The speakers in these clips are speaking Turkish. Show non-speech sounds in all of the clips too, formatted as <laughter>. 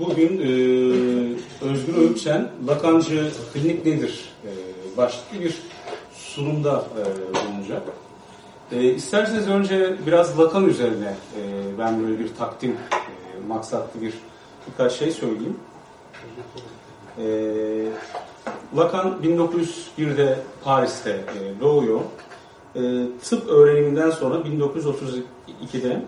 bugün e, Özgür Ökçen Lakancı Klinik Nedir e, başlıklı bir sunumda e, bulunacak. E, isterseniz önce biraz Lakan üzerine e, ben böyle bir takdim e, maksatlı bir birkaç şey söyleyeyim. E, Lacan 1901'de Paris'te e, doğuyor. E, tıp öğreniminden sonra 1932'de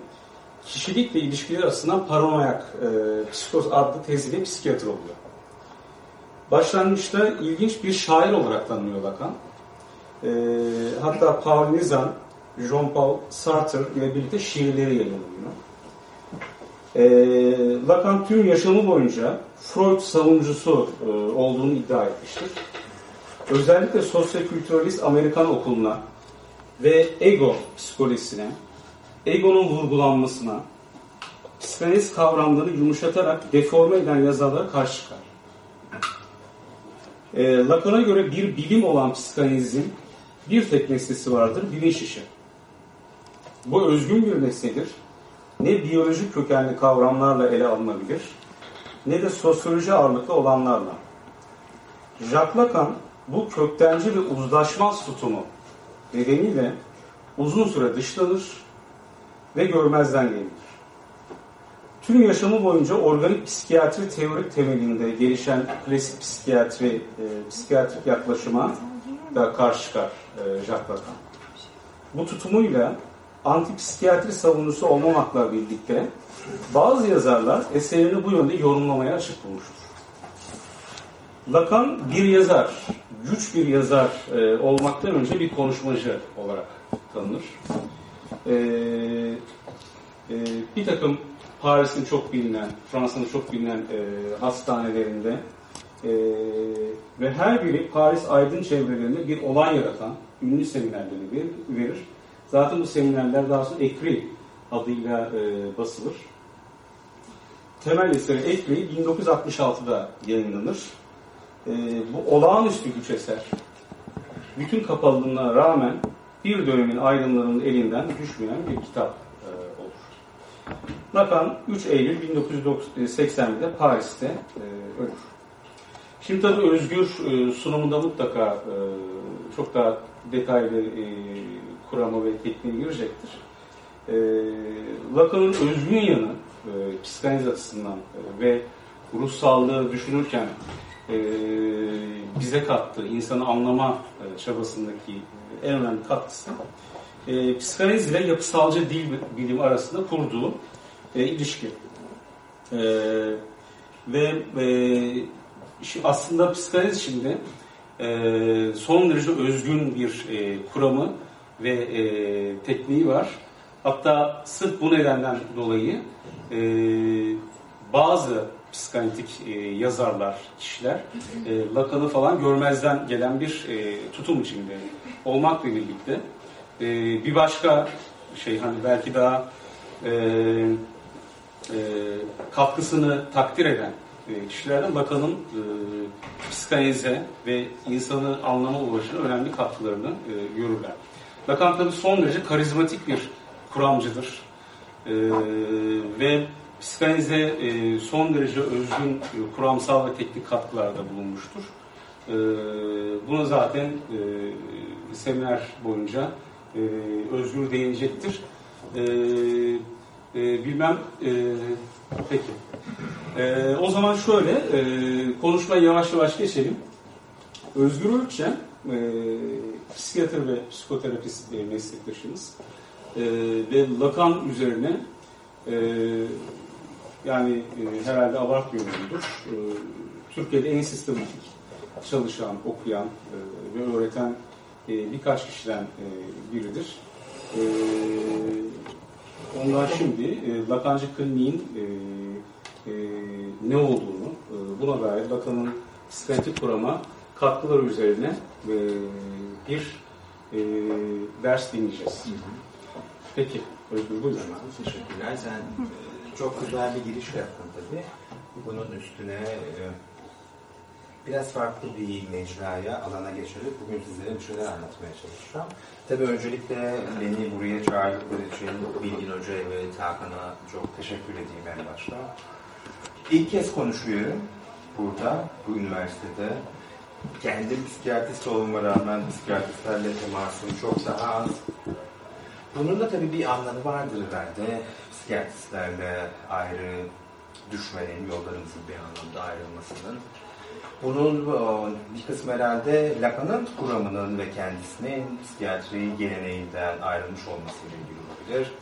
kişilikle ilişkiler açısından paranoyak e, psikoz adlı teziyle psikiyatr oluyor. Başlangıçta ilginç bir şair olarak tanınıyor Lacan. E, hatta Paul Nizan, Jean-Paul Sartre ile birlikte şiirleri yayınlanıyor. E, Lacan tüm yaşamı boyunca Freud savunucusu e, olduğunu iddia etmiştir. Özellikle sosyokültüralist Amerikan okuluna ve ego psikolojisine, egonun vurgulanmasına, psikanaliz kavramlarını yumuşatarak deforme eden yazarlara karşı çıkar. E, Lacan'a göre bir bilim olan psikanalizin bir tek nesnesi vardır, bilinç işi. Bu özgün bir nesnedir. Ne biyolojik kökenli kavramlarla ele alınabilir, ne de sosyoloji ağırlıklı olanlarla. Jacques Lacan bu köktenci ve uzlaşmaz tutumu nedeniyle uzun süre dışlanır ve görmezden gelinir. Tüm yaşamı boyunca organik psikiyatri teorik temelinde gelişen klasik psikiyatri, e, psikiyatrik yaklaşıma da karşı çıkar e, Jacques Lacan. Bu tutumuyla antipsikiyatri savunucusu olmamakla birlikte bazı yazarlar eserini bu yönde yorumlamaya açık bulmuştur. Lacan bir yazar, güç bir yazar e, olmaktan önce bir konuşmacı olarak tanınır. E, e, bir takım Paris'in çok bilinen, Fransa'nın çok bilinen e, hastanelerinde e, ve her biri Paris aydın çevrelerinde bir olay yaratan ünlü seminerlerini verir. verir. Zaten bu seminerler daha sonra Ekri adıyla e, basılır. Temel eseri Ekri 1966'da yayınlanır. E, bu olağanüstü güç eser. Bütün kapalılığına rağmen bir dönemin aydınlarının elinden düşmeyen bir kitap e, olur. Lacan 3 Eylül 1980'de Paris'te e, ölür. Şimdi tabii Özgür e, sunumunda mutlaka e, çok daha detaylı e, kuramı ve tekniği girecektir. E, Lacan'ın özgün yanı e, psikanaliz açısından e, ve ruhsallığı düşünürken e, bize kattığı, insanı anlama e, çabasındaki en önemli katkısı e, psikanaliz ile yapısalcı dil bilimi arasında kurduğu e, ilişki. E, ve e, aslında psikanaliz şimdi e, son derece özgün bir e, kuramı ve e, tekniği var. Hatta sırf bu nedenden dolayı e, bazı psikanalitik e, yazarlar, kişiler e, Lacan'ı falan görmezden gelen bir e, tutum içinde olmakla birlikte e, bir başka şey hani belki daha e, e, katkısını takdir eden e, kişilerden Lacan'ın e, psikanalize ve insanı anlama ulaşına önemli katkılarını e, görürler. Lacan tabi son derece karizmatik bir kuramcıdır. E, ve psikanalize son derece özgün e, kuramsal ve teknik katkılarda bulunmuştur. E, buna zaten e, seminer boyunca Özgür değinecektir. Bilmem peki. O zaman şöyle konuşmaya yavaş yavaş geçelim. Özgür Ölçen psikiyatr ve psikoterapist meslektaşımız ve Lacan üzerine e, yani e, herhalde abartmıyorumdur. E, Türkiye'de en sistematik çalışan, okuyan e, ve öğreten e, birkaç kişiden e, biridir. E, onlar şimdi e, Lacancı kliniğin e, e, ne olduğunu, e, buna dair Lacan'ın psikanalitik kurama katkıları üzerine e, bir e, ders dinleyeceğiz. Peki, Özgür buyurun. Teşekkürler. Sen e, çok güzel bir giriş yaptın tabii. Bunun üstüne e, biraz farklı bir mecraya, alana geçerek bugün sizlere bir şeyler anlatmaya çalışacağım. Tabii öncelikle beni buraya çağırdıkları için Bilgin Hoca'ya ve Hakan'a çok teşekkür edeyim en başta. İlk kez konuşuyorum burada, bu üniversitede. Kendim psikiyatrist olmama rağmen psikiyatristlerle temasım çok daha az. Bunun da tabii bir anlamı vardır herhalde. Psikiyatristlerle ayrı düşmenin, yollarımızın bir anlamda ayrılmasının. Bunun bir kısmı herhalde Lacan'ın kuramının ve kendisinin psikiyatri geleneğinden ayrılmış olmasıyla ilgili olabilir.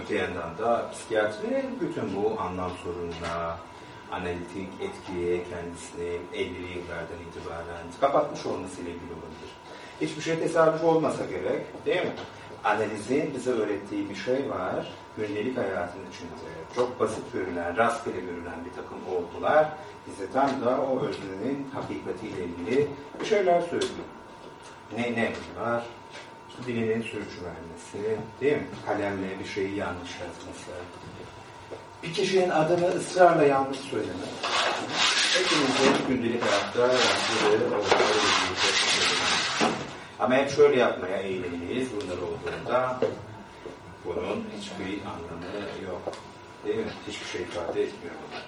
Öte yandan da psikiyatri bütün bu anlam sorununa, analitik etkiye kendisini 50'li yıllardan itibaren kapatmış olmasıyla ilgili olabilir. Hiçbir şey tesadüf olmasa gerek, değil mi? Analizin bize öğrettiği bir şey var. Gündelik hayatın içinde çok basit görülen, rastgele görülen bir takım olgular bize tam da o öznenin hakikatiyle ilgili şeyler söylüyor. Ne ne var? İşte dilinin sürçüvermesi, değil mi? Kalemle bir şeyi yanlış yazması. Bir kişinin adını ısrarla yanlış söylemesi. Hepimizin gündelik hayatta yaptığı Ama hep şöyle yapmaya eğilimiz bunlar olduğunda bunun hiçbir anlamı yok. Değil mi? Hiçbir şey ifade etmiyor bunlar.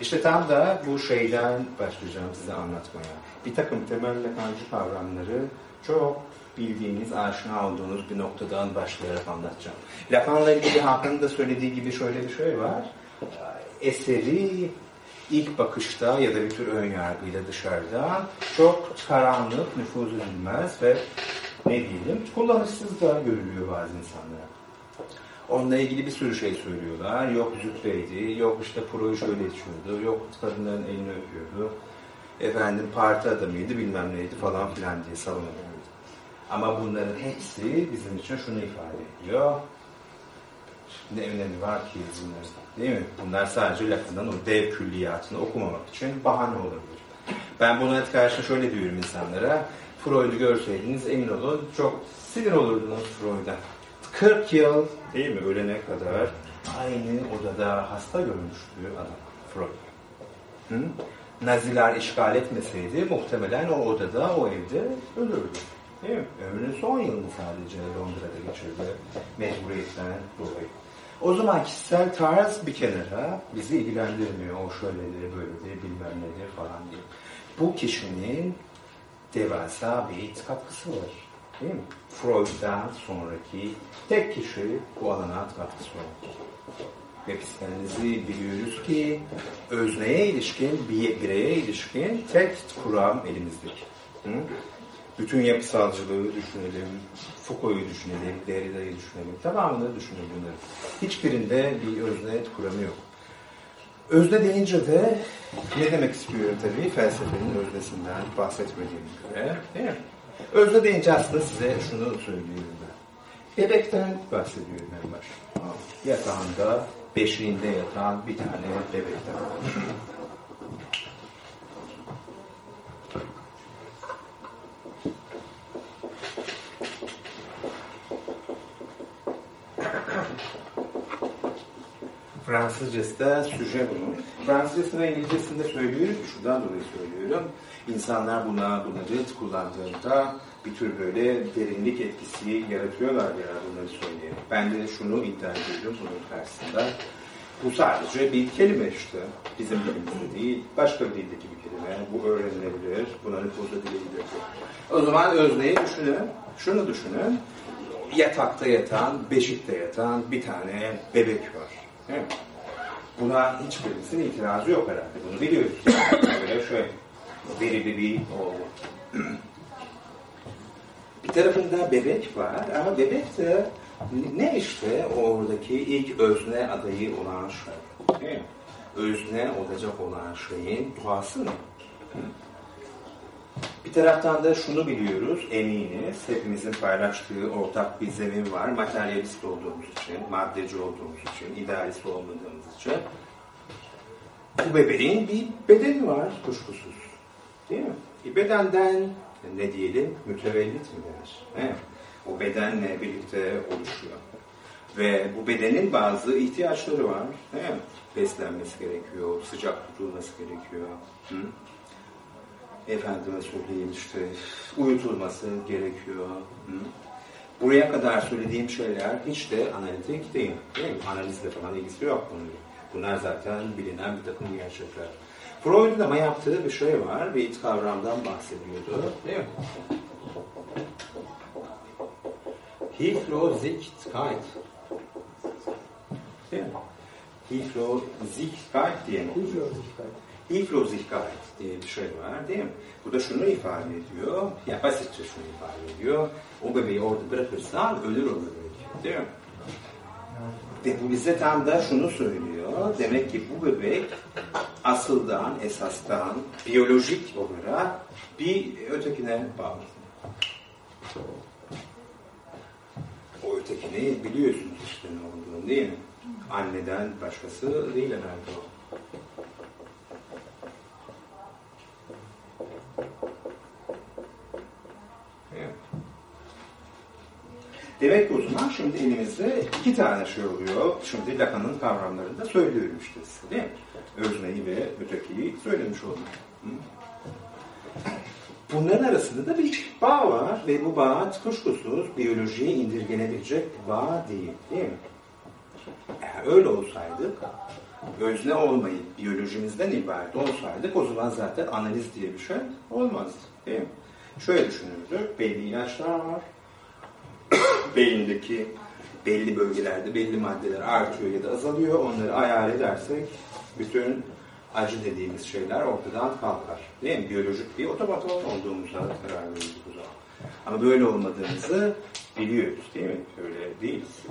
İşte tam da bu şeyden başlayacağım size anlatmaya. Bir takım temel lekancı kavramları çok bildiğiniz, aşina olduğunuz bir noktadan başlayarak anlatacağım. Lacan'la ilgili Hakan'ın da söylediği gibi şöyle bir şey var. Eseri ilk bakışta ya da bir tür ön yargıyla dışarıda çok karanlık, nüfuz edilmez ve ne diyelim kullanışsız da görülüyor bazı insanlara. Onunla ilgili bir sürü şey söylüyorlar. Yok zütreydi, yok işte Freud şöyle içiyordu, yok kadınların elini öpüyordu. Efendim parti adamıydı, bilmem neydi falan filan diye savunuyordu. Ama bunların hepsi bizim için şunu ifade ediyor. Ne önemi var ki bunların, değil mi? Bunlar sadece lafından o dev külliyatını okumamak için bahane olabilir. Ben buna karşı şöyle diyorum insanlara. Freud'u görseydiniz emin olun çok sinir olurdunuz Freud'a. 40 yıl değil mi ölene kadar aynı odada hasta görmüştü adam Freud. Hı? Naziler işgal etmeseydi muhtemelen o odada, o evde ölürdü. Değil mi? Ömrünün son yılını sadece Londra'da geçirdi. Mecburiyetten dolayı. O zaman kişisel tarz bir kenara bizi ilgilendirmiyor. O şöyledir, böyledir, bilmem nedir falan diye. Bu kişinin devasa bir katkısı var. Değil mi? Freud'dan sonraki tek kişi bu alana katkısı var. Ve psikanalizi biliyoruz ki özneye ilişkin, bir bireye ilişkin tek kuram elimizdeki. Hı? Bütün yapısalcılığı düşünelim, Foucault'u düşünelim, Derrida'yı düşünelim, tamamını düşünelim bunları. Hiçbirinde bir özne kuramı yok. Özne deyince de ne demek istiyorum tabii felsefenin öznesinden bahsetmediğim göre. Değil mi? Özne deyince aslında size şunu söylüyorum ben. Bebekten bahsediyorum en baş. Yatağında, beşiğinde yatan bir tane bebekten. Fransızcası da süje bunun. Fransızcasını ve İngilizcesinde söylüyorum, şuradan dolayı söylüyorum. İnsanlar buna, bunları kullandığında bir tür böyle derinlik etkisi yaratıyorlar ya bunları söyleyerek. Ben de şunu iddia ediyorum bunun karşısında. Bu sadece bir kelime işte. Bizim dilimizde değil, başka bir dildeki bir kelime. Bu öğrenilebilir, buna nüfuz edilebilir. O zaman özneyi düşünün, şunu düşünün. Yatakta yatan, beşikte yatan bir tane bebek var. Değil mi? Buna hiçbirimizin itirazı yok herhalde. Bunu biliyoruz. Böyle şöyle verili bir oğlu. bir tarafında bebek var ama bebek de ne işte oradaki ilk özne adayı olan şey. Özne olacak olan şeyin duası mı? Bir taraftan da şunu biliyoruz, eminiz, hepimizin paylaştığı ortak bir zemin var. Materyalist olduğumuz için, maddeci olduğumuz için, idealist olmadığımız için. Bu bebeğin bir bedeni var kuşkusuz. Değil mi? Bir bedenden ne diyelim, mütevellit mi denir? He? O bedenle birlikte oluşuyor. Ve bu bedenin bazı ihtiyaçları var. He? Beslenmesi gerekiyor, sıcak tutulması gerekiyor. Hı? Efendime söyleyeyim işte uyutulması gerekiyor. Hı? Buraya kadar söylediğim şeyler hiç de analitik değil. değil mi? Analizle falan ilgisi yok bunun. Bunlar zaten bilinen bir takım gerçekler. Freud'un ama yaptığı bir şey var. Bir it kavramdan bahsediyordu. Değil mi? Hilflosigkeit. Değil mi? Hilflosigkeit diye mi? Hilflosigkeit diye bir şey var değil mi? Bu da şunu ifade ediyor, ya basitçe şunu ifade ediyor, o bebeği orada bırakırsan ölür o bebek, değil mi? Ve bu bize tam da şunu söylüyor, demek ki bu bebek asıldan, esastan, biyolojik olarak bir ötekine bağlı. O ötekini biliyorsunuz işte ne olduğunu değil mi? Anneden başkası değil herhalde o. Demek ki o zaman şimdi elimizde iki tane şey oluyor. Şimdi Lacan'ın kavramlarında söylüyorum işte size değil mi? Özneyi ve ötekiyi söylemiş oldum. Hı? Bunların arasında da bir bağ var ve bu bağ kuşkusuz biyolojiye indirgenebilecek bağ değil, değil mi? Eğer öyle olsaydık, özne olmayıp biyolojimizden ibaret olsaydık o zaman zaten analiz diye bir şey olmazdı, değil mi? Şöyle düşünürdük, belli ilaçlar var, beyindeki belli bölgelerde belli maddeler artıyor ya da azalıyor, onları ayar edersek bütün acı dediğimiz şeyler ortadan kalkar. Değil mi? Biyolojik bir otomaton olduğumuza karar verdik o zaman. Ama böyle olmadığımızı biliyoruz değil mi? Öyle değiliz.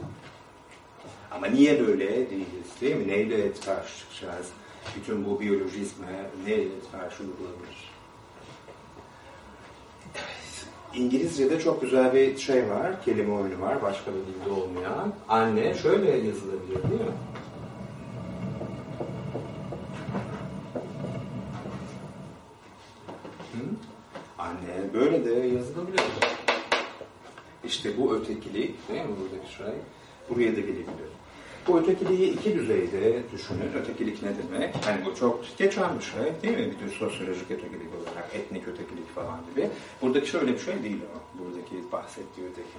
Ama niye böyle değiliz değil mi? Neyle karşı çıkacağız? Bütün bu biyolojizme neyle karşı uygulanır? İngilizce'de çok güzel bir şey var, kelime oyunu var, başka bir dilde olmayan. Anne şöyle yazılabilir değil mi? Anne böyle de yazılabilir. İşte bu ötekilik, değil mi buradaki şey? Buraya da gelebilir. Bu ötekiliği iki düzeyde düşünün. Ötekilik ne demek? Hani bu çok geçen bir şey değil mi? Bir tür sosyolojik ötekilik olarak, etnik ötekilik falan gibi. Buradaki şöyle bir şey değil o. Buradaki bahsettiği öteki.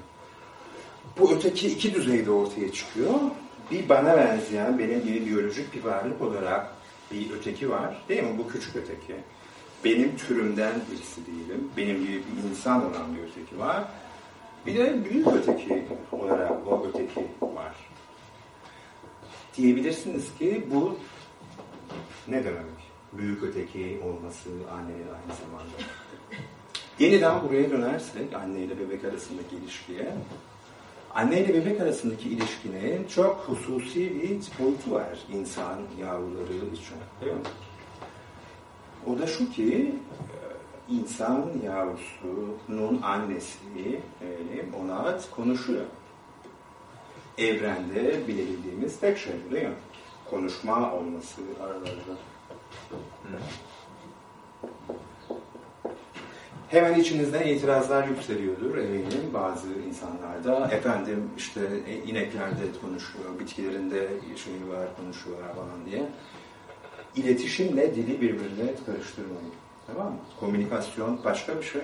Bu öteki iki düzeyde ortaya çıkıyor. Bir bana benzeyen, benim gibi biyolojik bir varlık olarak bir öteki var. Değil mi? Bu küçük öteki. Benim türümden birisi değilim. Benim gibi bir insan olan bir öteki var. Bir de büyük öteki olarak o öteki var. Diyebilirsiniz ki bu ne demek? Büyük öteki olması annenin aynı zamanda. Yeniden buraya dönersek anne ile bebek arasındaki ilişkiye anne ile bebek arasındaki ilişkinin çok hususi bir boyutu var insan yavruları için. O da şu ki insan yavrusunun annesi öyle, ona konuşuyor. Evrende bilebildiğimiz tek şey değil mi? Konuşma olması aralarında. Hemen içinizden itirazlar yükseliyordur eminim bazı insanlarda. Efendim işte ineklerde konuşuyor, bitkilerinde şey var konuşuyorlar falan diye. İletişimle dili birbirine karıştırmayın. Tamam mı? Komünikasyon başka bir şey,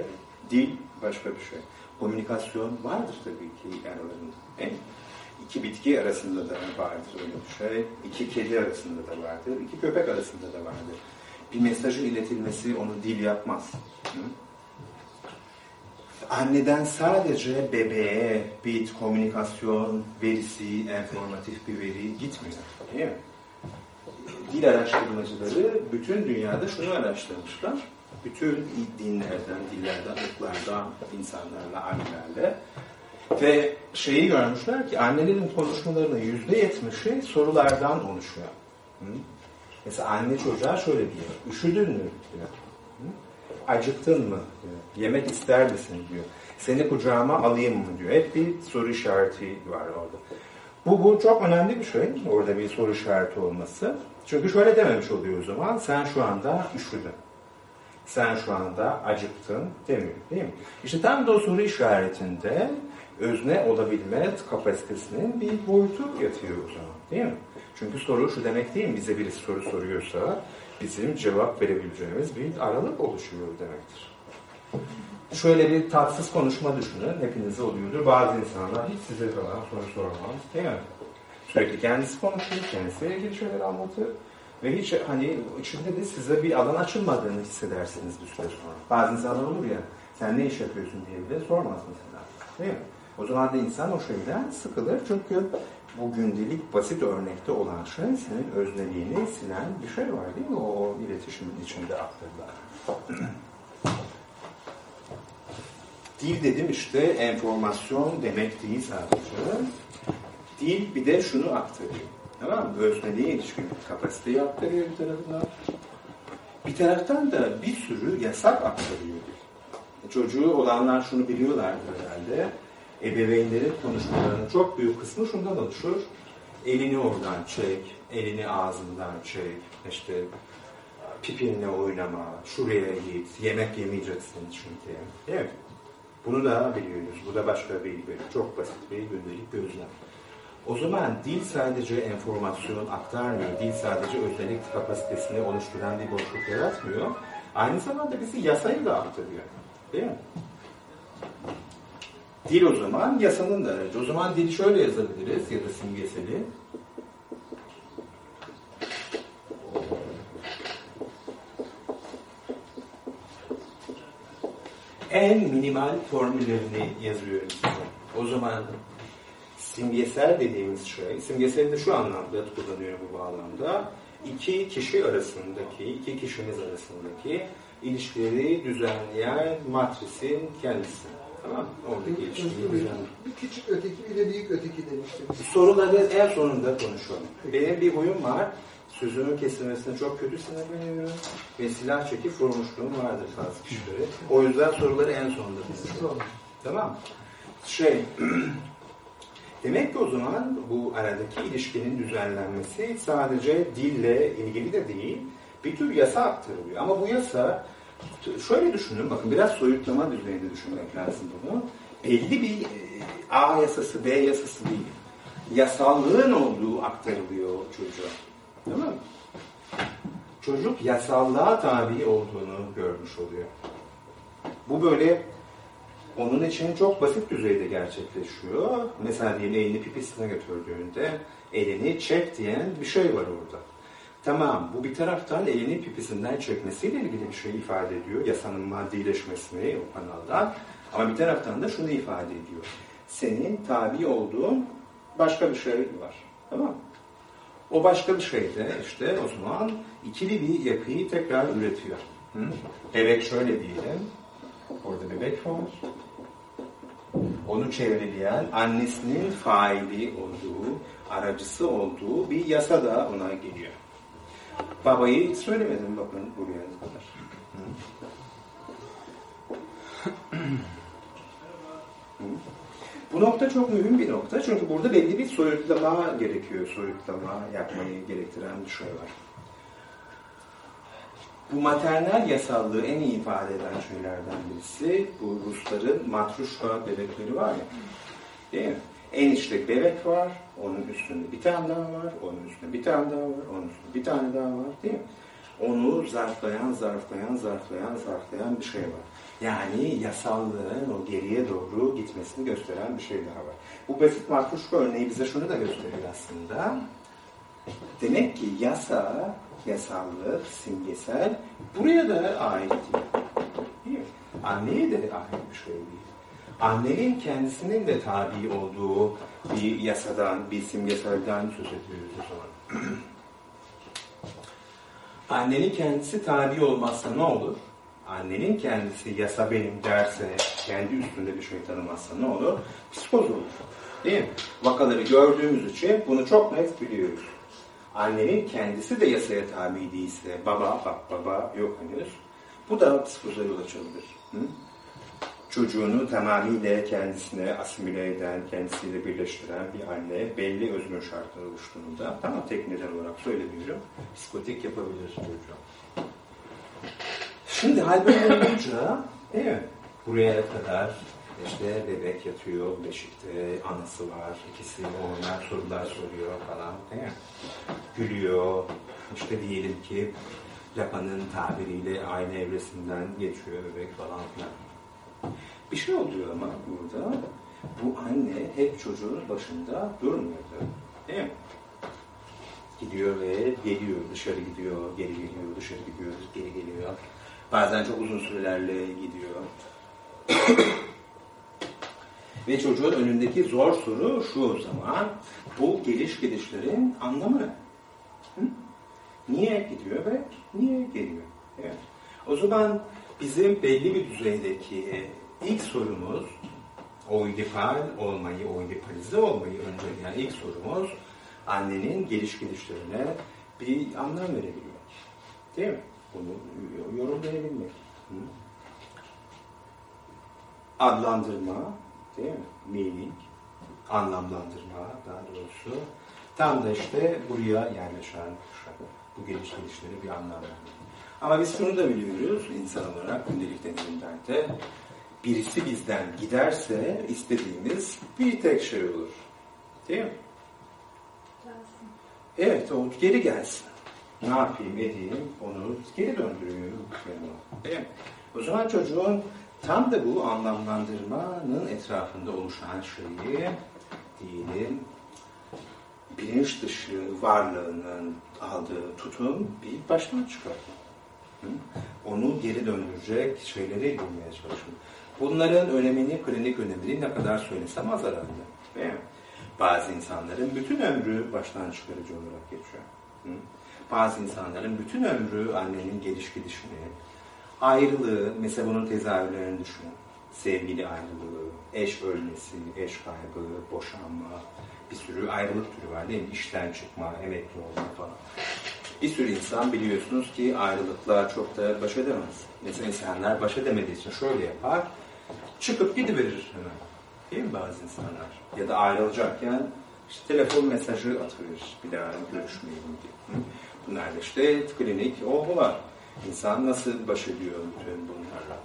dil başka bir şey. Komünikasyon vardır tabii ki aralarında. Mi? İki bitki arasında da vardır öyle bir şey. İki kedi arasında da vardır. iki köpek arasında da vardır. Bir mesajın iletilmesi onu dil yapmaz. Hı? Anneden sadece bebeğe bir komünikasyon verisi, informatif bir veri gitmiyor. Değil mi? Dil araştırmacıları bütün dünyada şunu araştırmışlar. Bütün dinlerden, dillerden, ırklardan, insanlarla, annelerle ve şeyi görmüşler ki annelerin konuşmalarının yüzde yetmişi sorulardan oluşuyor. Hı? Mesela anne çocuğa şöyle diyor. Üşüdün mü? diyor. Hı? Acıktın mı? diyor. Yemek ister misin? diyor. Seni kucağıma alayım mı? diyor. Hep bir soru işareti var orada. Bu, bu çok önemli bir şey. Orada bir soru işareti olması. Çünkü şöyle dememiş oluyor o zaman. Sen şu anda üşüdün. Sen şu anda acıktın demiyor değil mi? İşte tam da o soru işaretinde özne olabilme kapasitesinin bir boyutu yatıyor o zaman değil mi? Çünkü soru şu demek değil mi? Bize birisi soru soruyorsa bizim cevap verebileceğimiz bir aralık oluşuyor demektir. Şöyle bir tatsız konuşma düşünün. Hepinize oluyordur. Bazı insanlar hiç size falan soru sormaz değil mi? Sürekli kendisi konuşur, kendisiyle ilgili şeyler anlatır. Ve hiç hani içinde de size bir alan açılmadığını hissedersiniz bir süre sonra. Bazı insanlar olur ya, sen ne iş yapıyorsun diye bile sormaz mesela. Değil mi? O zaman da insan o şeyden sıkılır. Çünkü bu gündelik basit örnekte olan şey senin özneliğini silen bir şey var değil mi? O iletişimin içinde aktarılan. <clears throat> Dil dedim işte enformasyon demek değil sadece. Dil bir de şunu aktarıyor. Tamam mı? Özneliğe ilişkin kapasiteyi aktarıyor bir taraftan. Bir taraftan da bir sürü yasak aktarıyor. Çocuğu olanlar şunu biliyorlardır herhalde. Ebeveynlerin konuşmalarının çok büyük kısmı şundan oluşur. Elini oradan çek, elini ağzından çek, işte pipinle oynama, şuraya git, yemek yemeyeceksin çünkü. Değil mi? Bunu da biliyoruz. Bu da başka bir böyle çok basit bir gündelik gözlem. O zaman dil sadece enformasyon aktarmıyor, dil sadece özellik kapasitesini oluşturan bir boşluk yaratmıyor. Aynı zamanda bizi yasayı da aktarıyor. Değil mi? Dil o zaman yasanın da aracı. O zaman dili şöyle yazabiliriz ya da simgeseli. En minimal formüllerini yazıyorum size. O zaman simgesel dediğimiz şey, simgesel de şu anlamda kullanıyorum bu bağlamda. İki kişi arasındaki, iki kişimiz arasındaki ilişkileri düzenleyen matrisin kendisi. Tamam? Oradaki ilişkiyi düzenleyen. Bir küçük öteki bir de büyük öteki demiştim. Soruları en sonunda konuşalım. Benim bir huyum var. Sözümün kesilmesine çok kötü sinirleniyorum. Ve silah çekip vurmuşluğum vardır bazı kişilere. O yüzden soruları en sonunda konuşalım. Tamam Şey, <clears throat> demek ki o zaman bu aradaki ilişkinin düzenlenmesi sadece dille ilgili de değil, bir tür yasa aktarılıyor. Ama bu yasa, şöyle düşünün, bakın biraz soyutlama düzeyinde düşünmek lazım bunu. Belli bir e, A yasası, B yasası değil. Yasallığın olduğu aktarılıyor çocuğa. Değil mi? Çocuk yasallığa tabi olduğunu görmüş oluyor. Bu böyle onun için çok basit düzeyde gerçekleşiyor. Mesela diyelim elini pipisine götürdüğünde elini çek diyen bir şey var orada. Tamam bu bir taraftan elini pipisinden çekmesiyle ilgili bir şey ifade ediyor. Yasanın maddileşmesini o kanaldan. Ama bir taraftan da şunu ifade ediyor. Senin tabi olduğun başka bir şey var. Tamam? O başka bir şey de işte o zaman ikili bir yapıyı tekrar üretiyor. Hı? Bebek şöyle diyelim. Orada bebek var. Onu çevreleyen annesinin faili olduğu, aracısı olduğu bir yasa da ona geliyor. Babayı söylemedim bakın buraya kadar. Bu nokta çok mühim bir nokta çünkü burada belli bir soyutlama gerekiyor, soyutlama yapmayı gerektiren bir şey var. Bu maternal yasallığı en iyi ifade eden şeylerden birisi bu Rusların matruşka bebekleri var ya. Değil mi? En içte bebek var, onun üstünde bir tane daha var, onun üstünde bir tane daha var, onun üstünde bir tane daha var değil mi? Onu zarflayan, zarflayan, zarflayan, zarflayan bir şey var. Yani yasallığın o geriye doğru gitmesini gösteren bir şey daha var. Bu basit matruşka örneği bize şunu da gösteriyor aslında. <laughs> Demek ki yasa, yasallık, simgesel buraya da ait değil. değil? Anneye de ait bir şey değil. Annenin kendisinin de tabi olduğu bir yasadan, bir simgeselden söz ediyoruz o zaman. <clears throat> Annenin kendisi tabi olmazsa ne olur? Annenin kendisi yasa benim derse, kendi üstünde bir şey tanımazsa ne olur? Psikoz olur. Değil mi? Vakaları gördüğümüz için bunu çok net biliyoruz. Annenin kendisi de yasaya tabi değilse, baba, bak baba yok henüz. Bu da psikoza yol açabilir. Hı? Çocuğunu tamamıyla kendisine asimile eden, kendisiyle birleştiren bir anne belli özgür şartlar oluştuğunda, tamam tek neden olarak söylemiyorum, psikotik yapabilir çocuğu. Şimdi hal böyle olunca, değil? Buraya kadar işte bebek yatıyor beşikte, anası var, ikisi onlar sorular soruyor falan, değil? Gülüyor, işte diyelim ki Lapan'ın tabiriyle aile evresinden geçiyor bebek falan filan. Bir şey oluyor ama burada, bu anne hep çocuğun başında durmuyordu. Değil mi? gidiyor ve geliyor, dışarı gidiyor, geri geliyor, dışarı gidiyor, geri geliyor. Bazen çok uzun sürelerle gidiyor. <coughs> ve çocuğun önündeki zor soru şu o zaman, bu geliş gidişlerin anlamı ne? Niye gidiyor ve niye geliyor? Evet. O zaman bizim belli bir düzeydeki ilk sorumuz oidipal olmayı, oidipalize olmayı önceleyen ilk sorumuz annenin geliş gidişlerine bir anlam verebilmek. Değil mi? Bunu yorumlayabilmek. Hı? Adlandırma, değil mi? Meaning, anlamlandırma daha doğrusu. Tam da işte buraya yerleşen. Bu geliş gelişleri bir anlam vermek. Ama biz şunu da biliyoruz insan olarak gündelik deneyimlerde birisi bizden giderse istediğimiz bir tek şey olur. Değil mi? Gelsin. Evet, o geri gelsin. Ne yapayım, edeyim, onu geri döndürüyorum. Değil mi? O zaman çocuğun tam da bu anlamlandırmanın etrafında oluşan şeyi diyelim bilinç dışı varlığının aldığı tutum bir baştan çıkartma. Onu geri döndürecek şeyleri bulmaya çalışmak. Bunların önemini, klinik önemini ne kadar söylesem az herhalde. Bazı insanların bütün ömrü baştan çıkarıcı olarak geçiyor. Hı? Bazı insanların bütün ömrü annenin geliş gidişini, ayrılığı, mesela bunun tezahürlerini düşünün. Sevgili ayrılığı, eş ölmesi, eş kaybı, boşanma, bir sürü ayrılık türü var değil mi? İşten çıkma, emekli olma falan. Bir sürü insan biliyorsunuz ki ayrılıkla çok da baş edemez. Mesela insanlar baş edemediği için şöyle yapar, çıkıp gidiverir hemen. Değil mi bazı insanlar? Ya da ayrılacakken işte telefon mesajı atıverir, bir daha görüşmeyelim diye. Bunlar da işte klinik olgular. İnsan nasıl baş ediyor bütün bunlarla?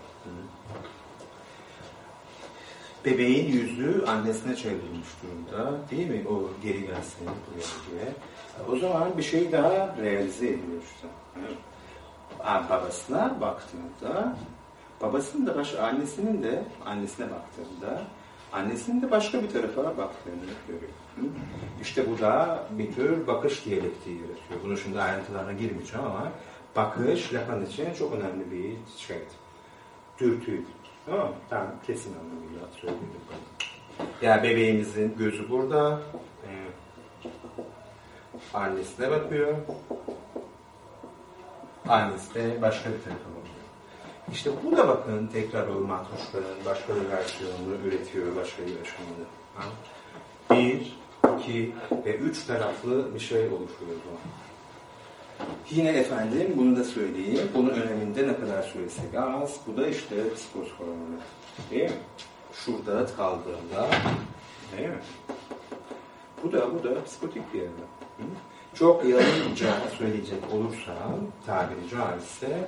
Bebeğin yüzü annesine çevrilmiş durumda. Değil mi? O geri gelsin buraya diye. O zaman bir şey daha realize ediyor. Hı? Babasına baktığında babasının da baş, annesinin de annesine baktığında annesinin de başka bir tarafa baktığını görüyor. İşte bu da bir tür bakış diyalektiği yaratıyor. Bunu şimdi ayrıntılarına girmeyeceğim ama bakış Lacan için çok önemli bir şeydi. Dürtüydü. Tamam mı? Tam kesin anlamıyla söyleyebilirim. Yani bebeğimizin gözü burada. E, annesine bakıyor. Annesi de başka bir tarafa bakıyor. İşte bu da bakın tekrar o matruşkanın başka bir versiyonunu üretiyor başka bir aşamada. Ha? Bir, iki ve üç taraflı bir şey oluşuyor bu. Yine efendim bunu da söyleyeyim. Bunun öneminde ne kadar söylesek az. Bu da işte psikoz hormonu. Değil mi? Şurada kaldığında değil mi? Bu da bu da psikotik bir. Hı? Çok yalınca söyleyecek olursam tabiri caizse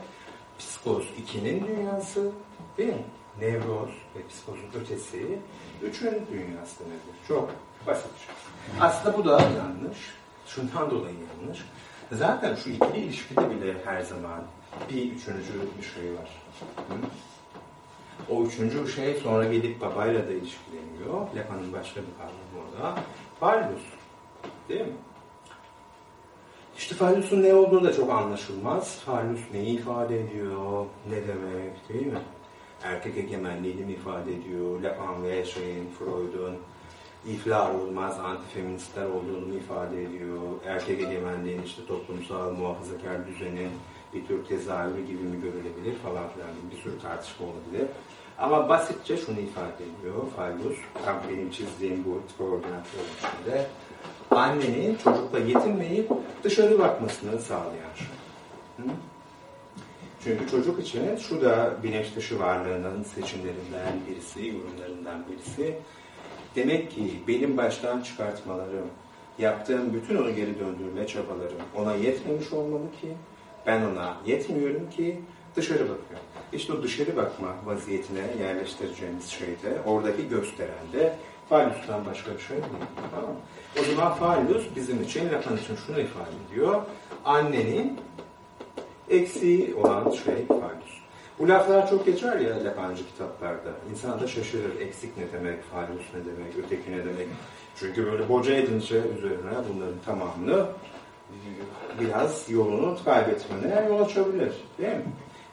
psikoz 2'nin dünyası değil mi? Nevroz ve psikozun ötesi üçün dünyası nedir? Çok basit. Aslında bu da yanlış. Şundan dolayı yanlış. Zaten şu ikili ilişkide bile her zaman bir üçüncü bir şey var. Hı? O üçüncü şey sonra gelip babayla da ilişkileniyor. Lacan'ın başka bir kavramı orada. Fallus. Değil mi? İşte fallusun ne olduğunu da çok anlaşılmaz. Fallus neyi ifade ediyor, ne demek değil mi? Erkek egemenliğini mi ifade ediyor? Lacan ve şeyin, Freud'un iflah olmaz antifeministler olduğunu ifade ediyor. Erkek egemenliğin işte toplumsal muhafazakar düzenin bir tür tezahürü gibi mi görülebilir falan filan bir sürü tartışma olabilir. Ama basitçe şunu ifade ediyor Fallus, tam benim çizdiğim bu koordinatların içinde annenin çocukla yetinmeyip dışarı bakmasını sağlayan şey. Çünkü çocuk için şu da bilinç dışı varlığının seçimlerinden birisi, yorumlarından birisi. Demek ki benim baştan çıkartmalarım, yaptığım bütün onu geri döndürme çabalarım ona yetmemiş olmalı ki ben ona yetmiyorum ki dışarı bakıyorum. İşte o dışarı bakma vaziyetine yerleştireceğimiz şeyde, oradaki gösteren de Fallus'tan başka bir şey değil. Tamam O zaman Fallus bizim için, Lacan için şunu ifade ediyor. Annenin eksiği olan şey Fallus. Bu laflar çok geçer ya Lacancı kitaplarda. İnsan da şaşırır. Eksik ne demek, Fallus ne demek, öteki ne demek. Çünkü böyle boca edince üzerine bunların tamamını biraz yolunu kaybetmene yol açabilir. Değil mi?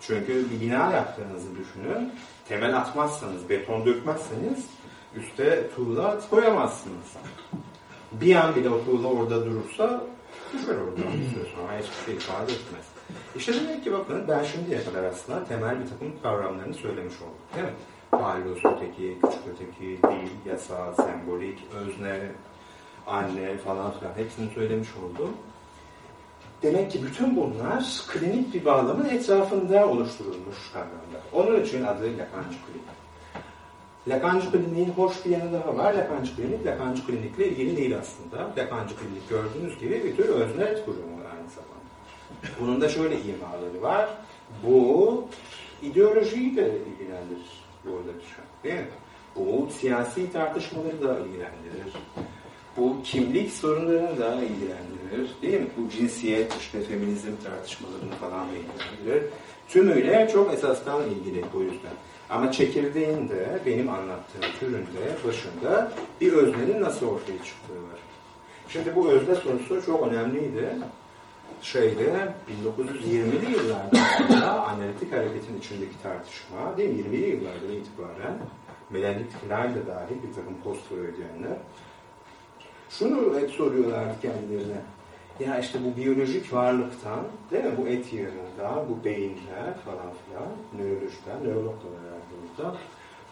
Çünkü bir bina yaptığınızı düşünün. Temel atmazsanız, beton dökmezseniz üste tuğla koyamazsınız. Bir an bile o tuğla orada durursa düşer oradan sonra. Hiçbir şey ifade etmez. İşte demek ki bakın ben şimdiye kadar aslında temel bir takım kavramlarını söylemiş oldum. Değil mi? Varlığı öteki, küçük öteki, dil, yasa, sembolik, özne, anne falan filan hepsini söylemiş oldum. Demek ki bütün bunlar klinik bir bağlamın etrafında oluşturulmuş kavramlar. Onun için adı Lacancı Klinik. Lacancı Klinik'in hoş bir yanı daha var. Lacancı Klinik, Lacancı Klinik'le ilgili değil aslında. Lacancı Klinik gördüğünüz gibi bir tür özne kurumu. Bunun da şöyle imaları var. Bu ideolojiyi de ilgilendirir burada bir şey. Bu siyasi tartışmaları da ilgilendirir. Bu kimlik sorunlarını da ilgilendirir. Değil mi? Bu cinsiyet, işte feminizm tartışmalarını falan da ilgilendirir. Tümüyle çok esastan ilgili bu yüzden. Ama çekirdeğinde, benim anlattığım türünde, başında bir öznenin nasıl ortaya çıktığı var. Şimdi bu özne sorusu çok önemliydi. Şeyde 1920'li yıllarda aslında analitik hareketin içindeki tartışma, değil mi? 20'li yıllardan itibaren Melanie Klein de dahil bir takım post-Freudianlar şunu hep soruyorlardı kendilerine. Ya işte bu biyolojik varlıktan, değil mi? Bu et yığınından, bu beyinler falan filan, nörolojiden, nörolog da var herhalde burada.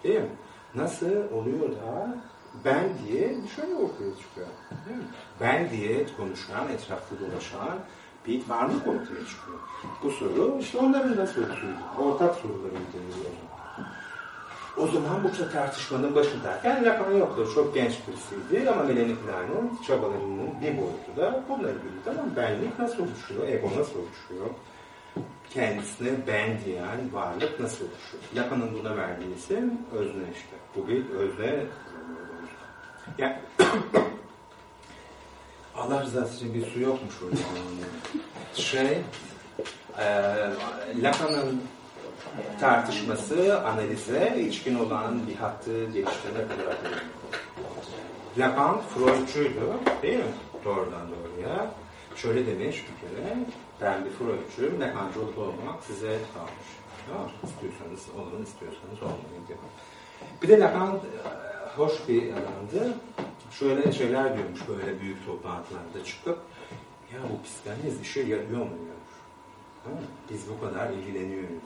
Değil mi? Nasıl oluyor da ben diye şey ortaya çıkıyor. Ben diye konuşan, etrafta dolaşan bir varlık ortaya çıkıyor. Bu soru işte onların da sorusuydu. Ortak sorularıydı. O zaman bu tartışmanın başındayken Lacan yoktu. Çok genç birisiydi ama Melanie Klein'in çabalarının bir boyutu da bununla ilgili. Tamam benlik nasıl oluşuyor, ego nasıl oluşuyor, kendisine ben diyen varlık nasıl oluşuyor? Lacan'ın buna verdiği isim özne işte. Bu bir özne yani Allah rızası için bir su yokmuş orada. şey, e, Lacan'ın tartışması, analize ilişkin olan bir hattı geliştirme kadar Lacan Freudçuydu, değil mi? Doğrudan doğruya. Şöyle demiş bir kere, ben bir Freudçuyum, Lacancı olmak size kalmış. İstiyorsanız olun, istiyorsanız olmayın diyor. Bir de Lacan hoş bir adamdı. Şöyle şeyler diyormuş böyle büyük toplantılarda çıkıp, ya bu psikanaliz işe yarıyor mu diyormuş. Tamam Biz bu kadar ilgileniyoruz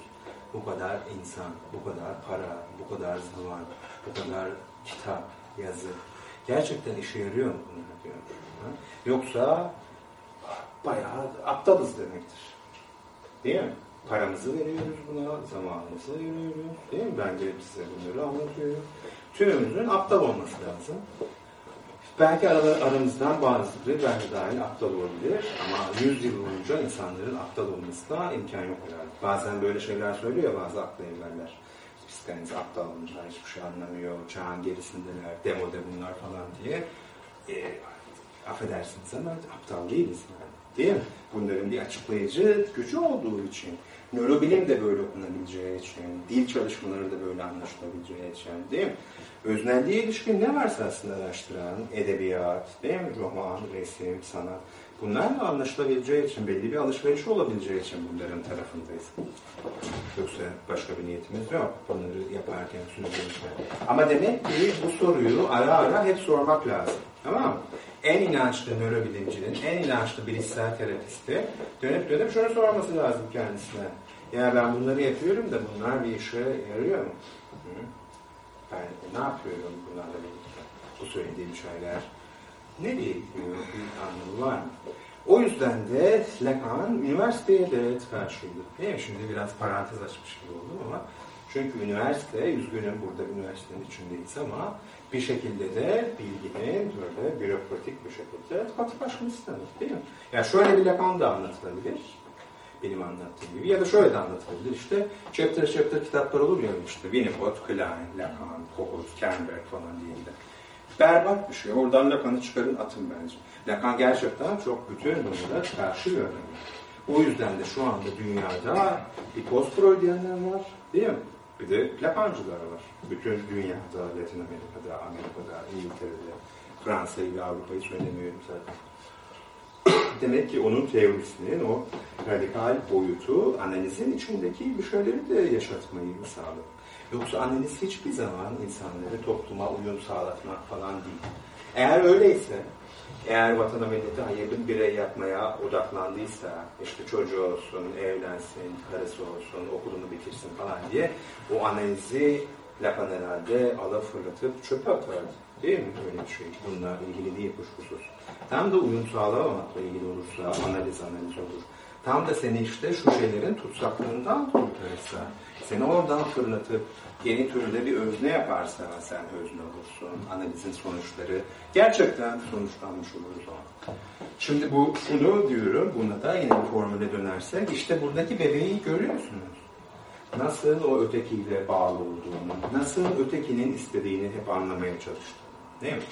bu kadar insan, bu kadar para, bu kadar zaman, bu kadar kitap, yazı gerçekten işe yarıyor mu bunlar diyor. Yoksa bayağı aptalız demektir. Değil mi? Paramızı veriyoruz buna, zamanımızı veriyoruz. Değil mi? Ben gelip size bunları anlatıyorum. Tümümüzün aptal olması lazım. Belki aramızdan bazıları ben de dahil aptal olabilir ama 100 yıl boyunca insanların aptal olmasına imkan yok herhalde. Bazen böyle şeyler söylüyor bazı aklı evlerler. Psikanaliz aptal bunlar, hiçbir şey anlamıyor, çağın gerisindeler, demode bunlar falan diye. E, affedersiniz ama aptal değiliz yani. Değil mi? Bunların bir açıklayıcı gücü olduğu için. Nörobilim de böyle okunabileceği için, dil çalışmaları da böyle anlaşılabileceği için değil mi? Öznelliğe ilişkin ne varsa aslında araştıran, edebiyat, değil mi? Roman, resim, sanat, bunlarla anlaşılabileceği için, belli bir alışveriş olabileceği için bunların tarafındayız. Yoksa başka bir niyetimiz yok. Bunları yaparken sürdürürken. Ama demek ki bu soruyu ara ara hep sormak lazım. Tamam mı? En inançlı nörobilimcinin, en inançlı bilişsel terapisti dönüp dönüp şunu sorması lazım kendisine. Ya ben bunları yapıyorum da bunlar bir işe yarıyor mu? Ben ne yapıyorum bunlarla birlikte? Bu söylediğim şeyler ne diye bir anlamı var mı? O yüzden de Lacan üniversiteye de karşıydı. Değil mi? Şimdi biraz parantez açmış gibi oldum ama çünkü üniversite, üzgünüm burada üniversitenin içindeyiz ama bir şekilde de bilginin böyle bürokratik bir şekilde katılaşması istenir değil mi? Yani şöyle bir Lacan da anlatılabilir benim anlattığım gibi. Ya da şöyle de anlatılabilir işte. Chapter chapter kitaplar olur ya işte. Winnicott, Klein, Lacan, Foucault, Kernberg falan diye. Berbat bir şey. Oradan Lacan'ı çıkarın atın bence. Lacan gerçekten çok bütün bunlara karşı bir. O yüzden de şu anda dünyada bir post-Freudianlar var. Değil mi? Bir de Lacancılar var. Bütün dünyada, Latin Amerika'da, Amerika'da, İngiltere'de, Fransa'yı ve Avrupa'yı söylemiyorum zaten. <coughs> demek ki onun teorisinin o radikal boyutu analizin içindeki bir şeyleri de yaşatmayı sağladı. Yoksa analiz hiçbir zaman insanları topluma uyum sağlatmak falan değil. Eğer öyleyse, eğer vatana millete hayırlı bir birey yapmaya odaklandıysa, işte çocuğu olsun, evlensin, karısı olsun, okulunu bitirsin falan diye o analizi lapan herhalde ala fırlatıp çöpe atardı. Değil mi öyle bir şey? Bununla ilgili değil kuşkusuz. Tam da uyum sağlamamakla ilgili olursa analiz analiz olur. Tam da seni işte şu şeylerin tutsaklığından kurtarırsa, seni oradan fırlatıp yeni türde bir özne yaparsa sen özne olursun. Analizin sonuçları gerçekten sonuçlanmış olur. Şimdi bu şunu diyorum, buna da yine formüle dönersek, işte buradaki bebeği görüyorsunuz. Nasıl o ötekiyle bağlı olduğunu, nasıl ötekinin istediğini hep anlamaya çalıştığını. Değil mi?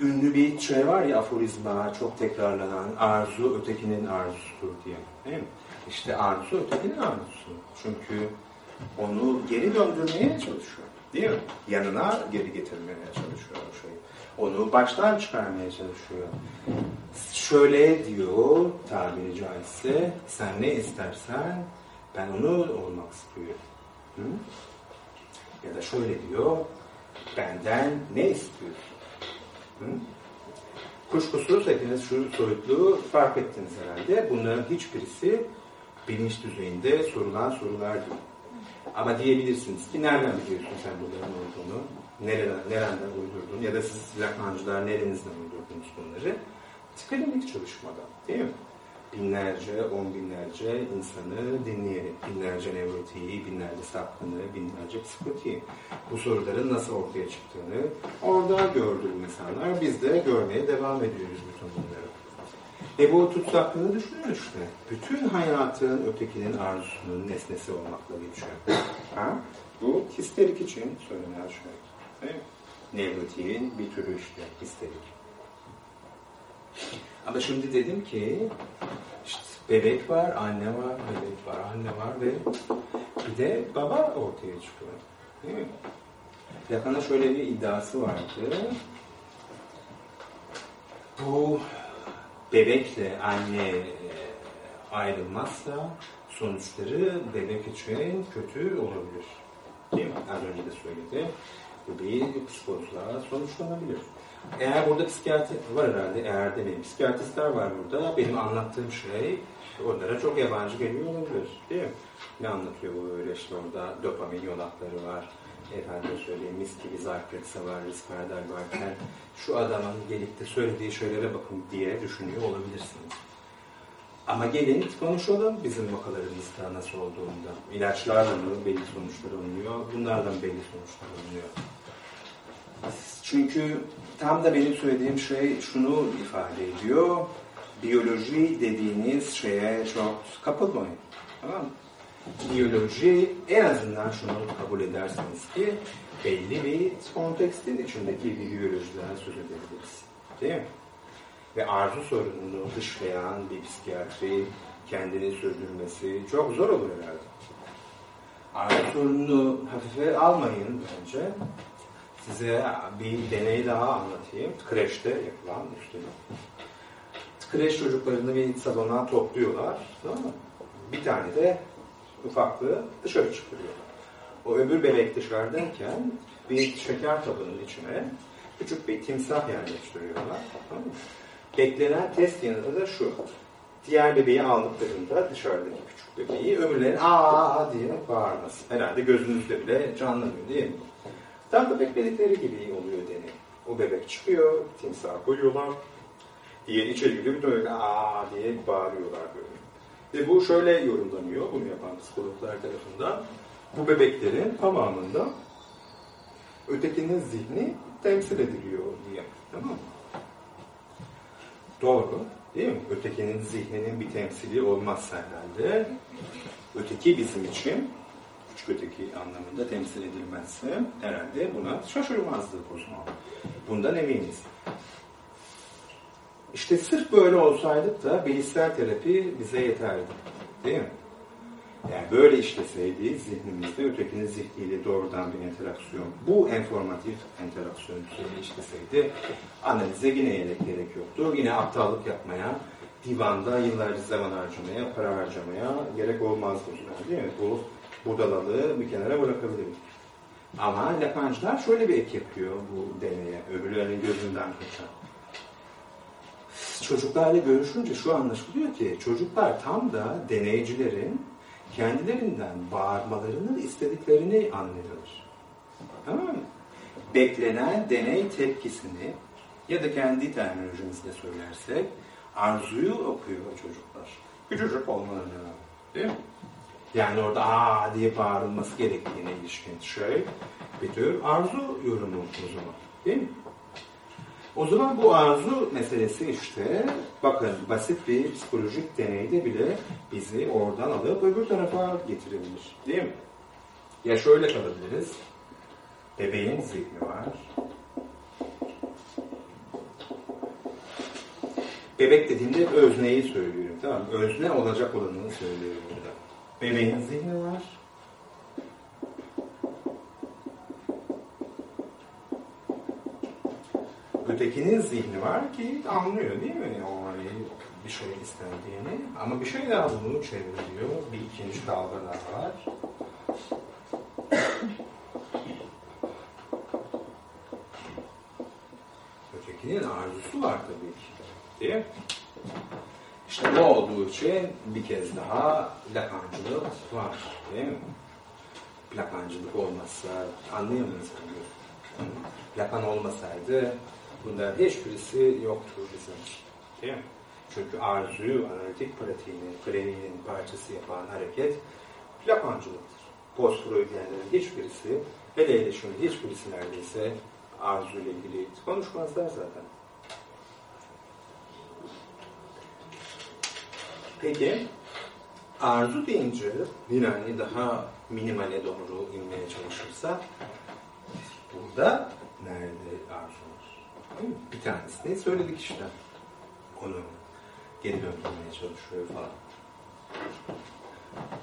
Ünlü bir şey var ya aforizma, çok tekrarlanan arzu ötekinin arzusudur diye. Değil mi? İşte arzu ötekinin arzusu. Çünkü onu geri döndürmeye çalışıyor. Değil mi? Yanına geri getirmeye çalışıyor o şeyi. Onu baştan çıkarmaya çalışıyor. Şöyle diyor tabiri caizse, sen ne istersen ben onu olmak istiyorum. Hı? Ya da şöyle diyor, benden ne istiyorsun? Hı? Kuşkusuz hepiniz şu soyutluğu fark ettiniz herhalde. Bunların hiçbirisi bilinç düzeyinde sorulan sorular değil. Ama diyebilirsiniz ki nereden biliyorsun sen bunların olduğunu? Nereden, nereden uydurdun? Ya da siz Lacancılar nerenizden uydurdunuz bunları? Klinik çalışmadan değil mi? Binlerce, on binlerce insanı dinleyerek, binlerce nevrotiği, binlerce sapkını, binlerce psikotiği. Bu soruların nasıl ortaya çıktığını orada gördü insanlar. Biz de görmeye devam ediyoruz bütün bunları. E bu tutsaklığını düşünün işte. Bütün hayatın ötekinin arzusunun nesnesi olmakla geçiyor. Ha? Bu histerik için söylenen şey. Nevrotiğin bir türü işte histerik. Ama şimdi dedim ki işte bebek var, anne var, bebek var, anne var ve bir de baba ortaya çıkıyor. Değil mi? Lacan'a şöyle bir iddiası vardı. Bu bebekle anne e, ayrılmazsa sonuçları bebek için kötü olabilir. Değil mi? Az önce de söyledi. Bu bir psikozla sonuçlanabilir. Eğer burada psikiyatri var herhalde, eğer demeyin, psikiyatristler var burada. Benim anlattığım şey onlara çok yabancı geliyor olabilir. Değil mi? Ne anlatıyor bu öyle işte orada dopamin yolakları var. Efendim söyleyeyim mis gibi Zyprexa var, Risperdal varken şu adamın gelip de söylediği şeylere bakın diye düşünüyor olabilirsiniz. Ama gelin konuşalım bizim vakalarımızda nasıl olduğunda. İlaçlarla mı belli sonuçlar alınıyor, bunlardan belli sonuçlar alınıyor. Çünkü tam da benim söylediğim şey şunu ifade ediyor. Biyoloji dediğiniz şeye çok kapılmayın. Tamam mı? Biyoloji en azından şunu kabul edersiniz ki belli bir kontekstin içindeki bir biyolojiden söz edebiliriz. Değil mi? Ve arzu sorununu dışlayan bir psikiyatri kendini sürdürmesi çok zor olur herhalde. Arzu sorununu hafife almayın bence. Size bir deney daha anlatayım. Kreşte yapılan üstelik. Kreş çocuklarını bir salona topluyorlar. Tamam mı? Bir tane de ufaklığı dışarı çıkarıyorlar. O öbür bebek dışarıdayken bir şeker kabının içine küçük bir timsah yerleştiriyorlar. Tamam? Beklenen test yanıtı da şu. Diğer bebeği aldıklarında dışarıdaki küçük bebeği öbürlerin aa diye bağırması. Herhalde gözünüzde bile canlanıyor değil mi? Tam da bekledikleri gibi oluyor deney. O bebek çıkıyor, timsah koyuyorlar. Diğer içeri giriyor, böyle aa diye bağırıyorlar böyle. Ve bu şöyle yorumlanıyor, bunu yapan psikologlar tarafından. Bu bebeklerin tamamında ötekinin zihni temsil ediliyor diye. Tamam mı? Doğru. Değil mi? Ötekinin zihninin bir temsili olmazsa herhalde öteki bizim için küçük öteki anlamında temsil edilmezse herhalde buna şaşırmazdık o zaman. Bundan eminiz. İşte sırf böyle olsaydık da bilişsel terapi bize yeterdi. Değil mi? Yani böyle işleseydi zihnimizde ötekinin zihniyle doğrudan bir interaksiyon, bu informatif interaksiyon üzerine işleseydi analize yine gerek, gerek yoktu. Yine aptallık yapmaya, divanda yıllarca zaman harcamaya, para harcamaya gerek olmazdı değil mi? Bu budalalığı bir kenara bırakabiliriz. Ama Lacancılar şöyle bir ek yapıyor bu deneye, öbürlerinin gözünden kaçan. Çocuklarla görüşünce şu anlaşılıyor ki çocuklar tam da deneycilerin kendilerinden bağırmalarını istediklerini anlıyorlar. Tamam mı? Beklenen deney tepkisini ya da kendi terminolojimizle söylersek arzuyu okuyor çocuklar. Küçücük olmalarına rağmen. Değil mi? Yani orada aa diye bağırılması gerektiğine ilişkin şey bir tür arzu yorumu o zaman. Değil mi? O zaman bu arzu meselesi işte bakın basit bir psikolojik deneyde bile bizi oradan alıp öbür tarafa getirebilir. Değil mi? Ya şöyle kalabiliriz. Bebeğin zihni var. Bebek dediğimde özneyi söylüyorum. Tamam? Özne olacak olanını söylüyorum burada. Bebeğin zihni var. Ötekinin zihni var ki anlıyor değil mi? O hani bir şey istendiğini. Ama bir şey daha bunu çeviriyor. Bir ikinci dalga daha var. Ötekinin arzusu var tabii ki. Değil mi? İşte bu olduğu için bir kez daha Lacancılık var. Değil mi? Lacancılık olmazsa anlayamıyoruz. Lacan olmasaydı bunların hiçbirisi yoktur bizim için. Değil mi? Çünkü arzuyu, analitik pratiğini, kliniğinin parçası yapan hareket Lacancılıktır. Post-Freudiyenlerin hiçbirisi, hele hele şimdi hiçbirisi neredeyse arzuyla ilgili konuşmazlar zaten. Peki, arzu deyince hani daha minimale doğru inmeye çalışırsa burada nerede arzu? Bir tanesini söyledik işte. Onu geri döndürmeye çalışıyor falan.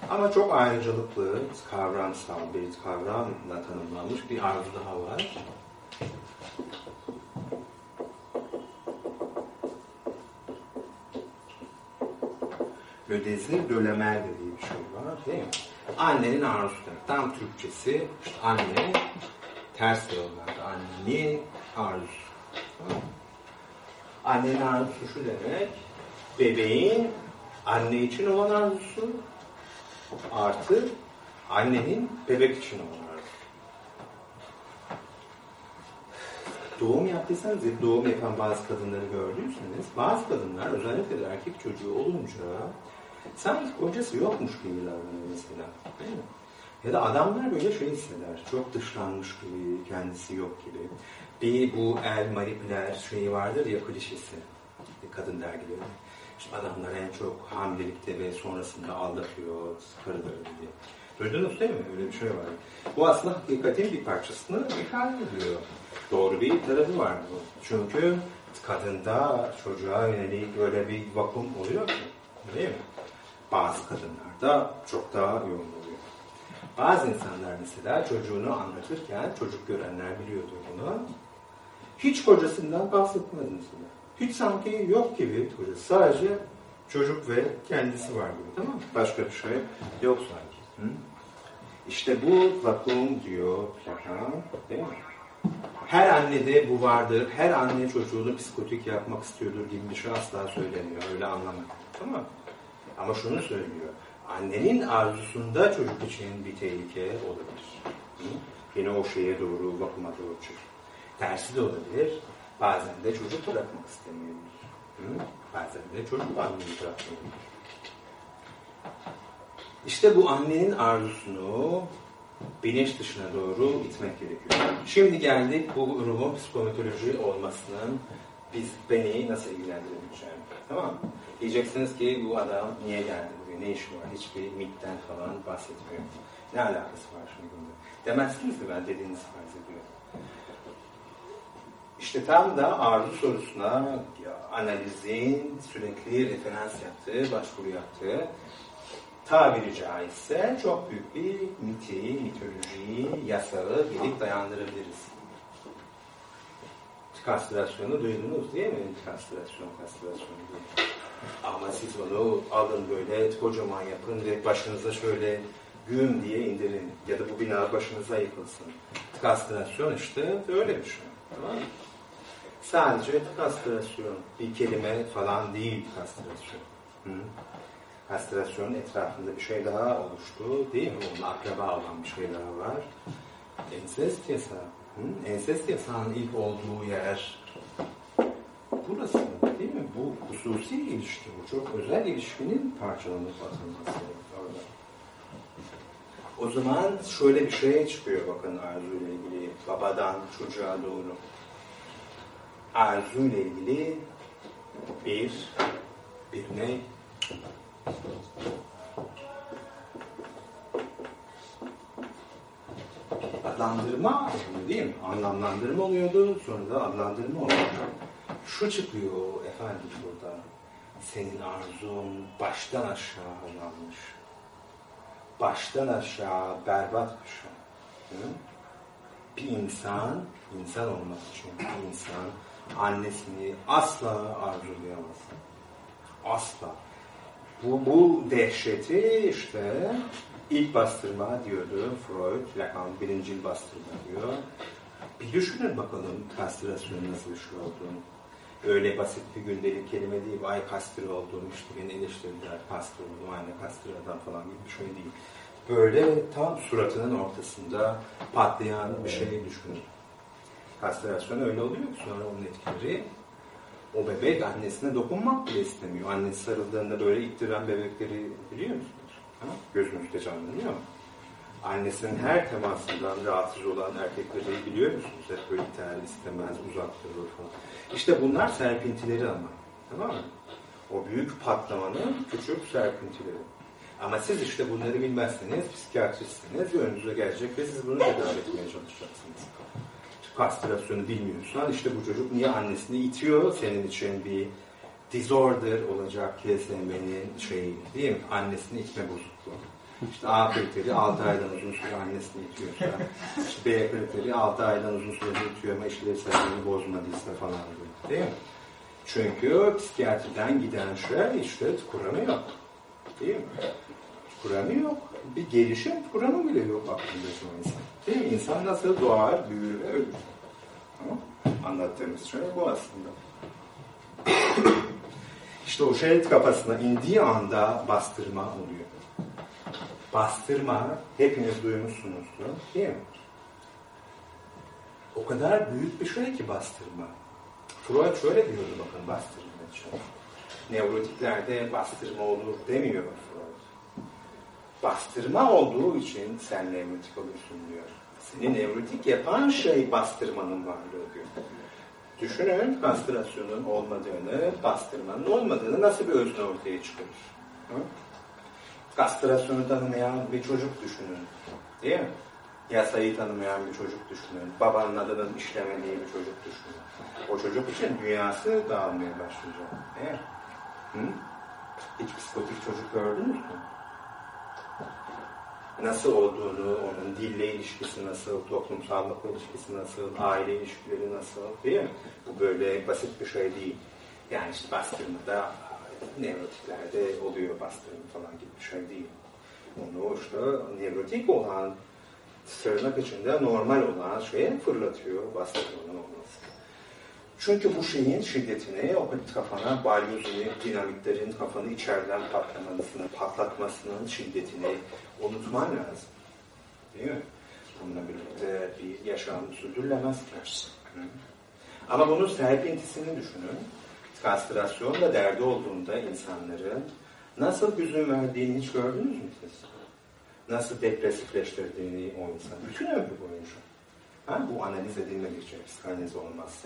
Ama çok ayrıcalıklı, kavramsal bir kavramla tanımlanmış bir arzu daha var. La mère dediği bir şey var değil mi? Annenin arzusu demek. Tam Türkçesi işte anne ters yollarda annenin arzusu. Annenin arzusu şu demek bebeğin anne için olan arzusu artı annenin bebek için olan arzusu. Doğum yaptıysanız, doğum yapan bazı kadınları gördüyseniz, bazı kadınlar özellikle de erkek çocuğu olunca sanki kocası yokmuş gibi davranıyor mesela. Değil mi? Ya da adamlar böyle şey hisseder, çok dışlanmış gibi, kendisi yok gibi. Bir bu el maripüler şeyi vardır ya klişesi, kadın dergileri. İşte adamlar en çok hamilelikte ve sonrasında aldatıyor karılarını diye. Duydunuz değil mi? Öyle bir şey var. Bu aslında hakikatin bir parçasını ihal ediyor. Doğru bir tarafı var bu. Çünkü kadında çocuğa yönelik böyle bir vakum oluyor ki. Değil mi? Bazı kadınlarda çok daha yoğun oluyor. Bazı insanlar mesela çocuğunu anlatırken, çocuk görenler biliyordur bunu. Hiç kocasından bahsetmez mesela. Hiç sanki yok gibi kocası. Sadece çocuk ve kendisi var gibi. Tamam mı? Başka bir şey yok sanki. Hı? İşte bu vakum diyor değil mi? Her annede bu vardır. Her anne çocuğunu psikotik yapmak istiyordur gibi bir şey asla söylemiyor. Öyle anlamak. Tamam? Ama şunu söylüyor. Annenin arzusunda çocuk için bir tehlike olabilir. Hı? Yine o şeye doğru, vakuma doğru çıkıyor. Tersi de olabilir. Bazen de çocuk bırakmak istemeyebilir. Hı? Bazen de çocuk anneyi bırakmayabilir. İşte bu annenin arzusunu bilinç dışına doğru itmek gerekiyor. Şimdi geldik bu ruhun psikometoloji olmasının biz beni nasıl ilgilendirebileceğim. Tamam? Diyeceksiniz ki bu adam niye geldi buraya, ne işi var, hiçbir mitten falan bahsetmiyor. Ne alakası var şimdi bunda? Demezsiniz mi ben dediğinizi farz ediyorum. İşte tam da arzu sorusuna analizin sürekli referans yaptığı, başvuru yaptığı tabiri caizse çok büyük bir miti, mitolojiyi, yasağı gelip dayandırabiliriz. Kastrasyonu duydunuz değil mi? Kastrasyon, kastrasyon diye. Ama siz onu alın böyle kocaman yapın ve başınıza şöyle güm diye indirin. Ya da bu bina başınıza yıkılsın. Kastrasyon işte öyle bir şey. Tamam mı? Sadece kastrasyon. Bir kelime falan değil kastrasyon. Hı? Kastrasyonun etrafında bir şey daha oluştu değil mi? Onun akraba olan bir şey daha var. Ensest yasağı. Hı? Ensest yasağının ilk olduğu yer burası değil mi? Bu hususi ilişki, bu çok özel ilişkinin parçalanıp atılması orada. O zaman şöyle bir şey çıkıyor bakın Arzu ile ilgili babadan çocuğa doğru. Arzu ile ilgili bir bir ne? Adlandırma değil mi? Anlamlandırma oluyordu, sonra da adlandırma oluyordu. Şu çıkıyor efendim burada. Senin arzun baştan aşağı yanlış. Baştan aşağı berbat bir şey. Bir insan, insan olmak için bir insan annesini asla arzulayamaz. Asla. Bu, bu dehşeti işte ilk bastırma diyordu Freud, Lacan birinci bastırma diyor. Bir düşünün bakalım kastrasyonun nasıl bir şey olduğunu. Öyle basit bir gündelik kelime değil. Ay kastır oldum, işte beni eleştirdiler, kastır oldum, aynı kastır adam falan gibi bir şey değil. Böyle tam suratının ortasında patlayan bir şey düşünün. Kastrasyon öyle oluyor ki sonra onun etkileri o bebek annesine dokunmak bile istemiyor. Annesi sarıldığında böyle ittiren bebekleri biliyor musunuz? Gözünüzde canlanıyor mu? Annesinin her temasından rahatsız olan erkekleri biliyor musunuz? Hep böyle iter, istemez, uzak durur falan. İşte bunlar serpintileri ama. Tamam mı? O büyük patlamanın küçük serpintileri. Ama siz işte bunları bilmezseniz, psikiyatristsiniz ve önünüze gelecek ve siz bunu tedavi etmeye çalışacaksınız. Kastrasyonu bilmiyorsan işte bu çocuk niye annesini itiyor? Senin için bir disorder olacak KSM'nin şeyi değil mi? Annesini itme bozukluğu. İşte A kriteri 6 aydan uzun süre annesini itiyorsa, işte B kriteri 6 aydan uzun süre itiyor ama işlevselliğini bozmadıysa falan. Değil mi? Çünkü psikiyatriden giden şey işte Kur'an'ı yok. Değil mi? Kur'an'ı yok. Bir gelişim Kur'an'ı bile yok aklında şu insan. Değil mi? İnsan nasıl doğar, büyür ve ölür. Tamam? Anlattığımız şey bu aslında. <coughs> işte o şerit kafasına indiği anda bastırma oluyor. Bastırma, hepiniz duymuşsunuzdur, değil mi? O kadar büyük bir şey ki bastırma. Freud şöyle diyordu bakın bastırma için. Nevrotiklerde bastırma olur demiyor Freud. Bastırma olduğu için sen nevrotik olursun diyor. Seni nevrotik yapan şey bastırmanın varlığı diyor. Düşünün kastrasyonun olmadığını, bastırmanın olmadığını nasıl bir özne ortaya çıkarır. Hı? Kastrasyonu tanımayan bir çocuk düşünün. Değil mi? Yasayı tanımayan bir çocuk düşünün. Babanın adının işlemediği bir çocuk düşünün. O çocuk için dünyası dağılmaya başlayacak. Değil mi? Hı? Hiç psikotik çocuk gördünüz mü? Nasıl olduğunu, onun dille ilişkisi nasıl, toplumsallıkla ilişkisi nasıl, aile ilişkileri nasıl değil mi? Bu böyle basit bir şey değil. Yani işte bastırmada nevrotiklerde oluyor bastırma falan gibi bir şey değil. Onu işte nevrotik olan tırnak içinde normal olan şeye fırlatıyor bastırmanın olması. Çünkü bu şeyin şiddetini, o kafana balyozunu, dinamitlerin kafanı içeriden patlamasını, patlatmasının şiddetini unutman lazım. Değil mi? Bununla birlikte bir yaşam sürdürülemez ki. Ama bunun serpintisini düşünün. Kastrasyon da derdi olduğunda insanların nasıl hüzün verdiğini hiç gördünüz mü siz? Nasıl depresifleştirdiğini o insan. Bütün ömrü boyunca. Ha, bu analiz edilmedikçe psikanaliz olmaz.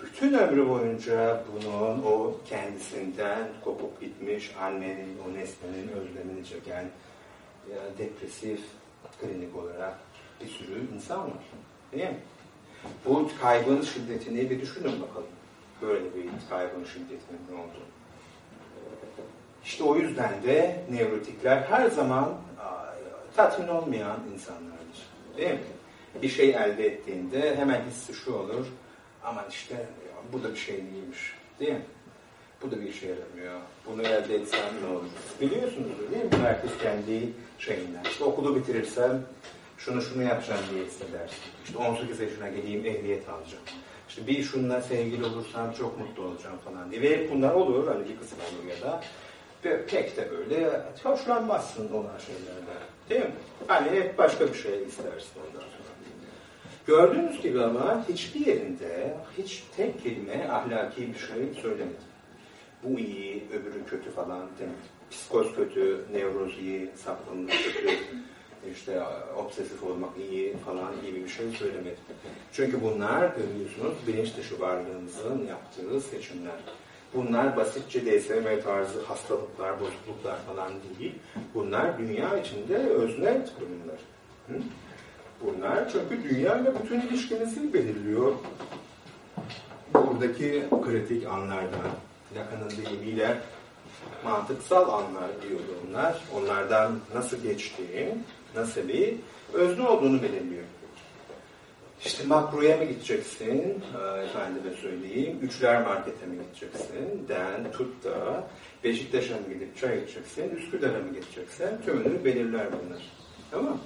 Bütün ömrü boyunca bunun o kendisinden kopup gitmiş annenin, o nesnenin özlemini çeken ya, depresif klinik olarak bir sürü insan var. Değil mi? Bu kaybın şiddetini bir düşünün bakalım. Böyle bir kaybın şiddetinin ne olduğunu. İşte o yüzden de nevrotikler her zaman tatmin olmayan insanlardır. Değil mi? Bir şey elde ettiğinde hemen hissi şu olur. Aman işte bu da bir şey değilmiş. Değil mi? Bu da bir işe yaramıyor. Bunu elde etsem ne olur? Biliyorsunuz değil mi? Herkes kendi şeyinden. İşte okulu bitirirsem şunu şunu yapacağım diye hissedersin. İşte 18 yaşına geleyim ehliyet alacağım. İşte bir şunla sevgili olursam çok mutlu olacağım falan diye. Ve bunlar olur hani bir kısmı olur ya da pek de böyle hoşlanmazsın olan şeylerden. Değil mi? Hani hep başka bir şey istersin ondan. Gördüğünüz gibi ama hiçbir yerinde hiç tek kelime ahlaki bir şey söylemedi. Bu iyi, öbürü kötü falan mi? Psikoz kötü, nevroz iyi, sapkınlık kötü, <laughs> işte obsesif olmak iyi falan gibi bir şey söylemedi. Çünkü bunlar görüyorsunuz bilinç dışı varlığımızın yaptığı seçimler. Bunlar basitçe DSM tarzı hastalıklar, bozukluklar falan değil. Bunlar dünya içinde öznel durumlar. Bunlar çünkü dünya ile bütün ilişkimizi belirliyor. Buradaki kritik anlardan, Lacan'ın deyimiyle mantıksal anlar diyor onlar. Onlardan nasıl geçtiğin, nasıl bir özne olduğunu belirliyor. İşte makroya mı gideceksin, e, efendime söyleyeyim, üçler markete mi gideceksin, den tut da Beşiktaş'a mı gidip çay içeceksin, Üsküdar'a mı gideceksin, tümünü belirler bunlar. Tamam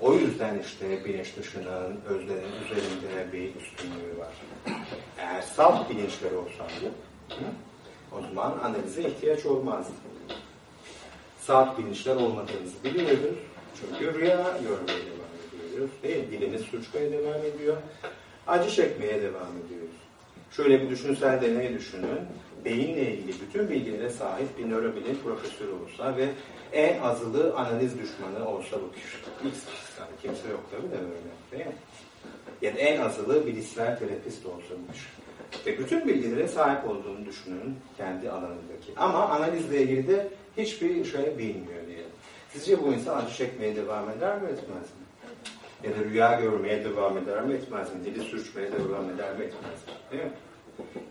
O yüzden işte bilinç dışının özlerin üzerinde bir üstünlüğü var. Eğer salt bilinçler olsaydı, o zaman analize ihtiyaç olmazdı. Salt bilinçler olmadığımızı biliyoruz. Çünkü rüya görmeye devam ediyoruz. Değil, dilimiz suçmaya devam ediyor. Acı çekmeye devam ediyoruz. Şöyle bir düşünsel deney düşünün. Beyinle ilgili bütün bilgilere sahip bir nörobilim profesörü olsa ve en azılı analiz düşmanı olsa bu kişi. X kişi yani kimse yok tabii de öyle. Değil mi? Ya da en azılı bilişsel terapist olsa bu kişi. Ve bütün bilgilere sahip olduğunu düşünün kendi alanındaki. Ama analizle ilgili de hiçbir şey bilmiyor diye. Sizce bu insan acı çekmeye devam eder mi etmez mi? Ya da rüya görmeye devam eder mi etmez mi? Dili sürçmeye devam eder mi etmez mi? Değil mi?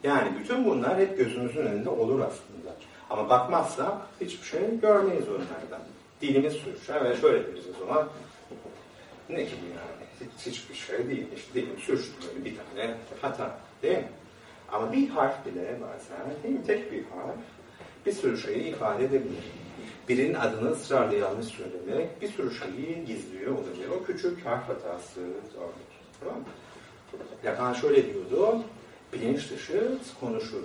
Yani bütün bunlar hep gözümüzün önünde olur aslında. Ama bakmazsak hiçbir şey görmeyiz onlardan. Dilimiz sürçer ve şöyle deriz o zaman. Ne ki yani? Hiç, hiçbir şey değil. İşte dilim sürçtü böyle bir tane hata. Değil mi? Ama bir harf bile bazen değil mi? Tek bir harf bir sürü şeyi ifade edebilir. Birinin adını ısrarla yanlış söylemek bir sürü şeyi gizliyor olabilir. O küçük harf hatası. Tamam mı? Lacan şöyle diyordu, bilinç dışı konuşur.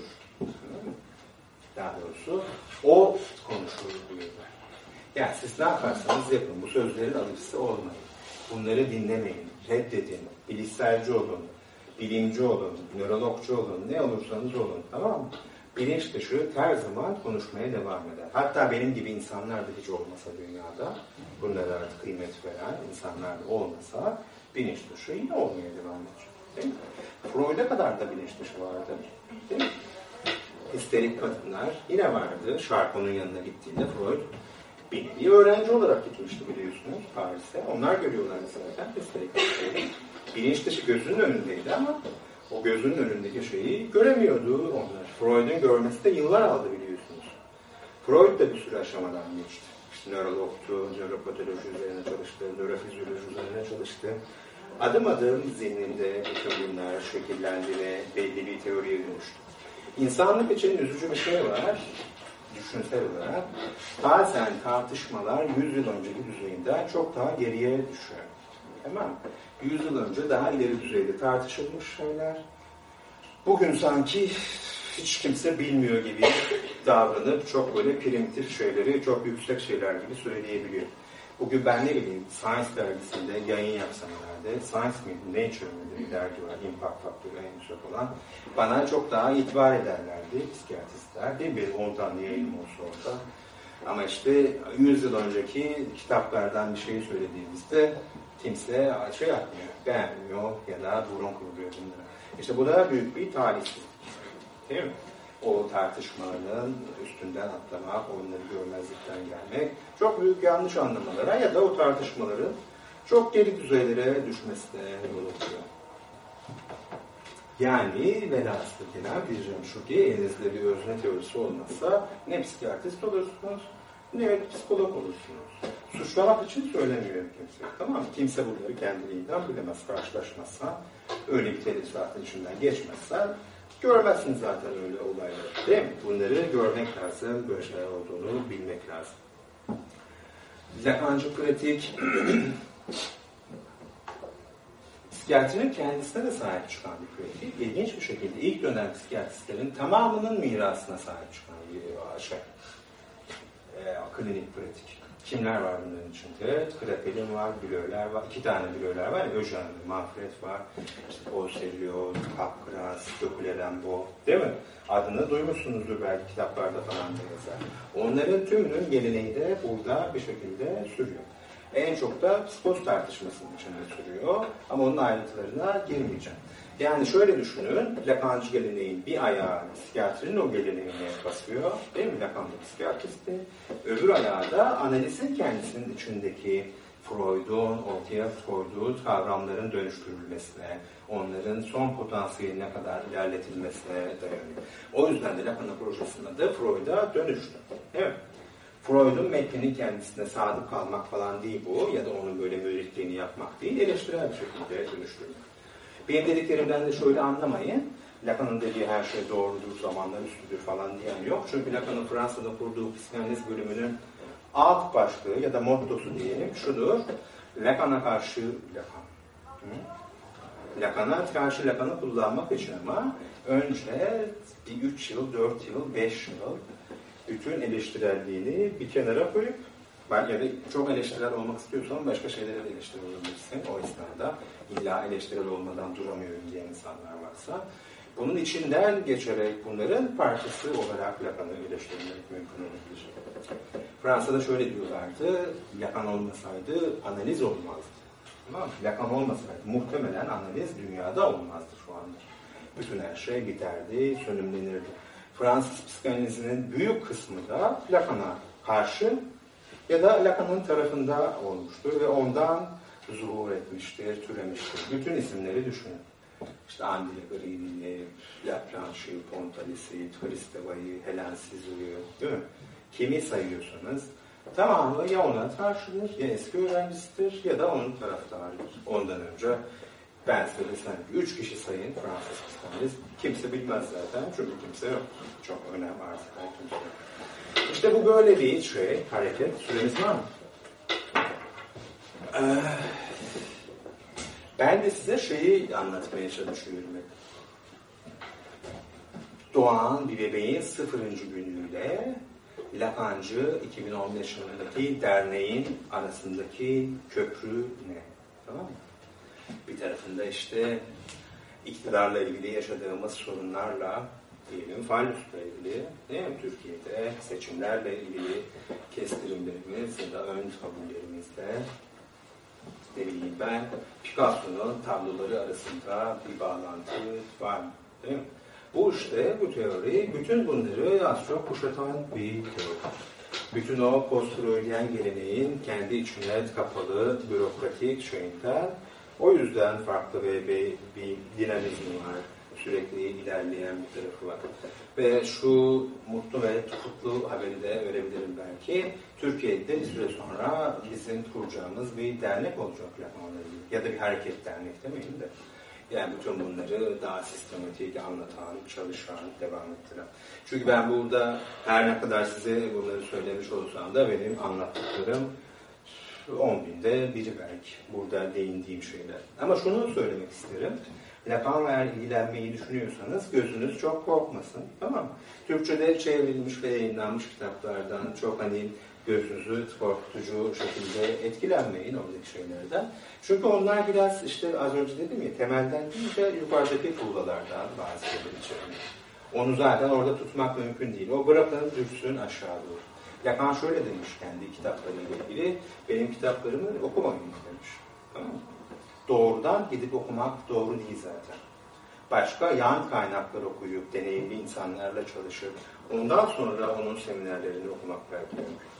Daha doğrusu o konuşur diyorlar. Yani siz ne yaparsanız yapın, bu sözlerin alıcısı olmayın. Bunları dinlemeyin, reddedin, bilişselci olun, bilimci olun, nörologcu olun, ne olursanız olun, tamam mı? bilinç dışı her zaman konuşmaya devam eder. Hatta benim gibi insanlar da hiç olmasa dünyada, bunlara kıymet veren insanlar da olmasa bilinç dışı yine olmaya devam edecek. Freud'a kadar da bilinç dışı vardı. Değil mi? Histerik kadınlar yine vardı. Şarkon'un yanına gittiğinde Freud bir öğrenci olarak gitmişti biliyorsunuz Paris'e. Onlar görüyorlar zaten histerik kadınları. Bilinç dışı gözünün önündeydi ama o gözünün önündeki şeyi göremiyordu onlar. Freud'un görmesi de yıllar aldı biliyorsunuz. Freud da bir sürü aşamadan geçti. İşte nörologtu, nöropatoloji üzerine çalıştı, nörofizyoloji üzerine çalıştı. Adım adım zihninde bütün bunlar şekillendi ve belli bir teoriye dönüştü. İnsanlık için üzücü bir şey var, düşünsel olarak. Bazen tartışmalar 100 yıl önceki düzeyinden çok daha geriye düşüyor. Tamam mı? 100 yıl önce daha ileri düzeyde tartışılmış şeyler. Bugün sanki hiç kimse bilmiyor gibi davranıp çok böyle primitif şeyleri çok yüksek şeyler gibi söyleyebiliyor. Bugün ben ne bileyim Science dergisinde yayın yapsam herhalde Science mi, Nature mi bir dergi var, Impact Faktörü en yüksek olan. Bana çok daha itibar ederlerdi psikiyatristler değil mi? Benim 10 tane yayınım olsa orada. Ama işte 100 yıl önceki kitaplardan bir şey söylediğimizde kimse şey yapmıyor, beğenmiyor ya da burun kıvırıyor bunlara. İşte bu da büyük bir talihsizlik. Değil mi? O tartışmaların üstünden atlamak, onları görmezlikten gelmek çok büyük yanlış anlamalara ya da o tartışmaların çok geri düzeylere düşmesine yol açıyor. Yani velhasıl kelam diyeceğim şu ki elinizde bir özne teorisi olmazsa ne psikiyatrist olursunuz ne psikolog olursunuz. Suçlamak için söylemiyorum kimse. Tamam mı? Kimse bunları kendiliğinden bilemez, karşılaşmazsa, öyle bir televizyon içinden geçmezse görmezsiniz zaten öyle olayları. Değil mi? Bunları görmek lazım, böyle şeyler olduğunu bilmek lazım. Lacancı pratik <clears throat> psikiyatrinin kendisine de sahip çıkan bir pratik. İlginç bir şekilde ilk dönem psikiyatristlerin tamamının mirasına sahip çıkan bir şey. E, klinik pratik. Kimler var bunların içinde? Krapelin var, Blöler var, iki tane Blöler var. Öjen, Manfred var, işte Paul Sergio, Capgras, Dokulelembo, değil mi? Adını duymuşsunuzdur belki kitaplarda falan da yazar. Onların tümünün geleneği de burada bir şekilde sürüyor. En çok da psikoz tartışmasının içinde sürüyor. Ama onun ayrıntılarına girmeyeceğim. Yani şöyle düşünün, Lacancı geleneğin bir ayağı psikiyatrinin o geleneğine basıyor. Değil mi? Lacan da psikiyatristi. Öbür ayağı da analizin kendisinin içindeki Freud'un ortaya koyduğu kavramların dönüştürülmesine, onların son potansiyeline kadar ilerletilmesine dayanıyor. O yüzden de Lacan'ın projesinin adı Freud'a dönüştü. Mi? Freud'un metninin kendisine sadık kalmak falan değil bu ya da onun böyle müritliğini yapmak değil, eleştirel bir şekilde dönüştürmek. Benim dediklerimden de şöyle anlamayın. Lacan'ın dediği her şey doğrudur, zamanlar üstüdür falan diyen yok. Çünkü Lacan'ın Fransa'da kurduğu psikanaliz bölümünün alt başlığı ya da mottosu diyelim şudur. Lacan'a karşı Lacan. Lacan'a karşı Lacan'ı kullanmak için ama önce bir üç yıl, dört yıl, beş yıl bütün eleştirelliğini bir kenara koyup ben ya da çok eleştirel olmak istiyorsan başka şeylere de eleştirel o esnada. İlla eleştirel olmadan duramıyorum diyen insanlar varsa. Bunun içinden geçerek bunların parçası olarak Lacan'ı eleştirmek mümkün olabilir. Fransa'da şöyle diyorlardı, Lacan olmasaydı analiz olmazdı. Tamam Lacan olmasaydı muhtemelen analiz dünyada olmazdı şu anda. Bütün her şey biterdi, sönümlenirdi. Fransız psikanalizinin büyük kısmı da Lacan'a karşı ya da Lacan'ın tarafında olmuştur ve ondan zuhur etmiştir, türemiştir. Bütün isimleri düşünün. İşte Andile Grigny'i, Laplanche'yi, Pontalis'i, Tristeva'yı, Helen Sizu'yu, değil mi? Kimi sayıyorsanız tamamı ya ona karşıdır, ya eski öğrencisidir ya da onun taraftarıdır. Ondan önce ben söylesem üç kişi sayın Fransız psikanaliz. Kimse bilmez zaten çünkü kimse yok. Çok önem arz eden kimse yok. İşte bu böyle bir şey, hareket. Süremiz var mı? Ee, ben de size şeyi anlatmaya çalışıyorum. Doğan bir bebeğin sıfırıncı günüyle Lacancı 2015 yılındaki derneğin arasındaki köprü ne? Tamam mı? Bir tarafında işte iktidarla ilgili yaşadığımız sorunlarla diyelim Fallus'la ilgili değil? Türkiye'de seçimlerle ilgili kestirimlerimiz ya da ön kabullerimizde ne bileyim ben Picasso'nun tabloları arasında bir bağlantı var mı? Değil mi? Bu işte bu teori bütün bunları az çok kuşatan bir teori. Bütün o post-Freudian geleneğin kendi içine kapalı bürokratik şeyinden o yüzden farklı ve bir, bir dinamizm var. Sürekli ilerleyen bir tarafı var. Ve şu mutlu ve tutuklu haberi de verebilirim belki. Türkiye'de bir süre sonra bizim kuracağımız bir dernek olacak. Ya da bir hareket dernek demeyin de. Yani bütün bunları daha sistematik anlatan, çalışan, devam ettiren. Çünkü ben burada her ne kadar size bunları söylemiş olsam da benim anlattıklarım 10 binde biri belki burada değindiğim şeyler. Ama şunu söylemek isterim. Lacan'la ilgilenmeyi düşünüyorsanız gözünüz çok korkmasın. Tamam mı? Türkçe'de çevrilmiş ve yayınlanmış kitaplardan çok hani gözünüzü korkutucu şekilde etkilenmeyin oradaki şeylerden. Çünkü onlar biraz işte az önce dedim ya temelden değil de yukarıdaki tuğlalardan bazı şeyler içeriyor. Onu zaten orada tutmak mümkün değil. O bırakın düşsün aşağı doğru. Lacan şöyle demiş kendi kitaplarıyla ilgili, benim kitaplarımı okumayın demiş. Tamam mı? Doğrudan gidip okumak doğru değil zaten. Başka yan kaynaklar okuyup, deneyimli insanlarla çalışıp, ondan sonra onun seminerlerini okumak belki mümkün.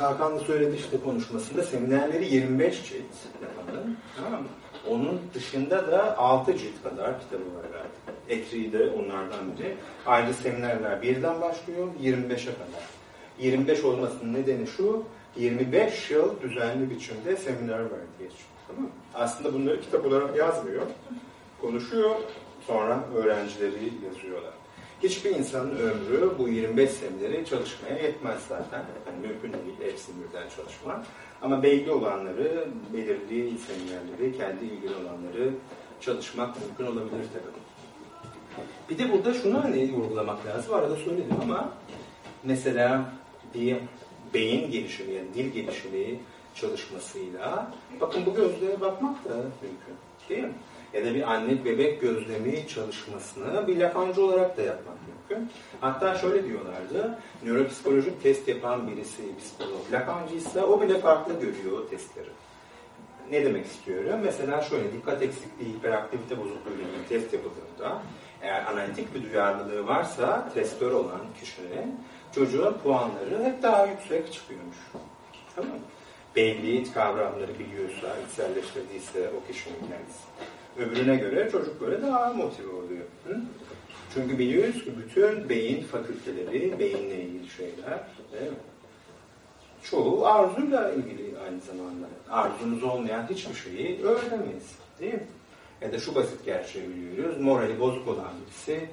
Hakan da söyledi işte konuşmasında seminerleri 25 cilt. Tamam mı? Onun dışında da 6 cilt kadar kitabı var galiba. Ekri de onlardan biri. Ayrı seminerler birden başlıyor 25'e kadar. 25 olmasının nedeni şu, 25 yıl düzenli biçimde seminer verdi geçiyor. Tamam? Aslında bunları kitap olarak yazmıyor. Konuşuyor, sonra öğrencileri yazıyorlar. Hiçbir insanın ömrü bu 25 semineri çalışmaya yetmez zaten. Yani mümkün değil hepsini birden çalışmak. Ama belli olanları, belirli seminerleri, kendi ilgili olanları çalışmak mümkün olabilir tabii. Bir de burada şunu hani vurgulamak lazım. Arada söyledim ama mesela bir beyin gelişimi, yani dil gelişimi çalışmasıyla bakın bu gözlere bakmak da mümkün. Değil mi? Ya da bir anne bebek gözlemi çalışmasını bir Lacancı olarak da yapmak mümkün. Hatta şöyle diyorlardı, nöropsikolojik test yapan birisi psikolog Lacancı ise o bile farklı görüyor testleri. Ne demek istiyorum? Mesela şöyle dikkat eksikliği, hiperaktivite bozukluğu ile ilgili test yapıldığında eğer analitik bir duyarlılığı varsa testör olan kişinin çocuğun puanları hep daha yüksek çıkıyormuş. Tamam mı? Belli kavramları biliyorsa, içselleştirdiyse o kişinin kendisi. Öbürüne göre çocuk böyle daha motive oluyor. Hı? Çünkü biliyoruz ki bütün beyin fakülteleri, beyinle ilgili şeyler, değil mi? çoğu arzuyla ilgili aynı zamanda. Arzumuz olmayan hiçbir şeyi öğrenemeyiz. Değil mi? Ya da şu basit gerçeği biliyoruz. Morali bozuk olan birisi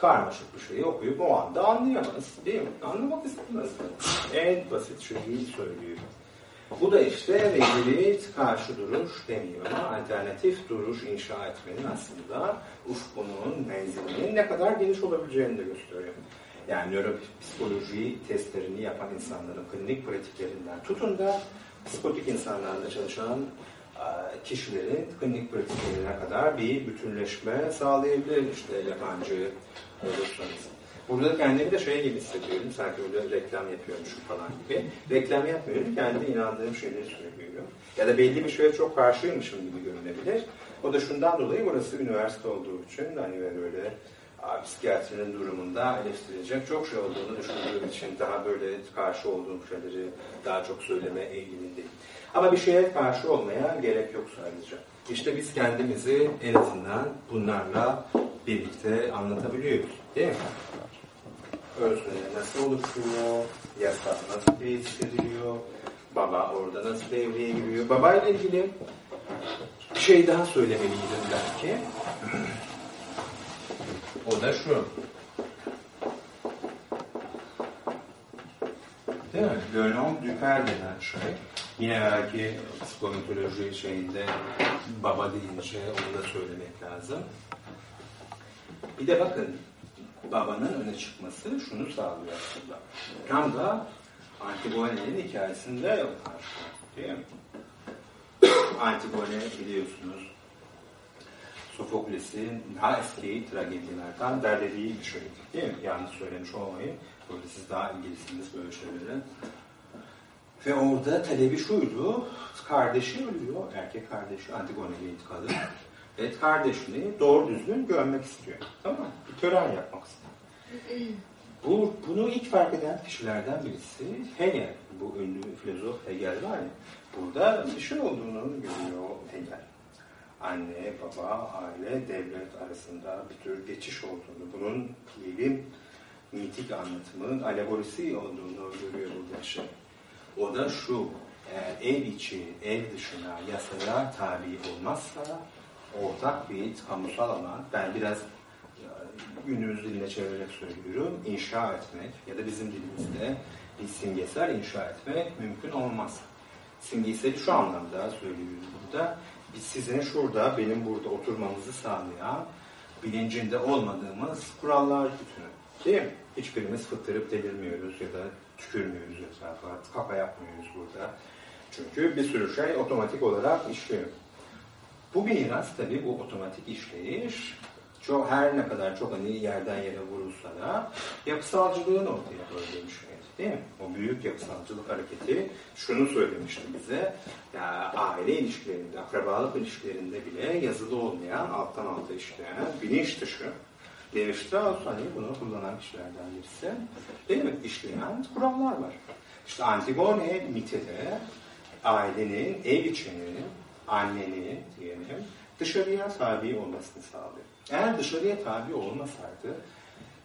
karmaşık bir şeyi okuyup o anda anlayamaz. Değil mi? Anlamak istemez. En basit şeyi söylüyor. Bu da işte belirli karşı duruş demiyor ama alternatif duruş inşa etmenin aslında ufkunun, menzilinin ne kadar geniş olabileceğini de gösteriyor. Yani nöropsikoloji testlerini yapan insanların klinik pratiklerinden tutun da psikotik insanlarla çalışan kişilerin klinik pratiklerine kadar bir bütünleşme sağlayabilir işte yabancı olursanız. Burada kendimi de şey gibi hissediyorum, sanki öyle reklam yapıyormuşum falan gibi. Reklam yapmıyorum, kendi inandığım şeyleri söylüyorum. Ya da belli bir şeye çok karşıymışım gibi görünebilir. O da şundan dolayı burası üniversite olduğu için hani böyle psikiyatrinin durumunda eleştirilecek çok şey olduğunu düşündüğüm için daha böyle karşı olduğum şeyleri daha çok söyleme eğilimindeyim. Ama bir şeye karşı olmaya gerek yok sadece. İşte biz kendimizi en azından bunlarla birlikte anlatabiliyoruz. Değil mi? Özne nasıl oluşuyor? Yasa nasıl tesis ediliyor? Baba orada nasıl devreye giriyor? Babayla ilgili bir şey daha söylemeliydim belki. O da şu. Değil mi? Le nom du père denen şey. Yine belki psikometoloji şeyinde baba deyince onu da söylemek lazım. Bir de bakın babanın öne çıkması şunu sağlıyor aslında. Tam da Antigone'nin hikayesinde yok Değil mi? <coughs> Antigone biliyorsunuz Sofokles'in daha eski tragedilerden derlediği bir şeydi. Değil mi? Yanlış söylemiş olmayın. Böyle siz daha ilgilisiniz böyle şeylere. Ve orada talebi şuydu, kardeşi ölüyor, erkek kardeşi, Antigone bir Ve kardeşini doğru düzgün görmek istiyor. Tamam mı? Bir tören yapmak istiyor. <clears throat> Bu, bunu ilk fark eden kişilerden birisi Hegel. Bu ünlü filozof Hegel var ya. Burada bir şey olduğunu görüyor Hegel. Anne, baba, aile, devlet arasında bir tür geçiş olduğunu, bunun diyelim mitik anlatımı, alegorisi olduğunu görüyor burada şey. O da şu, eğer ev içi, ev dışına yasaya tabi olmazsa ortak bir kamusal alan, ben biraz günümüz diline çevirerek söylüyorum, inşa etmek ya da bizim dilimizde bir simgesel inşa etmek mümkün olmaz. Simgeseli şu anlamda söylüyoruz burada, biz sizin şurada, benim burada oturmamızı sağlayan bilincinde olmadığımız kurallar bütünü. Mi? Hiçbirimiz fıttırıp delirmiyoruz ya da tükürmüyoruz etrafa, kaka yapmıyoruz burada. Çünkü bir sürü şey otomatik olarak işliyor. Bu miras tabii bu otomatik işleyiş çok her ne kadar çok hani yerden yere vurulsa da yapısalcılığın ortaya koyduğu bir şey. Değil mi? O büyük yapısalcılık hareketi şunu söylemişti bize. Ya, aile ilişkilerinde, akrabalık ilişkilerinde bile yazılı olmayan, alttan alta işleyen, bilinç dışı Demişte hani bunu kullanan kişilerden birisi. Değil mi? İşleyen kurallar var. İşte Antigone mitede ailenin ev içini anneni diyelim dışarıya tabi olmasını sağlıyor. Eğer dışarıya tabi olmasaydı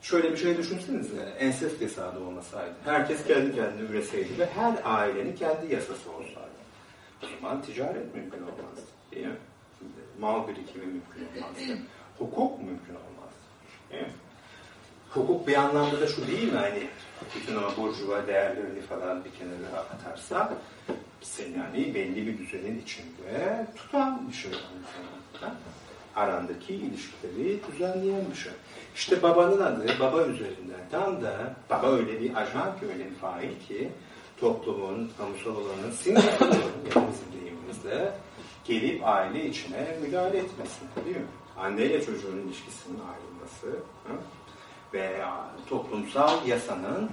şöyle bir şey düşünsenize ensest yasağı da olmasaydı herkes kendi kendine üreseydi ve her ailenin kendi yasası olsaydı o zaman ticaret mümkün olmazdı. Değil mi? Mal birikimi mümkün olmazdı. Hukuk mümkün olmazdı. Hukuk bir anlamda da şu değil mi? Hani bütün o burjuva değerlerini falan bir kenara atarsa yani belli bir düzenin içinde tutan bir şey. Arandaki ilişkileri düzenleyen bir şey. İşte babanın adı baba üzerinden. Tam da baba öyle bir ajan ki öyle bir fail ki toplumun, kamusal olanın deyimimizle gelip aile içine müdahale etmesi. Değil mi? Anneyle çocuğun ilişkisinin ayrılması. Hı? ve toplumsal yasanın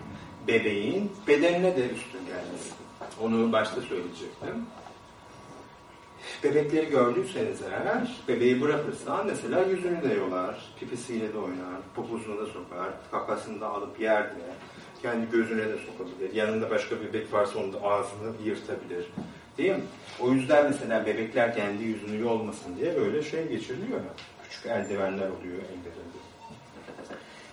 bebeğin bedenine de üstün gelmesi. Onu başta söyleyecektim. Bebekleri gördüyseniz eğer, bebeği bırakırsan mesela yüzünü de yolar, pipisiyle de oynar, popuzunu da sokar, kakasını da alıp yer de, kendi gözüne de sokabilir. Yanında başka bebek varsa onu da ağzını yırtabilir. Değil mi? O yüzden mesela bebekler kendi yüzünü yolmasın diye böyle şey geçiriliyor. Küçük eldivenler oluyor ellerinde.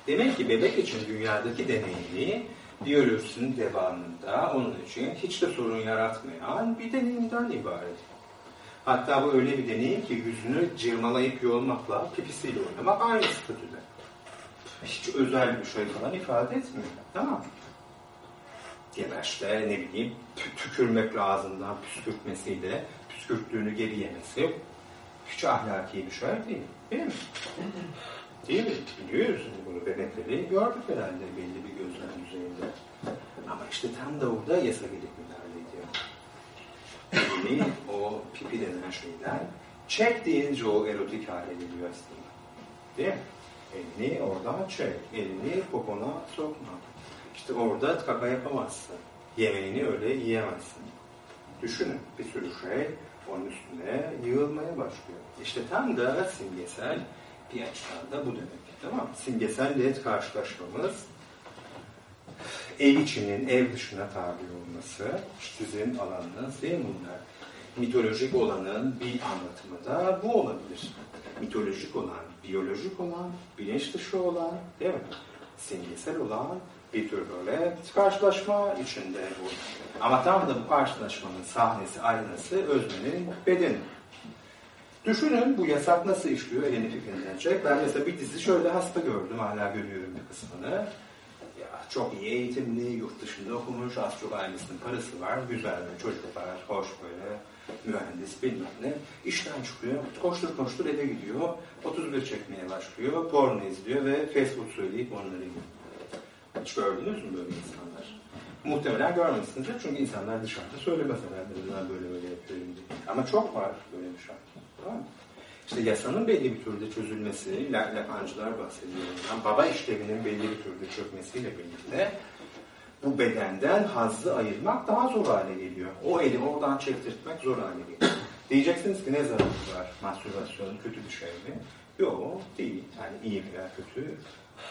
Demek ki bebek için dünyadaki deneyimi biyolojisinin devamında onun için hiç de sorun yaratmayan bir deneyimden ibaret. Hatta bu öyle bir deneyim ki yüzünü cırmalayıp yolmakla pipisiyle oynamak aynı statüde. Hiç özel bir şey falan ifade etmiyor. Tamam Ya ne bileyim tükürmekle ağzından püskürtmesiyle püskürttüğünü geri yemesi hiç ahlaki bir şey değil. Değil mi? Değil mi? Biliyoruz bunu bebekleri gördük herhalde belli bir gözlem düzeyinde. Ama işte tam da orada yasa gelip müdahale ediyor. Yani o pipi denen şeyden çek deyince o erotik hale geliyor aslında. Değil mi? Elini oradan çek. Elini popona sokma. İşte orada kaka yapamazsın. Yemeğini öyle yiyemezsin. Düşünün bir sürü şey onun üstüne yığılmaya başlıyor. İşte tam da simgesel bir açıdan da bu demek. Tamam Simgesel net karşılaşmamız ev içinin ev dışına tabi olması, sizin alanınız değil mi bunlar? Mitolojik olanın bir anlatımı da bu olabilir. Mitolojik olan, biyolojik olan, bilinç dışı olan, değil mi? Simgesel olan bir tür böyle karşılaşma içinde bu. Ama tam da bu karşılaşmanın sahnesi, aynası öznenin bedeni. Düşünün bu yasak nasıl işliyor elini fikrinden. Ben mesela bir dizi şöyle hasta gördüm, hala görüyorum bir kısmını. Ya çok iyi eğitimli, yurt dışında okumuş, az çok ailesinin parası var, güzel bir çocuk var, hoş böyle, mühendis bilmem ne. İşten çıkıyor, koştur koştur eve gidiyor, 31 çekmeye başlıyor, porno izliyor ve fast food söyleyip onları yiyor. Hiç gördünüz mü böyle insanlar? Muhtemelen görmemişsinizdir çünkü insanlar dışarıda söylemez herhalde böyle böyle yapıyorum diye. Ama çok var böyle bir şey. Tamam mı? İşte yasanın belli bir türde çözülmesi, Lacancılar bahsediyor. Yani baba işlevinin belli bir türde çökmesiyle birlikte bu bedenden hazzı ayırmak daha zor hale geliyor. O eli oradan çektirtmek zor hale geliyor. Diyeceksiniz ki ne zararı var mastürbasyon kötü bir şey mi? Yok değil. Yani iyi veya kötü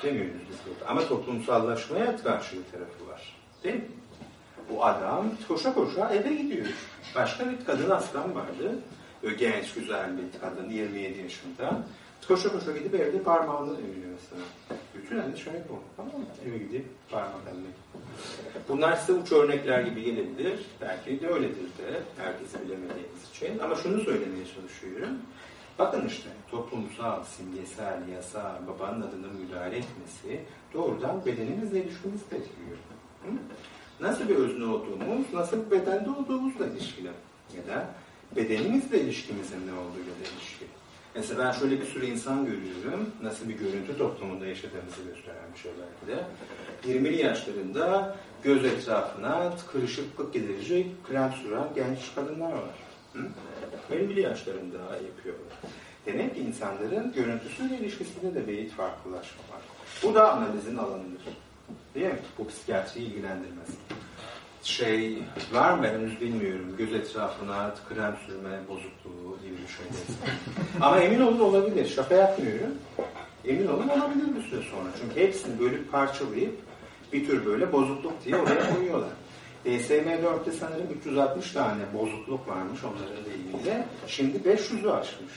demiyoruz biz burada. Ama toplumsallaşmaya karşı bir tarafı var. Değil mi? Bu adam koşa koşa eve gidiyor. Başka bir kadın aslan vardı. Genç, güzel bir kadın, 27 yaşında. Koşa koşa gidip evde parmağını emiyor mesela. Bütün hani şöyle bu. Tamam mı? Eve gidip parmak emmek. Bunlar size uç örnekler gibi gelebilir. Belki de öyledir de. Herkesi bilemediğimiz için. Ama şunu söylemeye çalışıyorum. Bakın işte toplumsal, simgesel, yasa, babanın adına müdahale etmesi doğrudan bedenimizle ilişkimizi de etkiliyor. Hı? Nasıl bir özne olduğumuz, nasıl bir bedende olduğumuzla ilişkili. Ya da bedenimizle ilişkimizin ne olduğuyla da ilişkili. Mesela ben şöyle bir sürü insan görüyorum. Nasıl bir görüntü toplumunda yaşadığımızı gösteren bir şey belki de. 20'li yaşlarında göz etrafına kırışıklık giderecek krem süren genç kadınlar var. Hı? 20'li yaşlarında yapıyorlar. Demek ki insanların görüntüsüyle ilişkisinde de bir farklılaşma var. Bu da analizin alanıdır. Değil mi? Bu psikiyatriyi ilgilendirmez. Şey var mı henüz bilmiyorum. Göz etrafına krem sürme bozukluğu gibi bir şey. <laughs> Ama emin olun olabilir. Şaka yapmıyorum. Emin olun olabilir bir süre sonra. Çünkü hepsini bölüp parçalayıp bir tür böyle bozukluk diye oraya koyuyorlar. DSM-4'te sanırım 360 tane bozukluk varmış onların deyimiyle. Şimdi 500'ü aşmış.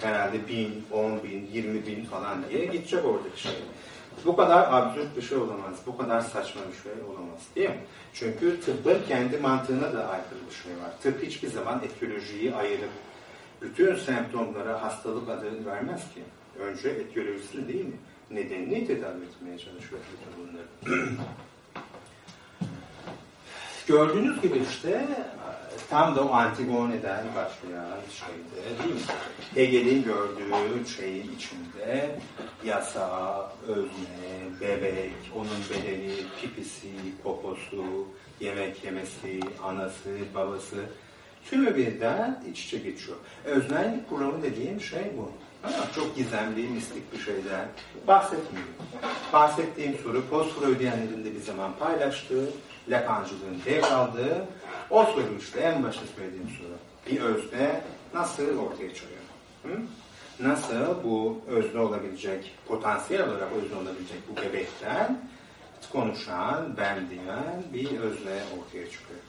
Herhalde 1000, 10 bin, 20 bin falan diye gidecek oradaki şey. Bu kadar absürt bir şey olamaz. Bu kadar saçma bir şey olamaz. Değil mi? Çünkü tıbbın kendi mantığına da aykırı bir şey var. Tıp hiçbir zaman etiyolojiyi ayırıp bütün semptomlara hastalık adı vermez ki. Önce etiyolojisi değil mi? Nedenini tedavi etmeye çalışıyor bütün bunları. <clears throat> Gördüğünüz gibi işte tam da o Antigone'den başlayan şeyde değil mi? Hegel'in gördüğü şeyin içinde yasa, özne, bebek, onun bedeni, pipisi, poposu, yemek yemesi, anası, babası tümü birden iç içe geçiyor. Öznellik kuramı dediğim şey bu. Ama çok gizemli, mistik bir şeyden bahsetmiyorum. Bahsettiğim soru post-Freudiyenlerin de bir zaman paylaştığı, Lacancılığın devraldığı o soru işte en başta söylediğim soru. Bir özne nasıl ortaya çıkıyor? Hı? Nasıl bu özne olabilecek, potansiyel olarak özne olabilecek bu bebekten konuşan, ben diyen bir özne ortaya çıkıyor.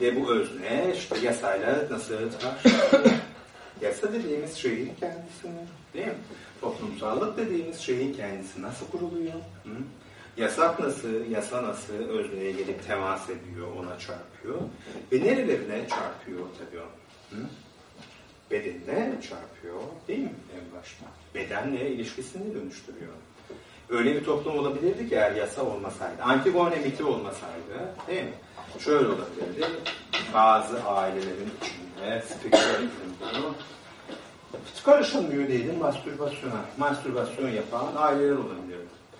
Ve bu özne işte yasayla nasıl karşılaşıyor? <laughs> Yasa dediğimiz şeyin kendisini, değil mi? Toplumsallık dediğimiz şeyin kendisi nasıl kuruluyor? Hı? Yasak nasıl, yasa nasıl özneye gelip temas ediyor, ona çarpıyor. Ve nerelerine çarpıyor tabii? Hı? Bedenine çarpıyor değil mi en başta? Bedenle ilişkisini dönüştürüyor. Öyle bir toplum olabilirdi ki eğer yasa olmasaydı, Antigone miti olmasaydı değil mi? Şöyle olabilirdi. Bazı ailelerin içinde spekülatif bunu karışılmıyor değilim mastürbasyona. Mastürbasyon yapan aileler olabilirdi.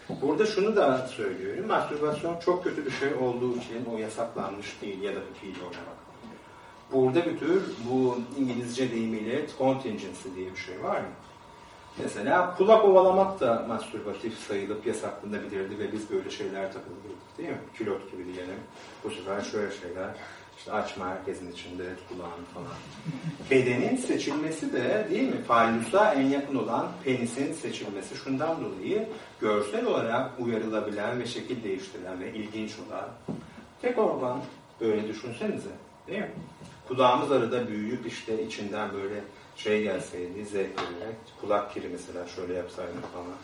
Burada şunu da söylüyorum. Mastürbasyon çok kötü bir şey olduğu için o yasaklanmış değil ya da bu fiil oynamak. Burada bir tür bu İngilizce deyimiyle contingency diye bir şey var mı? Mesela kulak ovalamak da mastürbatif sayılıp yasaklanabilirdi ve biz böyle şeyler takılırdık değil mi? Külot gibi diyelim. Bu sefer şöyle şeyler işte açma herkesin içinde kulağın falan. Bedenin seçilmesi de değil mi? Falusa en yakın olan penisin seçilmesi şundan dolayı görsel olarak uyarılabilen ve şekil değiştirilen ve ilginç olan tek organ. Böyle düşünsenize. Değil mi? Kulağımız arada büyüyüp işte içinden böyle şey gelseydi, zevk kulak kiri mesela şöyle yapsaydım falan.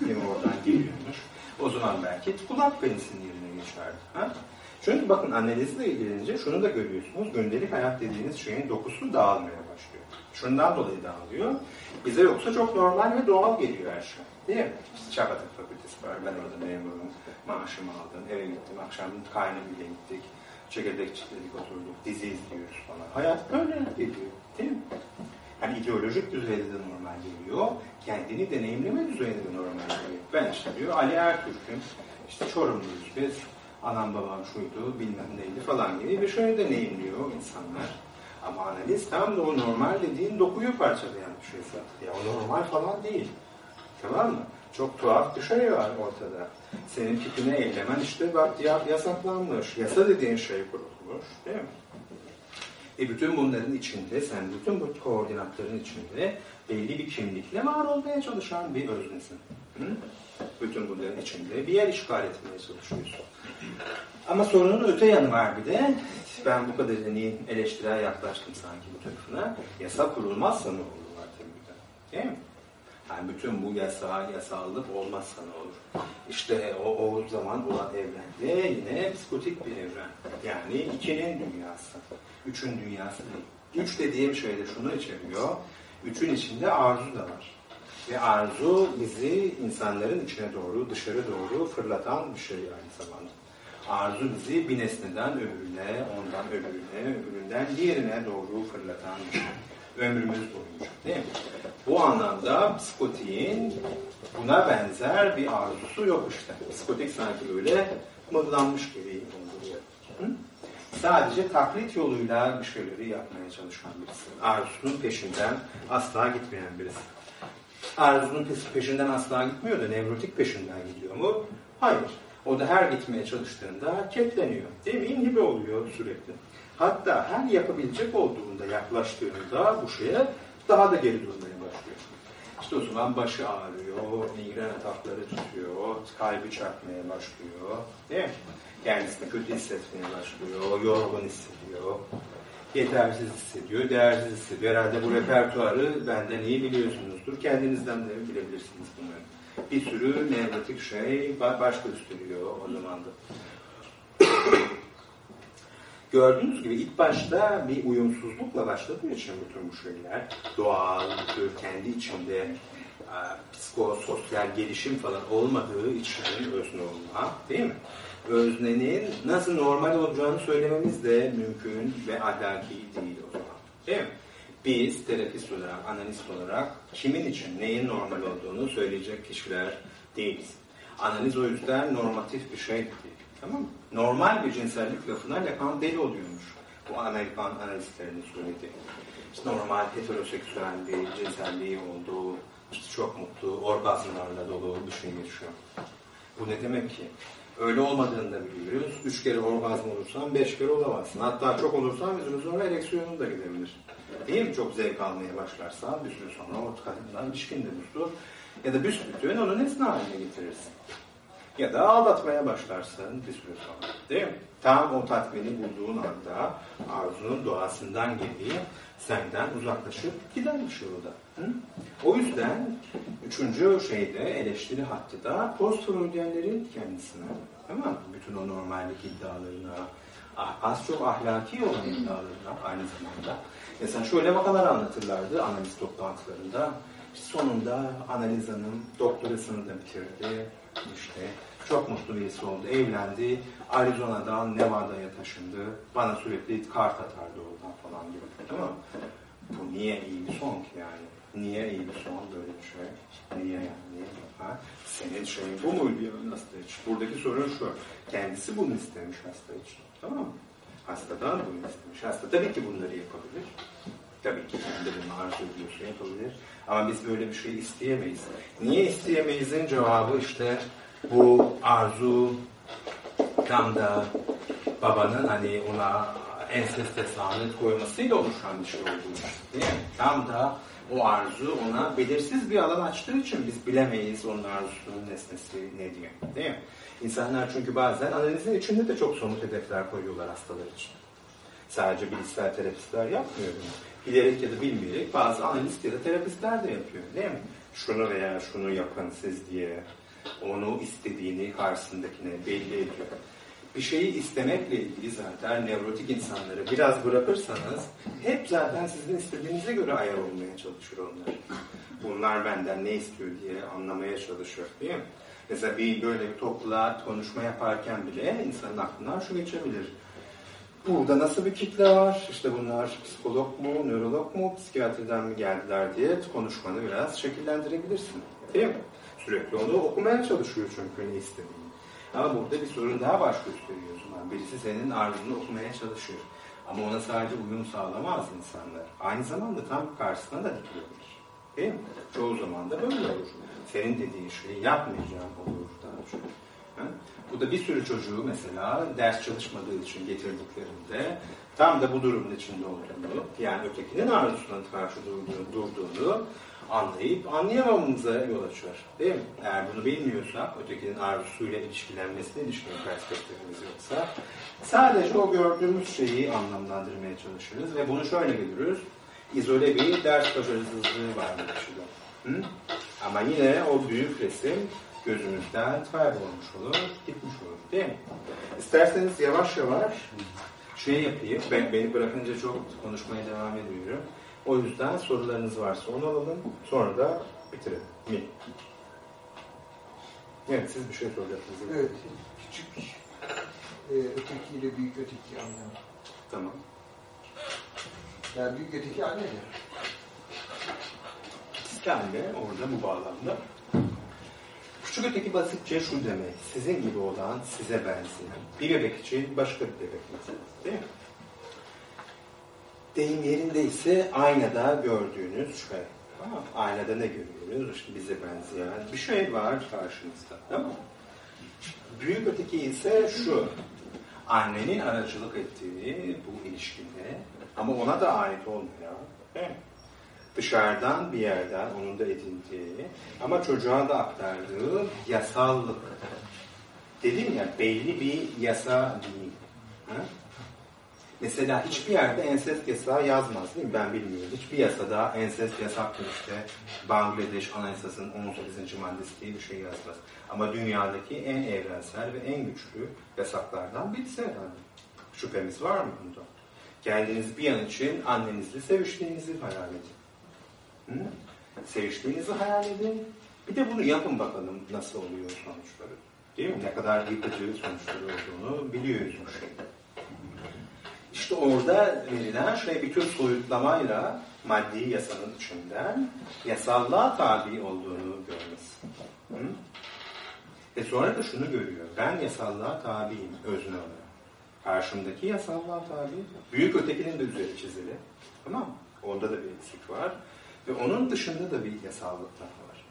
Değil mi? Oradan geliyormuş. O zaman belki kulak penisin yerine geçerdi. Ha? Çünkü bakın analizle ilgilenince şunu da görüyorsunuz. Gündelik hayat dediğiniz şeyin dokusu dağılmaya başlıyor. Şundan dolayı dağılıyor. Bize yoksa çok normal ve doğal geliyor her şey. Değil mi? İşte Çabatık Fakültesi var. Ben orada memurum. Maaşımı aldım. Eve gittim. Akşam kaynımıyla gittik. Çekirdek çitledik oturduk. Dizi izliyoruz falan. Hayat böyle geliyor. Değil mi? Hani ideolojik düzeyde de normal geliyor. Kendini deneyimleme düzeyinde de normal geliyor. Ben işte diyor Ali Ertürk'üm. İşte Çorumluyuz biz anam babam şuydu, bilmem neydi falan gibi bir şey deneyimliyor insanlar. Ama analiz tam da o normal dediğin dokuyu parçalayan bir şey zaten. Ya o normal falan değil. Tamam mı? Çok tuhaf bir şey var ortada. Senin tipini eylemen işte bak ya, yasaklanmış. Yasa dediğin şey kurulmuş. Değil mi? E bütün bunların içinde, sen bütün bu koordinatların içinde belli bir kimlikle var olmaya çalışan bir öznesin. Hı? Bütün bunların içinde bir yer işgal etmeye çalışıyorsun. Ama sorunun öte yanı var bir de. Ben bu kadar hani eleştirel yaklaştım sanki bu tarafına. Yasa kurulmazsa ne olur var tabii bir de. Değil mi? Yani bütün bu yasa, yasallık olmazsa ne olur? İşte o, o zaman olan evrende yine psikotik bir evren. Yani ikinin dünyası. Üçün dünyası değil. Üç dediğim şey de şunu içeriyor. Üçün içinde arzu da var. Ve arzu bizi insanların içine doğru, dışarı doğru fırlatan bir şey aynı zamanda. Arzu bizi bir nesneden öbürüne, ondan öbürüne, öbüründen diğerine doğru fırlatan bir şey. Ömrümüz boyunca. Değil mi? Bu anlamda psikotiğin buna benzer bir arzusu yok işte. Psikotik sanki böyle mıhlanmış gibi oluyor. Sadece taklit yoluyla bir şeyleri yapmaya çalışan birisi. Arzusunun peşinden asla gitmeyen birisi. Arzunun peşinden asla gitmiyor da nevrotik peşinden gidiyor mu? Hayır. O da her gitmeye çalıştığında ketleniyor. Değil mi? İnhibe oluyor sürekli. Hatta her yapabilecek olduğunda, yaklaştığında bu şeye daha da geri durmaya başlıyor. İşte o zaman başı ağrıyor, migren atakları tutuyor, kalbi çarpmaya başlıyor. Değil mi? Kendisini kötü hissetmeye başlıyor, yorgun hissediyor, yetersiz hissediyor, değersiz hissediyor. Herhalde bu repertuarı benden iyi biliyorsunuzdur. Kendinizden de bilebilirsiniz bunları. Bir sürü nevrotik şey ba- baş gösteriyor o zaman da. Gördüğünüz gibi ilk başta bir uyumsuzlukla başladığı için bütün bu şeyler doğal, kendi içinde e, psikososyal gelişim falan olmadığı için özne olma değil mi? Öznenin nasıl normal olacağını söylememiz de mümkün ve ahlaki değil o zaman. Değil mi? Biz terapist olarak, analist olarak kimin için neyin normal olduğunu söyleyecek kişiler değiliz. Analiz o yüzden normatif bir şey değil. Tamam mı? Normal bir cinsellik lafına Lacan deli oluyormuş. Bu Amerikan analistlerin söylediği. İşte normal heteroseksüel bir cinselliği olduğu, işte çok mutlu, orgazmlarla dolu bir şey. Bu ne demek ki? Öyle olmadığını da biliyoruz. Üç kere orgazm olursan beş kere olamazsın. Hatta çok olursan bir süre sonra ereksiyonun da gidebilir. Değil mi? Çok zevk almaya başlarsan bir süre sonra o kadından ilişkin de buzdur. Ya da büsbütün onu nesne haline getirirsin. Ya da aldatmaya başlarsın bir süre sonra. Değil mi? Tam o tatmini bulduğun anda arzunun doğasından geriye senden uzaklaşıp giden bir şey o. Hı? O yüzden üçüncü şeyde eleştiri hattı da post-Freudiyenlerin kendisine. Tamam? Bütün o normallik iddialarına, az çok ahlaki olan iddialarına aynı zamanda. Mesela şöyle vakalar anlatırlardı analiz toplantılarında. Sonunda analiz hanım doktorasını da bitirdi. İşte çok mutlu birisi oldu, evlendi. Arizona'dan Nevada'ya taşındı. Bana sürekli kart atardı oradan falan diyor. Değil? Bu niye iyi bir son ki yani? Niye iyi bir son böyle bir şey? Niye yani? Ha? Senin şeyin bu muydu ya hasta için? Buradaki sorun şu. Kendisi bunu istemiş için. Tamam mı? Hastadan bunu istemiş. Hasta tabii ki bunları yapabilir. Tabii ki kendi bunu arzu ediyorsa yapabilir. Ama biz böyle bir şey isteyemeyiz. Niye isteyemeyizin cevabı işte bu arzu tam da babanın hani ona ensest esanet koymasıyla oluşan bir şey olduğu değil mi? Tam da o arzu ona belirsiz bir alan açtığı için biz bilemeyiz onun arzusunun nesnesi ne diye. Değil mi? İnsanlar çünkü bazen analizin içinde de çok somut hedefler koyuyorlar hastalar için. Sadece bilişsel terapistler yapmıyor bunu. Bilerek ya da bilmeyerek bazı analist ya da terapistler de yapıyor değil mi? Şunu veya şunu yapın siz diye onu istediğini karşısındakine belli ediyor. Bir şeyi istemekle ilgili zaten nevrotik insanları biraz bırakırsanız hep zaten sizin istediğinize göre ayar olmaya çalışır onlar. Bunlar benden ne istiyor diye anlamaya çalışıyor değil mi? Mesela bir böyle bir topluluğa konuşma yaparken bile insanın aklından şu geçebilir. Burada nasıl bir kitle var? İşte bunlar psikolog mu, nörolog mu, psikiyatriden mi geldiler diye konuşmanı biraz şekillendirebilirsin. Değil mi? Sürekli onu okumaya çalışıyor çünkü ne istediğini. Ama burada bir sorun daha baş gösteriyor o zaman. Birisi senin arzunu okumaya çalışıyor. Ama ona sadece uyum sağlamaz insanlar. Aynı zamanda tam karşısına da dikiliyorlar. Değil mi? Çoğu zaman da böyle olur. Senin dediğin şeyi yapmayacağım olur daha? Bu da bir sürü çocuğu mesela ders çalışmadığı için getirdiklerinde tam da bu durumun içinde olduğunu, yani ötekinin arzusuna karşı durduğunu, durduğunu anlayıp anlayamamamıza yol açar. Değil mi? Eğer bunu bilmiyorsak, ötekinin arzusuyla ilişkilenmesine ilişkin perspektifimiz yoksa, sadece o gördüğümüz şeyi anlamlandırmaya çalışırız ve bunu şöyle görürüz. İzole bir ders başarısızlığı var bu. Hı? Ama yine o büyük resim gözümüzden kaybolmuş olur, gitmiş olur. Değil mi? İsterseniz yavaş yavaş şey yapayım. Ben, beni bırakınca çok konuşmaya devam ediyorum. O yüzden sorularınız varsa onu alalım. Sonra da bitirelim. Mi? Evet, siz bir şey soracaksınız. Evet, küçük e, ötekiyle büyük öteki anlamı. Tamam. Yani büyük öteki annedir. İskambe orada bu bağlamda. Küçük öteki basitçe şu demek. Sizin gibi olan, size benzeyen. Bir bebek için başka bir bebek mesela. Değil mi? Deyim yerindeyse aynada gördüğünüz şey. Aynada ne görüyoruz? İşte bize benzeyen bir şey var karşımızda. Tamam Büyük öteki ise şu. Annenin aracılık ettiği bu ilişkide ama ona da ait olmayan değil mi? Dışarıdan bir yerden onun da edindiği ama çocuğa da aktardığı yasallık. Dedim ya belli bir yasa değil. Ha? Mesela hiçbir yerde ensest yasağı yazmaz değil mi? Ben bilmiyorum. Hiçbir yasada ensest yasaktır işte. Bangladeş Anayasası'nın 18. maddesi diye bir şey yazmaz. Ama dünyadaki en evrensel ve en güçlü yasaklardan birisi herhalde. Şüphemiz var mı bunda? Kendiniz bir an için annenizle seviştiğinizi hayal edin. Hı? Seviştiğinizi hayal edin. Bir de bunu yapın bakalım nasıl oluyor sonuçları. Değil mi? Ne kadar yıkıcı sonuçları olduğunu biliyoruz bu şeyde. İşte orada verilen şey bir tür soyutlamayla maddi yasanın içinden yasallığa tabi olduğunu görmesi. Hı? Ve sonra da şunu görüyor. Ben yasallığa tabiyim özne olarak. Karşımdaki yasallığa tabi. Büyük ötekinin de üzeri çizili. Tamam mı? Onda da bir eksik var. Ve onun dışında da bir yasallık daha var.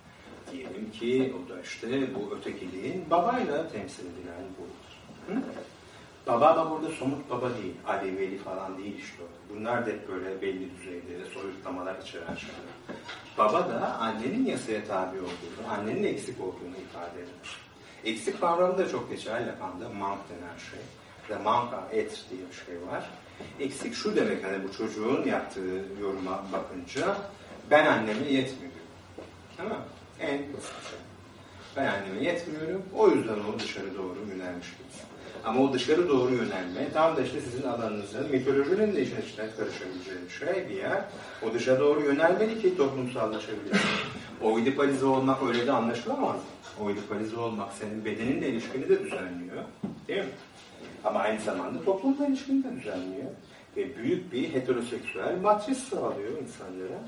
Diyelim ki o da işte bu ötekiliğin babayla temsil edilen budur. Hı? Baba da burada somut baba değil, Ali Veli falan değil işte. Bunlar da hep böyle belli düzeyde soyutlamalar içeren şeyler. Baba da annenin yasaya tabi olduğunu, annenin eksik olduğunu ifade eder. Eksik kavramı da çok geçer Lacan'da, mank denen şey. Ve manka et diye bir şey var. Eksik şu demek hani bu çocuğun yaptığı yoruma bakınca ben anneme yetmiyorum. Tamam mı? En basit şey. Ben anneme yetmiyorum. O yüzden o dışarı doğru yönelmiş birisi. Ama o dışarı doğru yönelme tam da işte sizin alanınızın mitolojinin de işin içine karışabileceği bir şey bir yer. O dışa doğru yönelmeli ki toplumsallaşabilir. Oidipalize olmak öyle de anlaşılamaz. Oidipalize olmak senin bedeninle ilişkini de düzenliyor. Değil mi? Ama aynı zamanda toplumla ilişkini de düzenliyor. Ve büyük bir heteroseksüel matris sağlıyor insanlara.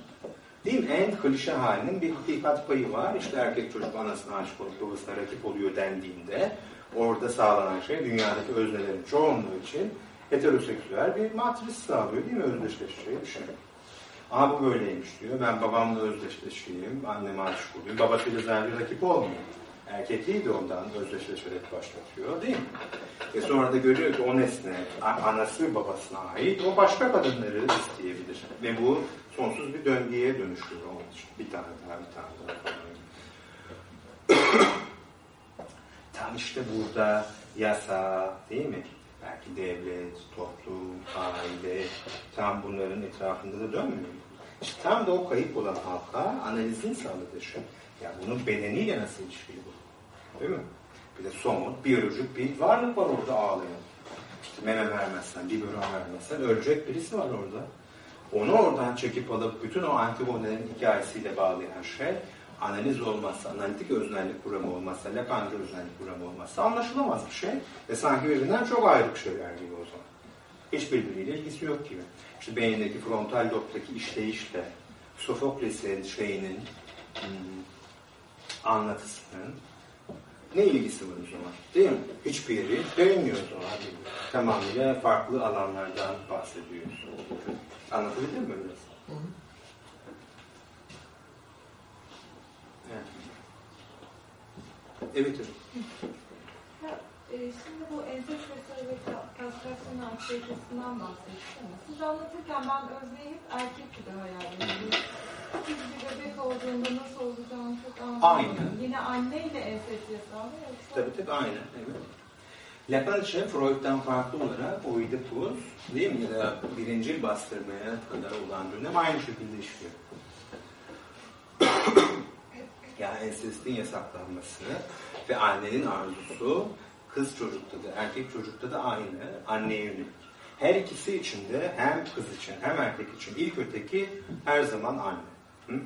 Değil mi? En klişe halinin bir hakikat payı var. İşte erkek çocuk anasına aşık olup babasına rakip oluyor dendiğinde orada sağlanan şey dünyadaki öznelerin çoğunluğu için heteroseksüel bir matris sağlıyor değil mi? Özdeşleşeceği bir şey. Ama bu böyleymiş diyor. Ben babamla özdeşleşeyim, anneme aşık olayım. Babasıyla zaten rakip olmuyor. Erkekliği de ondan özdeşleşerek başlatıyor değil mi? Ve sonra da görüyor ki o nesne, anası babasına ait, o başka kadınları isteyebilir. Ve bu sonsuz bir döngüye dönüşüyor onun için. Bir tane daha, bir tane daha. Tam işte burada yasa, değil mi? Belki devlet, toplum, aile, tam bunların etrafında da dönmüyor. İşte tam da o kayıp olan halka analizin sağladığı şey. Ya bunun bedeniyle nasıl ilişkili bu? Değil mi? Bir de somut, biyolojik bir varlık var orada ağlayan. İşte meme vermezsen, biberon vermezsen ölecek birisi var orada. Onu oradan çekip alıp bütün o antigonlerin hikayesiyle bağlayan şey analiz olmazsa, analitik öznellik kuramı olmazsa, Lacan'cı öznellik kuramı olmazsa anlaşılamaz bir şey. Ve sanki birbirinden çok ayrı şeyler gibi o zaman. Hiç birbiriyle ilgisi yok gibi. İşte beyindeki frontal lobdaki işleyişle Sofokles'in şeyinin hmm, anlatısının ne ilgisi var o zaman? Değil mi? Hiçbir yeri değmiyor o zaman. Tamamıyla farklı alanlardan bahsediyoruz. Anlatabildim mi biraz? Hı hı. Evet. Evet hocam. Ya, e, şimdi bu vesaire ve kastrasyon aktivitesinden bahsettiniz. Siz anlatırken ben Özne'yi hep erkek gibi hayal ediyorum. Siz bir bebek olduğunda nasıl olacağını çok anlamadım. Aynen. Yine anneyle yasağı mı yoksa? Tabii tabii aynen. Evet. İçin Freud'dan farklı olarak Oedipus değil mi? Ya da birincil bastırmaya kadar olan dönem aynı şekilde işliyor. yani ensestin yasaklanması ve annenin arzusu kız çocukta da erkek çocukta da aynı anneye yönelik. Her ikisi için de hem kız için hem erkek için ilk öteki her zaman anne. Hı?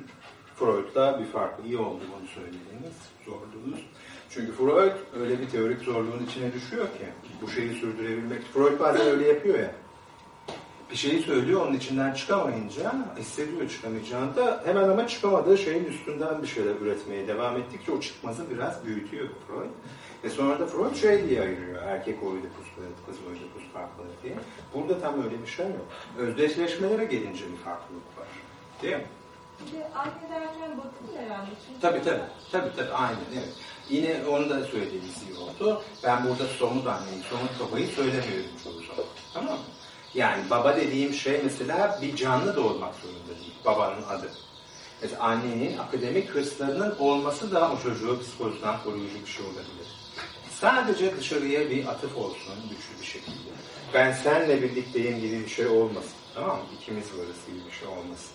Freud'da bir farklı iyi oldu bunu söylediğiniz, sorduğunuz. Çünkü Freud öyle bir teorik zorluğun içine düşüyor ki bu şeyi sürdürebilmek. Freud bazen öyle yapıyor ya. Bir şeyi söylüyor onun içinden çıkamayınca hissediyor çıkamayacağını da hemen ama çıkamadığı şeyin üstünden bir şeyler üretmeye devam ettikçe o çıkmazı biraz büyütüyor Freud. Ve sonra da Freud şey diye ayırıyor. Erkek oidipus ve kız oidipus farkları diye. Burada tam öyle bir şey yok. Özdeşleşmelere gelince bir farklılık var. Değil mi? Bir de anne derken batı herhalde. Tabii tabii. Tabii tabii aynen evet. Yine onu da söylediğimiz iyi oldu. Ben burada somut anneyi, somut babayı söylemiyorum çoğu zaman. Tamam mı? Yani baba dediğim şey mesela bir canlı da olmak zorunda değil. Babanın adı. Mesela annenin akademik hırslarının olması da o çocuğu psikolojiden koruyucu bir şey olabilir. Sadece dışarıya bir atıf olsun güçlü bir şekilde. Ben senle birlikteyim gibi bir şey olmasın. Tamam mı? İkimiz varız gibi bir şey olmasın.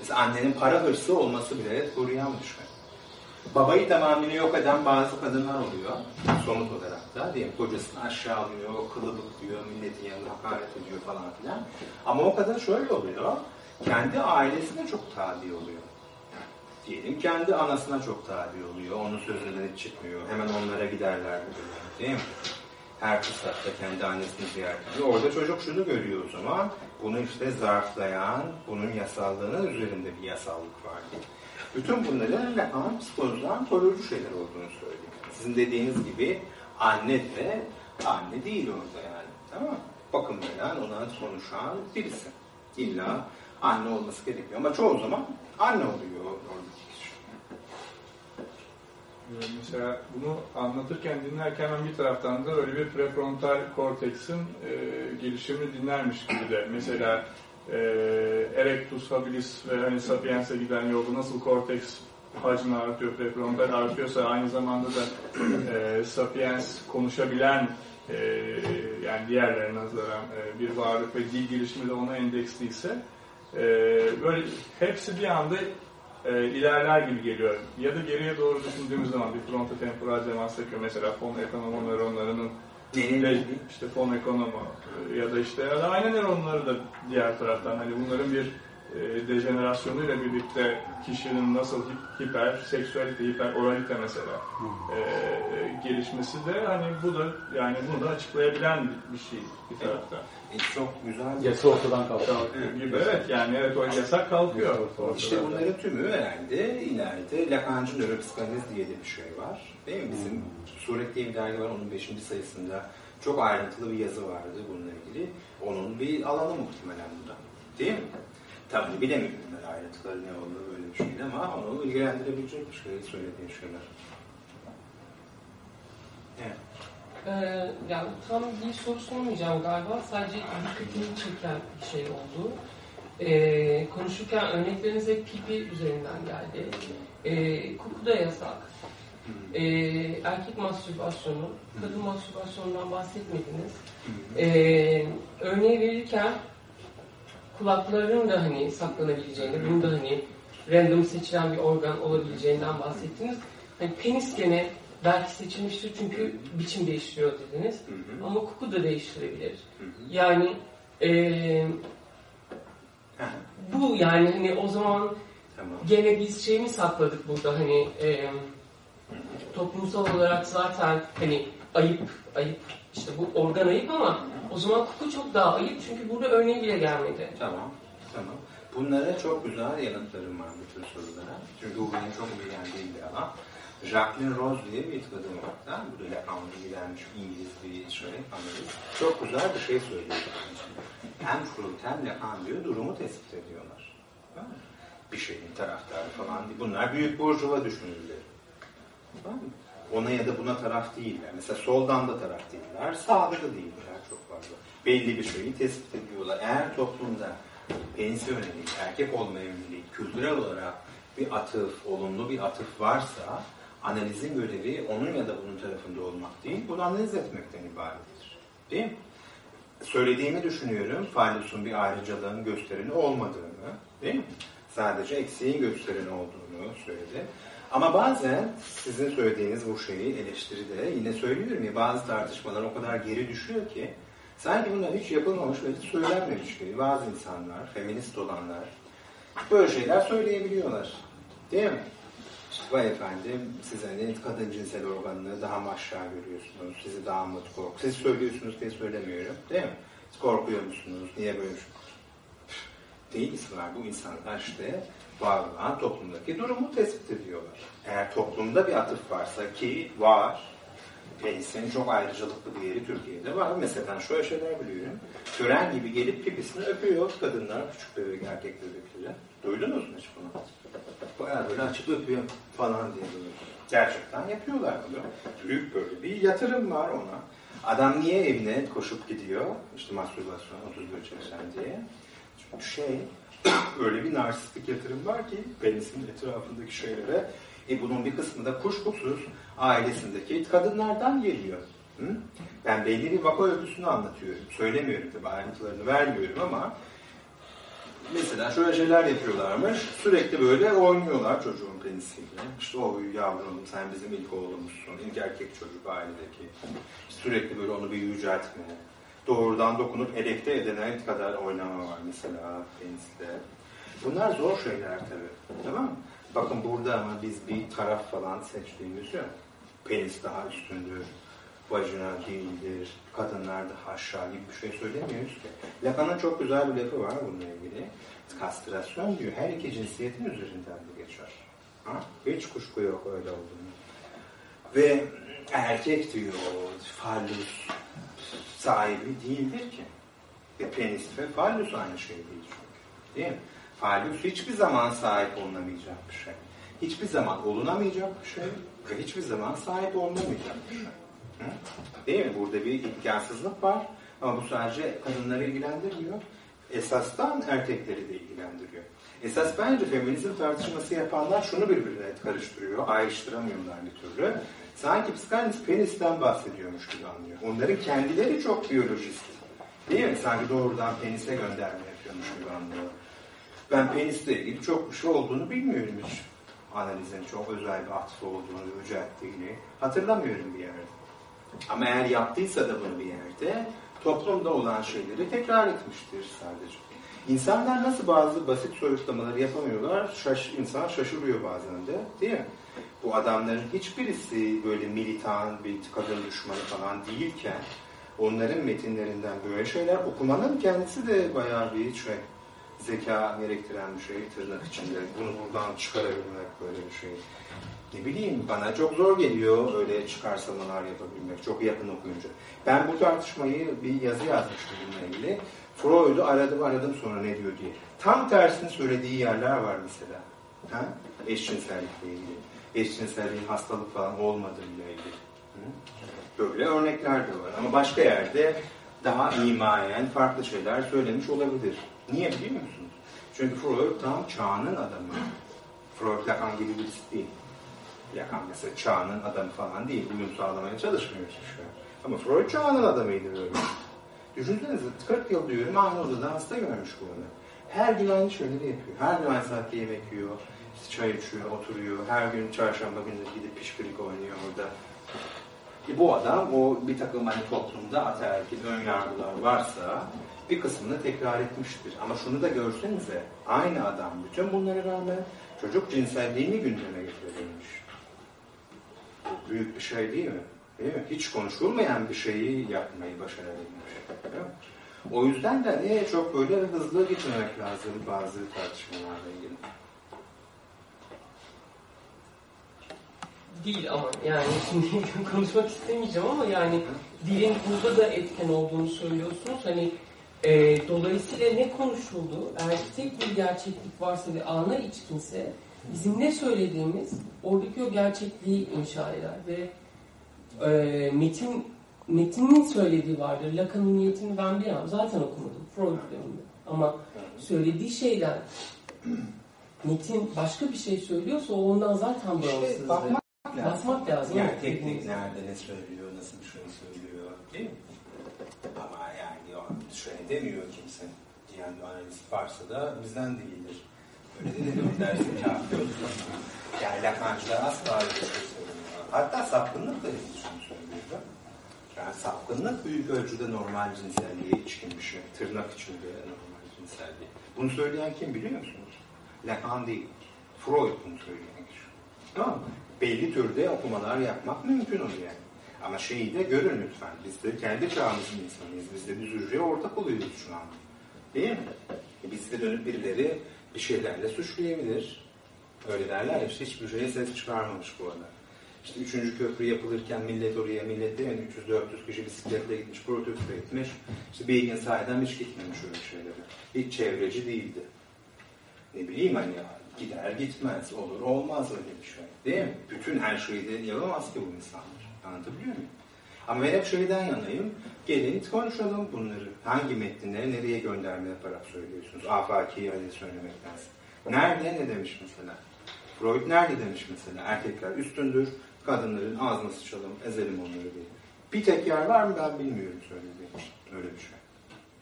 Mesela annenin para hırsı olması bile koruyan şey. Babayı tamamıyla yok eden bazı kadınlar oluyor. Somut olarak da. Diyelim kocasını aşağı alıyor, kılıbık diyor, milletin yanında hakaret ediyor falan filan. Ama o kadın şöyle oluyor. Kendi ailesine çok tabi oluyor. Diyelim kendi anasına çok tabi oluyor. Onun sözünden hiç çıkmıyor. Hemen onlara giderler. Değil mi? Her fırsatta kendi annesini ziyaret ediyor. Orada çocuk şunu görüyor o zaman. Bunu işte zarflayan, bunun yasallığının üzerinde bir yasallık var diye. Bütün bunların Lacan psikolojiden koruyucu şeyler olduğunu söylüyor. Sizin dediğiniz gibi anne de anne değil orada yani. Tamam mı? Bakım veren, ona konuşan birisi. İlla anne olması gerekiyor. Ama çoğu zaman anne oluyor oradaki kişi. Ee, Mesela bunu anlatırken, dinlerken ben bir taraftan da öyle bir prefrontal korteksin e, gelişimini dinlermiş gibi de. Mesela e, erectus habilis ve hani sapiens'e giden yolda nasıl korteks hacmi artıyor, prefrontal artıyorsa aynı zamanda da e, sapiens konuşabilen e, yani diğerlerine nazaran e, bir varlık ve dil gelişimi de ona endeksliyse e, böyle hepsi bir anda e, ilerler gibi geliyor. Ya da geriye doğru düşündüğümüz zaman bir frontotemporal demans. Mesela fon ekonomo nöronlarının Gibi? işte fon ekonomo e, ya da işte ya da aynı nöronları da diğer taraftan hani bunların bir e, dejenerasyonuyla birlikte kişinin nasıl hip- hiper seksüelite, hiper oralite mesela e, gelişmesi de hani bu da yani bunu da açıklayabilen bir şey bir taraftan. E, çok güzel. Yasa ortadan. Kalkıyor gibi evet yani evet o yasak kalkıyor. İşte ortadan. bunların tümü herhalde ileride Lacancı nöropsikanaliz diye de bir şey var. Değil mi? Bizim Suret diye bir dergi var. Onun 5. sayısında çok ayrıntılı bir yazı vardı bununla ilgili. Onun bir alanı muhtemelen bu da. Değil mi? Tabii bilemiyorum ben ayrıntıları ne olduğunu böyle bir şeydi ama onu ilgilendirebilecek bir şey söylediğin şeyler. Evet. Ee, yani tam bir soru sormayacağım galiba. Sadece dikkatimi çeken bir şey oldu. Ee, konuşurken örnekleriniz hep pipi üzerinden geldi. Ee, koku da yasak. Ee, erkek mastürbasyonu, kadın mastürbasyonundan bahsetmediniz. Ee, örneği verirken kulakların da hani saklanabileceğini, bunu da hani random seçilen bir organ olabileceğinden bahsettiniz. Hani penis gene belki seçilmiştir çünkü biçim değiştiriyor dediniz. Ama koku da değiştirebilir. Yani eee, bu yani hani o zaman Tamam. gene biz şey mi sakladık burada hani eee, toplumsal olarak zaten hani ayıp ayıp işte bu organ ayıp ama o zaman koku çok daha ayıp çünkü burada örneği bile gelmedi. Tamam. Tamam. Bunlara çok güzel yanıtlarım var bu tür sorulara. Çünkü bu benim çok ilgilendiğim bir alan. Jacqueline Rose diye bir kadın var. Mı? Bu Lacan'da gidermiş İngiliz bir şey. Anladın Çok güzel bir şey söylüyor. Hem Freud hem Lacan diyor durumu tespit ediyorlar. Bir şeyin taraftarı falan değil. Bunlar büyük burjuva düşünürleri. Ona ya da buna taraf değiller. Mesela soldan da taraf değiller, sağda da değiller çok fazla. Belli bir şeyi tespit ediyorlar. Eğer toplumda penis yönelik, erkek olma yönelik, kültürel olarak bir atıf, olumlu bir atıf varsa analizin görevi onun ya da bunun tarafında olmak değil, bunu analiz etmekten ibarettir. Değil mi? Söylediğimi düşünüyorum, Fallus'un bir ayrıcalığın göstereni olmadığını, değil mi? Sadece eksiğin göstereni olduğunu söyledi. Ama bazen sizin söylediğiniz bu şeyi eleştiride yine söylüyorum ya bazı tartışmalar o kadar geri düşüyor ki sanki bunlar hiç yapılmamış ve hiç söylenmemiş gibi bazı insanlar, feminist olanlar böyle şeyler söyleyebiliyorlar. Değil mi? İşte vay efendim siz hani kadın cinsel organını daha mı aşağı görüyorsunuz? Sizi daha mı kork? Siz söylüyorsunuz diye söylemiyorum. Değil mi? Siz korkuyor musunuz? Niye böyle şey? Değiliz var. Bu insanlar işte var olan toplumdaki durumu tespit ediyorlar. Eğer toplumda bir atıf varsa ki var, penisin çok ayrıcalıklı bir yeri Türkiye'de var. Mesela şöyle şeyler biliyorum. Tören gibi gelip pipisini öpüyor kadınlar, küçük bebek erkek bebekleri. Duydunuz mu hiç bunu? Bayağı böyle açıp öpüyor falan diye böyle. Gerçekten yapıyorlar bunu. Büyük böyle bir yatırım var ona. Adam niye evine koşup gidiyor? İşte mastürbasyon 31 çalışan diye. Çünkü şey, <coughs> öyle bir narsistik yatırım var ki penisin etrafındaki şeylere. E bunun bir kısmı da kuşkusuz ailesindeki kadınlardan geliyor. Hı? Ben belli bir vaka örgüsünü anlatıyorum. Söylemiyorum tabii ayrıntılarını vermiyorum ama mesela şöyle şeyler yapıyorlarmış. Sürekli böyle oynuyorlar çocuğun penisiyle. İşte o yavrum sen bizim ilk oğlumuzsun. ilk erkek çocuk ailedeki. Sürekli böyle onu bir yüceltme. Doğrudan dokunup elekte edene kadar oynama var mesela penisle. Bunlar zor şeyler tabii. Tamam mı? Bakın burada ama biz bir taraf falan seçtiğimiz yok. Penis daha üstündür, vajina değildir, kadınlar daha aşağı gibi bir şey söylemiyoruz ki. Lacan'ın çok güzel bir lafı var bununla ilgili. Kastrasyon diyor her iki cinsiyetin üzerinden de geçer. Ha? Hiç kuşku yok öyle olduğunu. Ve erkek diyor fallus sahibi değildir ki. Ve penis ve fallus aynı şey değil çünkü. Değil mi? Fallus hiçbir zaman sahip olunamayacak bir şey. Hiçbir zaman olunamayacak bir şey ve hiçbir zaman sahip olunamayacak bir şey. Değil mi? Burada bir imkansızlık var ama bu sadece kadınları ilgilendirmiyor. Esastan erkekleri de ilgilendiriyor. Esas bence feminizm tartışması yapanlar şunu birbirine karıştırıyor, ayrıştıramıyorlar bir türlü. Sanki psikanaliz penisten bahsediyormuş gibi anlıyor. Onların kendileri çok biyolojist. Değil mi? Sanki doğrudan penise gönderme yapıyormuş gibi anlıyor. Ben penisle ilgili çok bir şey olduğunu bilmiyorum hiç. Analizin çok özel bir atıf olduğunu, yücelttiğini hatırlamıyorum bir yerde. Ama eğer yaptıysa da bunu bir yerde toplumda olan şeyleri tekrar etmiştir sadece. İnsanlar nasıl bazı basit soyutlamaları yapamıyorlar? Şaş, insan şaşırıyor bazen de değil mi? Bu adamların hiçbirisi böyle militan bir kadın düşmanı falan değilken onların metinlerinden böyle şeyler okumanın kendisi de bayağı bir şey zeka gerektiren bir şey tırnak içinde. Bunu buradan çıkarabilmek böyle bir şey. Ne bileyim bana çok zor geliyor öyle çıkarsamalar yapabilmek. Çok yakın okuyunca. Ben bu tartışmayı bir yazı yazmıştım bununla ilgili. Freud'u aradım aradım sonra ne diyor diye. Tam tersini söylediği yerler var mesela. Ha? Eşcinsellikle ilgili. Eşcinselliğin hastalık falan olmadığıyla ilgili. Böyle örnekler de var. Ama başka yerde daha imayen farklı şeyler söylemiş olabilir. Niye biliyor musunuz? Çünkü Freud tam çağının adamı. Freud Lacan gibi birisi değil. Lacan mesela çağının adamı falan değil. Uyum sağlamaya çalışmıyor şu an. Ama Freud çağının adamıydı böyle. Düşünsenize 40 yıl diyorum aynı odada hasta görmüş bu onu. Her gün aynı şeyleri yapıyor. Her gün aynı saatte yemek yiyor, çay içiyor, oturuyor. Her gün çarşamba günü gidip pişpirik oynuyor orada. E bu adam o bir takım hani toplumda ataerkil ön yargılar varsa bir kısmını tekrar etmiştir. Ama şunu da görsenize aynı adam bütün bunlara rağmen çocuk cinselliğini gündeme getirebilmiş. Bu büyük bir şey değil mi? Değil mi? Hiç konuşulmayan bir şeyi yapmayı başarabilmiş. O yüzden de ne çok böyle hızlı gitmemek lazım bazı tartışmalarla ilgili. Değil ama yani şimdi <laughs> konuşmak istemeyeceğim ama yani dilin burada da etken olduğunu söylüyorsunuz. Hani e, dolayısıyla ne konuşuldu? Eğer tek bir gerçeklik varsa ve ana içkinse bizim ne söylediğimiz oradaki o gerçekliği inşa eder ve e, metin metinin söylediği vardır. Lacan'ın niyetini ben an zaten okumadım. Freud döneminde. Ama söylediği şeyden metin başka bir şey söylüyorsa o ondan zaten bağımsızdır. İşte bakmak lazım. Basmak lazım. Yani teknik nerede ne söylüyor, nasıl bir şey söylüyor değil mi? Ama yani o şey demiyor kimse. Yani analist varsa da bizden değildir. Öyle de demiyor dersin kafi olur. Yani Lacancılar asla öyle bir şey söylemiyor. Hatta sapkınlıkla ilgili şunu söylüyor. Yani sapkınlık büyük ölçüde normal cinselliğe bir şey. Tırnak içinde normal cinselliği. Bunu söyleyen kim biliyor musunuz? Lacan değil. Freud bunu söyleyen kişi. Tamam mı? Belli türde okumalar yapmak mümkün oluyor. Ama şeyi de görün lütfen. Biz de kendi çağımızın insanıyız. Biz de bir hücreye ortak oluyoruz şu an. Değil mi? E biz de dönüp birileri bir şeylerle suçlayabilir. Öyle derler ya hiçbir şeye ses çıkarmamış bu arada. İşte üçüncü köprü yapılırken millet oraya millet değil mi? 300-400 kişi bisikletle gitmiş, protesto etmiş. İşte Beygin sahiden hiç gitmemiş öyle şeylere. Hiç çevreci değildi. Ne bileyim hani ya, gider gitmez, olur olmaz öyle bir şey. Değil mi? Bütün her şeyi de yapamaz ki bu insanlar. Anlatabiliyor muyum? Ama ben hep şeyden yanayım. Gelin konuşalım bunları. Hangi metnine, nereye gönderme yaparak söylüyorsunuz? Afaki hani söylemektense. Nerede ne demiş mesela? Freud nerede demiş mesela? Erkekler üstündür, kadınların ağzına sıçalım, ezelim onları diye. Bir tek yer var mı ben bilmiyorum söylediğim. Öyle bir şey.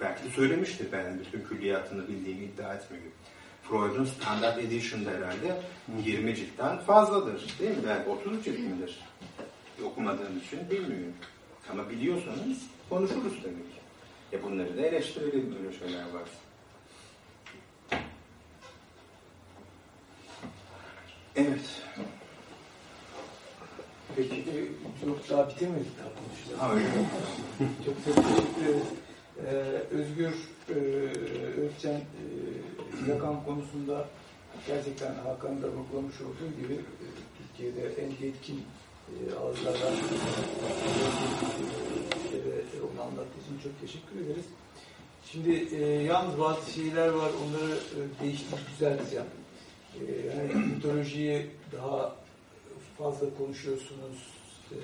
Belki söylemiştir ben bütün külliyatını bildiğimi iddia etmiyorum. Freud'un Standard Edition'da herhalde 20 ciltten fazladır. Değil mi? Belki 30 cilt midir? Okumadığım için bilmiyorum. Ama biliyorsanız konuşuruz tabii ki. Ya bunları da eleştirelim böyle şeyler varsa. Evet. Peki, e, yok daha bitirmedik daha. Ha, öyle? Çok çok teşekkür ederiz. Ee, Özgür e, Özcan e, Lakan konusunda gerçekten Hakan'ın da vurgulamış olduğu gibi e, Türkiye'de en yetkin e, ağızlardan e, ve onu anlattığı için çok teşekkür ederiz. Şimdi e, yalnız bazı şeyler var, onları e, değiştirip düzelteceğim. E, hani mitolojiyi daha fazla konuşuyorsunuz, e,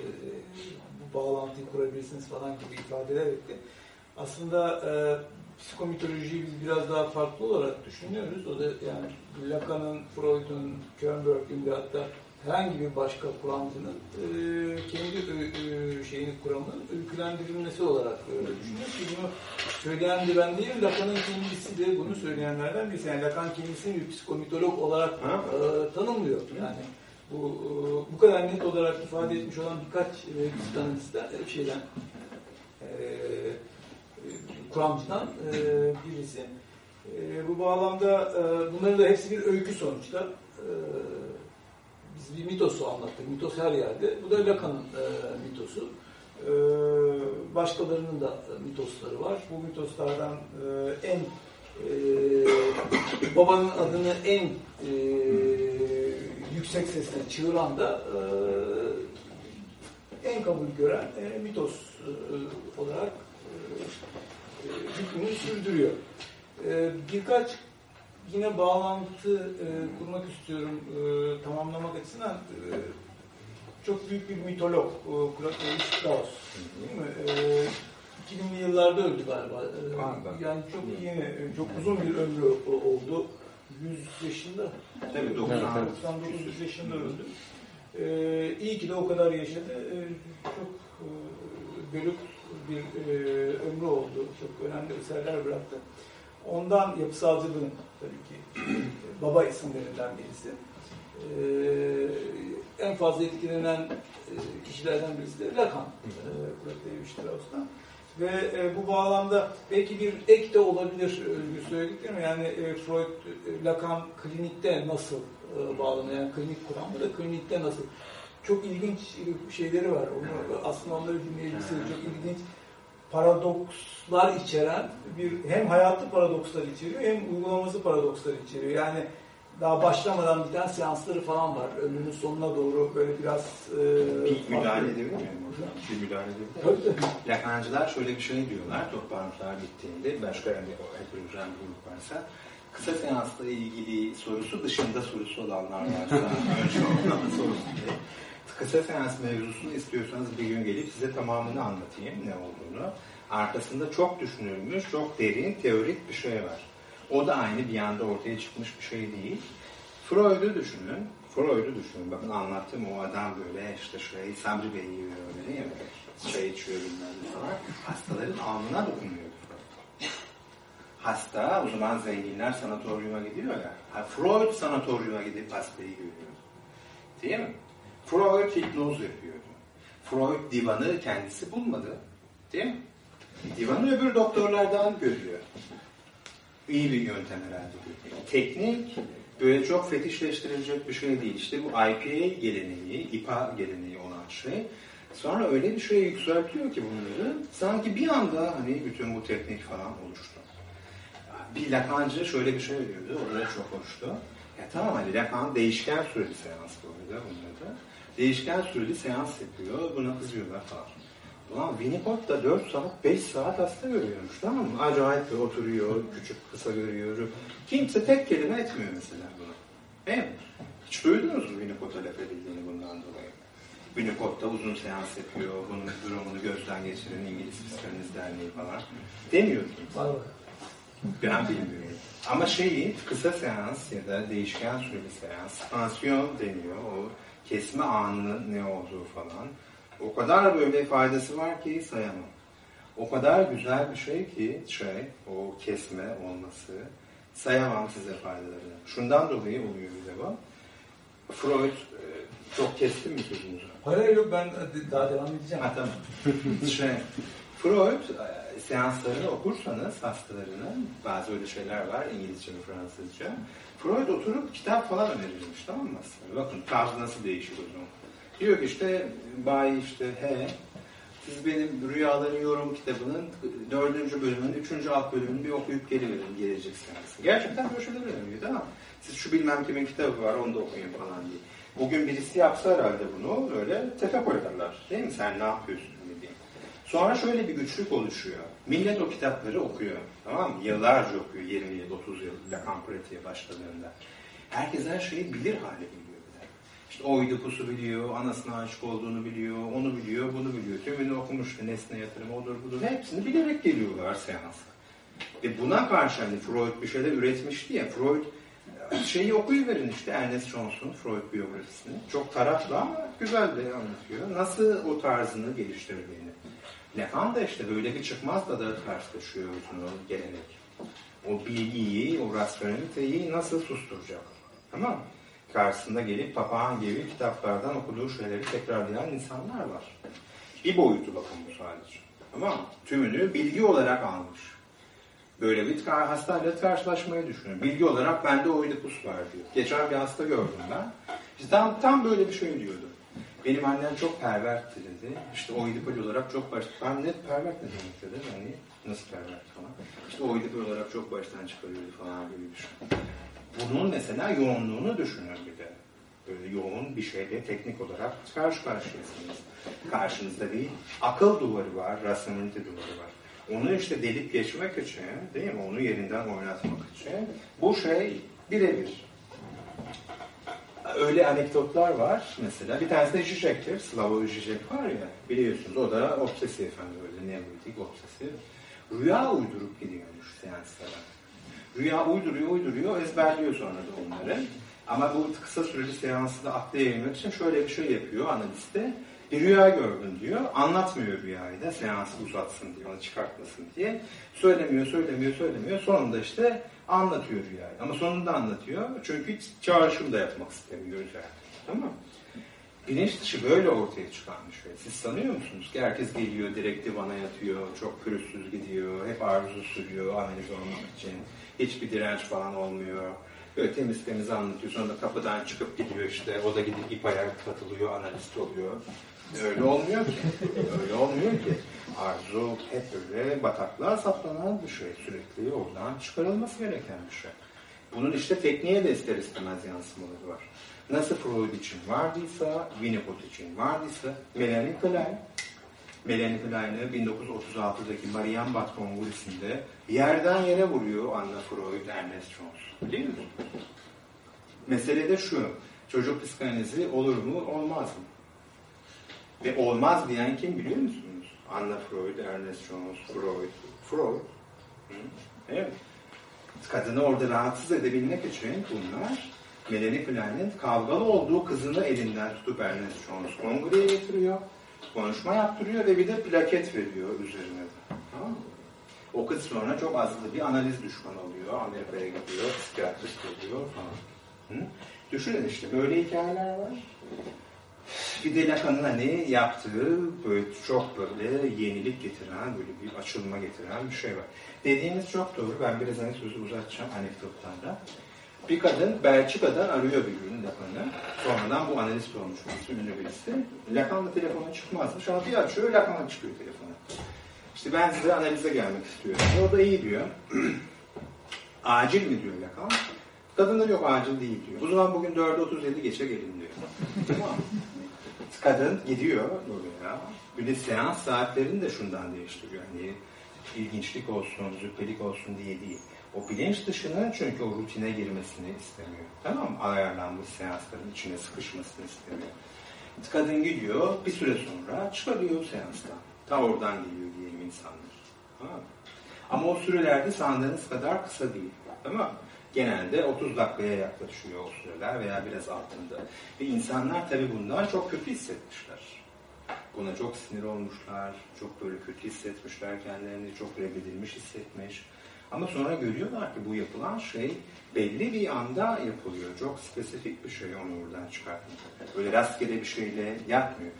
bu bağlantıyı kurabilirsiniz falan gibi ifadeler etti. Aslında e, psikomitolojiyi biz biraz daha farklı olarak düşünüyoruz. O da yani Lacan'ın, Freud'un, Könberg'in ve hatta herhangi bir başka kuramcının e, kendi ö, ö, şeyini kuramının öykülendirilmesi olarak e, düşünüyoruz ki bunu söyleyen de ben değilim, Lacan'ın kendisi de bunu söyleyenlerden birisi. Yani Lacan kendisini bir psikomitolog olarak e, tanımlıyor. Yani bu e, bu kadar net olarak ifade etmiş olan birkaç e, psikanalistler e, şeyden e, e, kuramcıdan e, birisi. E, bu bağlamda e, bunların da hepsi bir öykü sonuçta. E, biz bir mitosu anlattık. Mitos her yerde. Bu da Lacan'ın e, mitosu. E, başkalarının da mitosları var. Bu mitoslardan e, en e, babanın adını en e, yüksek sesle çığıran da e, en kabul gören e, mitos e, olarak e, hükmünü sürdürüyor. E, birkaç yine bağlantı e, kurmak istiyorum e, tamamlamak açısından. E, çok büyük bir mitolog e, Levi Strauss. Değil mi? E, 2000'li yıllarda öldü galiba. E, yani çok yeni, e, çok uzun bir ömrü oldu. 100 yaşında. Tabii 99 yaşında öldü. Ee, iyi ki de o kadar yaşadı. Ee, çok e, bir e, ömrü oldu. Çok önemli eserler bıraktı. Ondan yapısalcılığın tabii ki <clears throat> baba isimlerinden birisi. Ee, en fazla etkilenen e, kişilerden birisi de Lacan. Ee, Strauss'tan. Ve e, bu bağlamda belki bir ek de olabilir Özgür söyledik değil mi? Yani e, Freud, e, Lacan klinikte nasıl e, bağlanıyor? Yani klinik kuramda da klinikte nasıl? Çok ilginç şeyleri var. Onu, aslında onları dinleyebilirsiniz. Çok ilginç paradokslar içeren bir hem hayatı paradokslar içeriyor hem uygulaması paradokslar içeriyor. Yani daha başlamadan biten seansları falan var. Ömrünün sonuna doğru böyle biraz... E, bir müdahale edebilir miyim burada? Bir müdahale edebilir miyim? Lakancılar şöyle bir şey diyorlar, toplantılar bittiğinde, başka yani heterojen bir grup varsa, kısa seansla ilgili sorusu dışında sorusu olanlar varsa, <laughs> önce ondan sorusu diye. Kısa seans mevzusunu istiyorsanız bir gün gelip size tamamını anlatayım ne olduğunu. Arkasında çok düşünülmüş, çok derin, teorik bir şey var. O da aynı bir anda ortaya çıkmış bir şey değil. Freud'u düşünün. Freud'u düşünün. Bakın anlattım o adam böyle işte şey Sabri Bey yiyor öyle mi? Çay içiyor bilmem ne falan. Hastaların alnına dokunuyordu. Hasta o zaman zenginler sanatoryuma gidiyor ya. Freud sanatoryuma gidip hastayı görüyordu. Değil mi? Freud hipnoz yapıyordu. Freud divanı kendisi bulmadı. Değil mi? Divanı öbür doktorlardan görüyor iyi bir yöntem herhalde. Teknik böyle çok fetişleştirilecek bir şey değil. İşte bu IPA geleneği, IPA geleneği olan şey. Sonra öyle bir şey yükseltiyor ki bunları. Sanki bir anda hani bütün bu teknik falan oluştu. Bir Lacancı şöyle bir şey diyordu. O da çok hoştu. Ya tamam hani Lacan değişken süreli seans bu arada bunlarda. Değişken süreli seans yapıyor. Buna kızıyorlar falan. Ulan Winnicott da 4 saat, 5 saat hasta görüyormuş tamam mı? Acayip bir oturuyor, küçük kısa görüyor. Kimse tek kelime etmiyor mesela bunu. Değil mi? Hiç duydunuz mu Winnicott'a laf edildiğini bundan dolayı? Winnicott'ta uzun seans yapıyor, bunun durumunu gözden geçirin İngiliz Psikanaliz Derneği falan. Var var. Ben bilmiyorum. Ama şeyi kısa seans ya da değişken süreli seans, pansiyon deniyor. O kesme anının ne olduğu falan. O kadar böyle faydası var ki sayamam. O kadar güzel bir şey ki şey, o kesme olması. Sayamam size faydalarını. Şundan dolayı oluyor bir de bu. Freud, e, çok kestim mi sözünüzü? Hayır hayır yok ben daha devam edeceğim. Ha tamam. <laughs> şey, Freud e, seanslarını okursanız hastalarının bazı öyle şeyler var İngilizce ve Fransızca. Freud oturup kitap falan önerirmiş tamam mı? Bakın tarz nasıl değişir o. Diyor ki işte Bay işte he siz benim rüyaları yorum kitabının dördüncü bölümünün üçüncü alt bölümünü bir okuyup geri verin gelecek seansı. Gerçekten böyle şeyler öneriyor tamam? Siz şu bilmem kimin kitabı var onu da okuyun falan diye. Bugün birisi yapsa herhalde bunu böyle tepe koyarlar. Değil mi? Sen ne yapıyorsun diye. Sonra şöyle bir güçlük oluşuyor. Millet o kitapları okuyor. Tamam mı? Yıllarca okuyor. 20 yıl, 30 yıl Lacan pratiğe başladığında. Herkes her şeyi bilir hale geliyor. İşte oydu pusu biliyor, anasına aşık olduğunu biliyor, onu biliyor, bunu biliyor. Tümünü okumuştu, nesne yatırım, odur budur. Hepsini bilerek geliyorlar seansa. Ve buna karşı hani Freud bir şeyler üretmişti ya. Freud şeyi okuyuverin işte Ernest Johnson, Freud biyografisini. Çok taraflı ama güzel de anlatıyor. Nasıl o tarzını geliştirdiğini. Lacan da işte böyle bir çıkmaz da da karşılaşıyor bütün gelenek. O bilgiyi, o rasyoneliteyi nasıl susturacak? Tamam? Karşısında gelip papağan gibi kitaplardan okuduğu şeyleri tekrarlayan insanlar var. Bir boyutu bakın bu sadece. Tamam mı? Tümünü bilgi olarak almış. Böyle bir hastayla karşılaşmayı düşünün. Bilgi olarak bende oidipus var diyor. Geçen bir hasta gördüm ben. İşte tam, tam böyle bir şey diyordu. Benim annem çok pervertti dedi. İşte oidipal olarak çok baş... Ben ne pervert ne demek dedim. Yani nasıl pervert falan. İşte oidipal olarak çok baştan çıkarıyordu falan gibi bir şey. Bunun mesela yoğunluğunu düşünün bir de. Böyle yoğun bir şeyle teknik olarak karşı karşıyasınız. Karşınızda bir akıl duvarı var, rasyonelite duvarı var. Onu işte delip geçmek için, değil mi? Onu yerinden oynatmak için bu şey birebir. Öyle anekdotlar var mesela. Bir tanesi de Zizek'tir. Slavoj Zizek var ya biliyorsunuz. O da obsesif efendim öyle nevrotik obsesif. Rüya uydurup gidiyormuş seanslara. Rüya uyduruyor uyduruyor ezberliyor sonra da onları. Ama bu kısa süreli seansı da atlayabilmek için şöyle bir şey yapıyor analiste. Bir rüya gördüm diyor. Anlatmıyor rüyayı da seansı uzatsın diye, onu çıkartmasın diye. Söylemiyor, söylemiyor, söylemiyor. Sonunda işte anlatıyor rüyayı. Ama sonunda anlatıyor. Çünkü çağrışım da yapmak istemiyor üzerine. Tamam? Bilinç dışı böyle ortaya çıkan bir şey. Siz sanıyor musunuz ki herkes geliyor, direkt divana yatıyor, çok pürüzsüz gidiyor, hep arzu sürüyor analiz olmak için. Hiçbir direnç falan olmuyor. Böyle temiz temiz anlatıyor. Sonra da kapıdan çıkıp gidiyor işte. O da gidip ip ayak katılıyor, analist oluyor. Öyle olmuyor ki. Öyle olmuyor ki. Arzu hep böyle bataklığa saplanan bir şey. Sürekli oradan çıkarılması gereken bir şey. Bunun işte tekniğe de ister istemez yansımaları var. Nasıl Freud için vardıysa, Winnicott için vardıysa, Melanie Klein, Melanie Klein'i 1936'daki Marienbad Kongresinde yerden yere vuruyor Anna Freud, Ernest Jones. Değil mi? Mesele de şu, çocuk psikanalizi olur mu, olmaz mı? Ve olmaz diyen kim biliyor musunuz? Anna Freud, Ernest Jones, Freud. Freud. Hı? Evet. Kadını orada rahatsız edebilmek için bunlar Melanie Klein'in kavgalı olduğu kızını elinden tutup Ernest Jones kongreye getiriyor. Konuşma yaptırıyor ve bir de plaket veriyor üzerine. Tamam? O kız sonra çok azılı bir analiz düşmanı oluyor. Amerika'ya gidiyor, psikiyatrist oluyor falan. Hı? Düşünün işte böyle hikayeler var. Bir de Lacan'ın hani yaptığı böyle çok böyle yenilik getiren, böyle bir açılma getiren bir şey var. Dediğiniz çok doğru. Ben biraz hani sözü uzatacağım anekdotlarla. Bir kadın Belçika'dan arıyor bir gün Lacan'ı. Sonradan bu analist olmuş birisi, ünlü birisi. Lacan'la telefona çıkmazmış ama bir açıyor, Lacan'a çıkıyor telefona. İşte ben size analize gelmek istiyorum. O da iyi diyor. <clears throat> acil mi diyor Lacan? Kadın da yok acil değil diyor. O zaman bugün 4'e 37 geçe gelin diyor. tamam? Kadın gidiyor oraya. Bir de seans saatlerini de şundan değiştiriyor. Hani ilginçlik olsun, züppelik olsun diye değil. O bilinç dışına çünkü o rutine girmesini istemiyor. Tamam mı? Ayarlanmış seansların içine sıkışmasını istemiyor. Kadın gidiyor, bir süre sonra çıkarıyor seanstan. Ta oradan geliyor diyelim insanlar. Tamam mı? Ama o sürelerde sandığınız kadar kısa değil. Tamam mı? Genelde 30 dakikaya yaklaşıyor o süreler veya biraz altında. Ve insanlar tabii bundan çok kötü hissetmişler. Buna çok sinir olmuşlar, çok böyle kötü hissetmişler kendilerini, çok reddedilmiş hissetmiş. Ama sonra görüyorlar ki bu yapılan şey belli bir anda yapılıyor. Çok spesifik bir şey onu oradan çıkartmak. Böyle rastgele bir şeyle yapmıyor.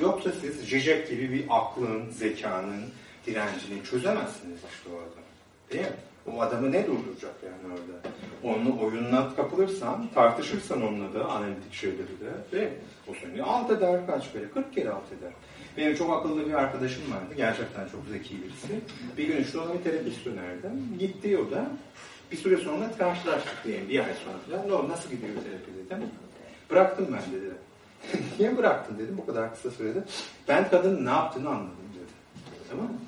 Yoksa siz Zizek gibi bir aklın, zekanın direncini çözemezsiniz işte o adam. Değil mi? O adamı ne durduracak yani orada? Onun oyununa kapılırsan, tartışırsan onunla da analitik şeyleri de mi? O seni alt eder kaç kere? 40 kere alt eder. Benim çok akıllı bir arkadaşım vardı. Gerçekten çok zeki birisi. Bir gün işte ona bir terapist önerdim. Gitti o da. Bir süre sonra karşılaştık diyelim. Bir ay sonra falan. Ne? Nasıl gidiyor terapi dedim. Bıraktım ben dedi. <laughs> Niye bıraktın dedim bu kadar kısa sürede. Ben kadının ne yaptığını anladım dedi. Tamam mı?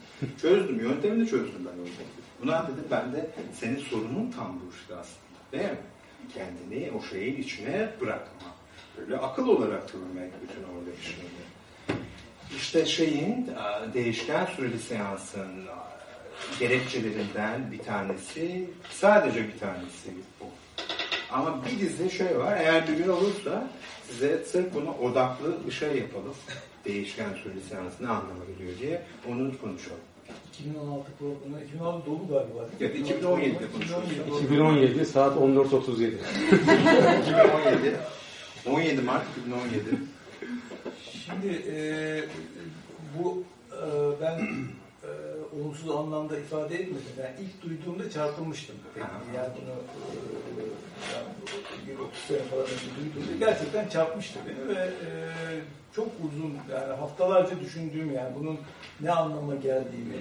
Çözdüm. Yöntemini çözdüm ben orada. Buna dedim ben de senin sorunun tam bu işte aslında. Değil mi? Kendini o şeyin içine bırakma. Böyle akıl olarak görmek bütün oradaki şeyleri. İşte şeyin e, değişken süreli seansın e, gerekçelerinden bir tanesi, sadece bir tanesi bu. Ama bir dizi şey var, eğer bir gün olursa size sırf buna odaklı bir şey yapalım. Değişken süreli seans ne geliyor diye onu konuşalım. 2016 programı, 2016 dolu galiba. Evet, 2017'de konuşuyoruz. 2017 saat 14.37. 2017, 17 Mart 2017. Şimdi e, bu e, ben e, olumsuz anlamda ifade etmedim. Yani ilk duyduğumda çarpılmıştım. Yani bunu e, yani bir 30 sene falan önce duyduğumda gerçekten çarpmıştı beni ve e, çok uzun yani haftalarca düşündüğüm yani bunun ne anlama geldiğini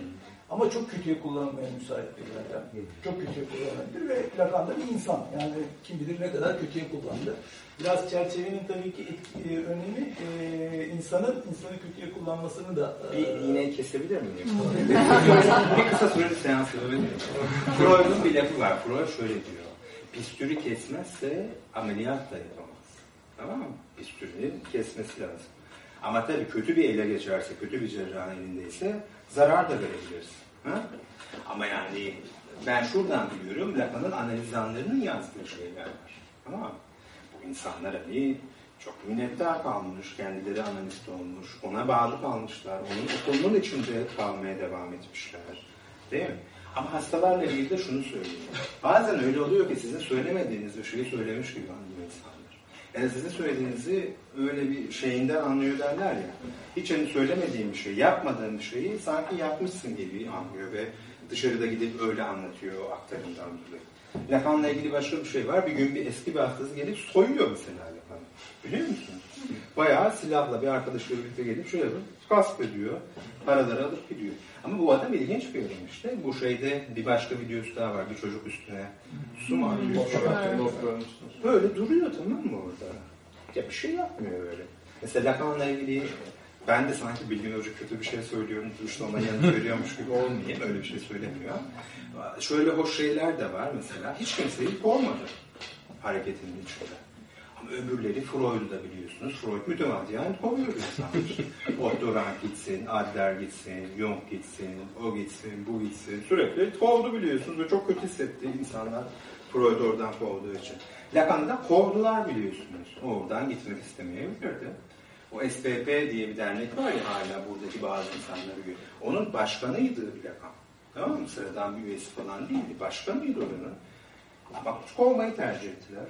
ama çok kötüye kullanmaya müsait bir yöntem. Çok kötüye kullanabilir ve Lacan da bir insan. Yani kim bilir ne kadar kötüye kullandı. Biraz çerçevenin tabii ki etki, e, önemi e, insanın insanı kötüye kullanmasını da e, Bir iğneyi kesebilir miyim? <laughs> bir kısa süreli seans yapabilir miyim? Freud'un bir lafı var. Freud şöyle diyor. Bistürü kesmezse ameliyat da yapamaz. Tamam mı? Bistürünün kesmesi lazım. Ama tabii kötü bir ele geçerse, kötü bir cerrah elindeyse zarar da verebiliriz. Ha? Ama yani ben şuradan biliyorum, Lacan'ın analizanlarının yazdığı şeyler var. Tamam? Bu insanlar hani çok minnettar kalmış, kendileri analist olmuş, ona bağlı kalmışlar, onun okulunun içinde kalmaya devam etmişler. Değil mi? Ama hastalarla ilgili de şunu söyleyeyim. Bazen öyle oluyor ki sizin söylemediğiniz bir şeyi söylemiş gibi. Yani söylediğinizi öyle bir şeyinden anlıyor derler ya. Hiç hani söylemediğim bir şey, yapmadığım bir şeyi sanki yapmışsın gibi anlıyor ve dışarıda gidip öyle anlatıyor aktarımdan dolayı. Lacan'la ilgili başka bir şey var. Bir gün bir eski bir hastası gelip soyuyor mesela Lacan'ı. Biliyor musunuz? Bayağı silahla bir arkadaşıyla birlikte gelip şöyle bir gasp ediyor. Paraları alıp gidiyor. Ama bu adam ilginç bir adam işte. Bu şeyde bir başka videosu daha var. Bir çocuk üstüne su mu atıyor? Böyle duruyor tamam mı orada? Ya bir şey yapmıyor öyle. Mesela Lacan'la ilgili ben de sanki Bilgin Hoca kötü bir şey söylüyorum, işte ona yanıt veriyormuş gibi olmayayım. Öyle bir şey söylemiyor. Şöyle hoş şeyler de var mesela. Hiç kimseyi kovmadı hareketinin içinde. Ama öbürleri Freud'u da biliyorsunuz. Freud mütemadiyen kovuyor insanlar. <laughs> Otto Rank gitsin, Adler gitsin, Jung gitsin, o gitsin, bu gitsin. Sürekli kovdu biliyorsunuz ve çok kötü hissetti insanlar Freud oradan kovduğu için. Lacan'ı da kovdular biliyorsunuz. Oradan gitmek istemeyebilirdi. O SPP diye bir dernek var ya hala buradaki bazı insanları görüyor. Onun başkanıydı Lacan. Tamam mı? Sıradan bir üyesi falan değildi. Başkanıydı oranın. Ama kovmayı tercih ettiler.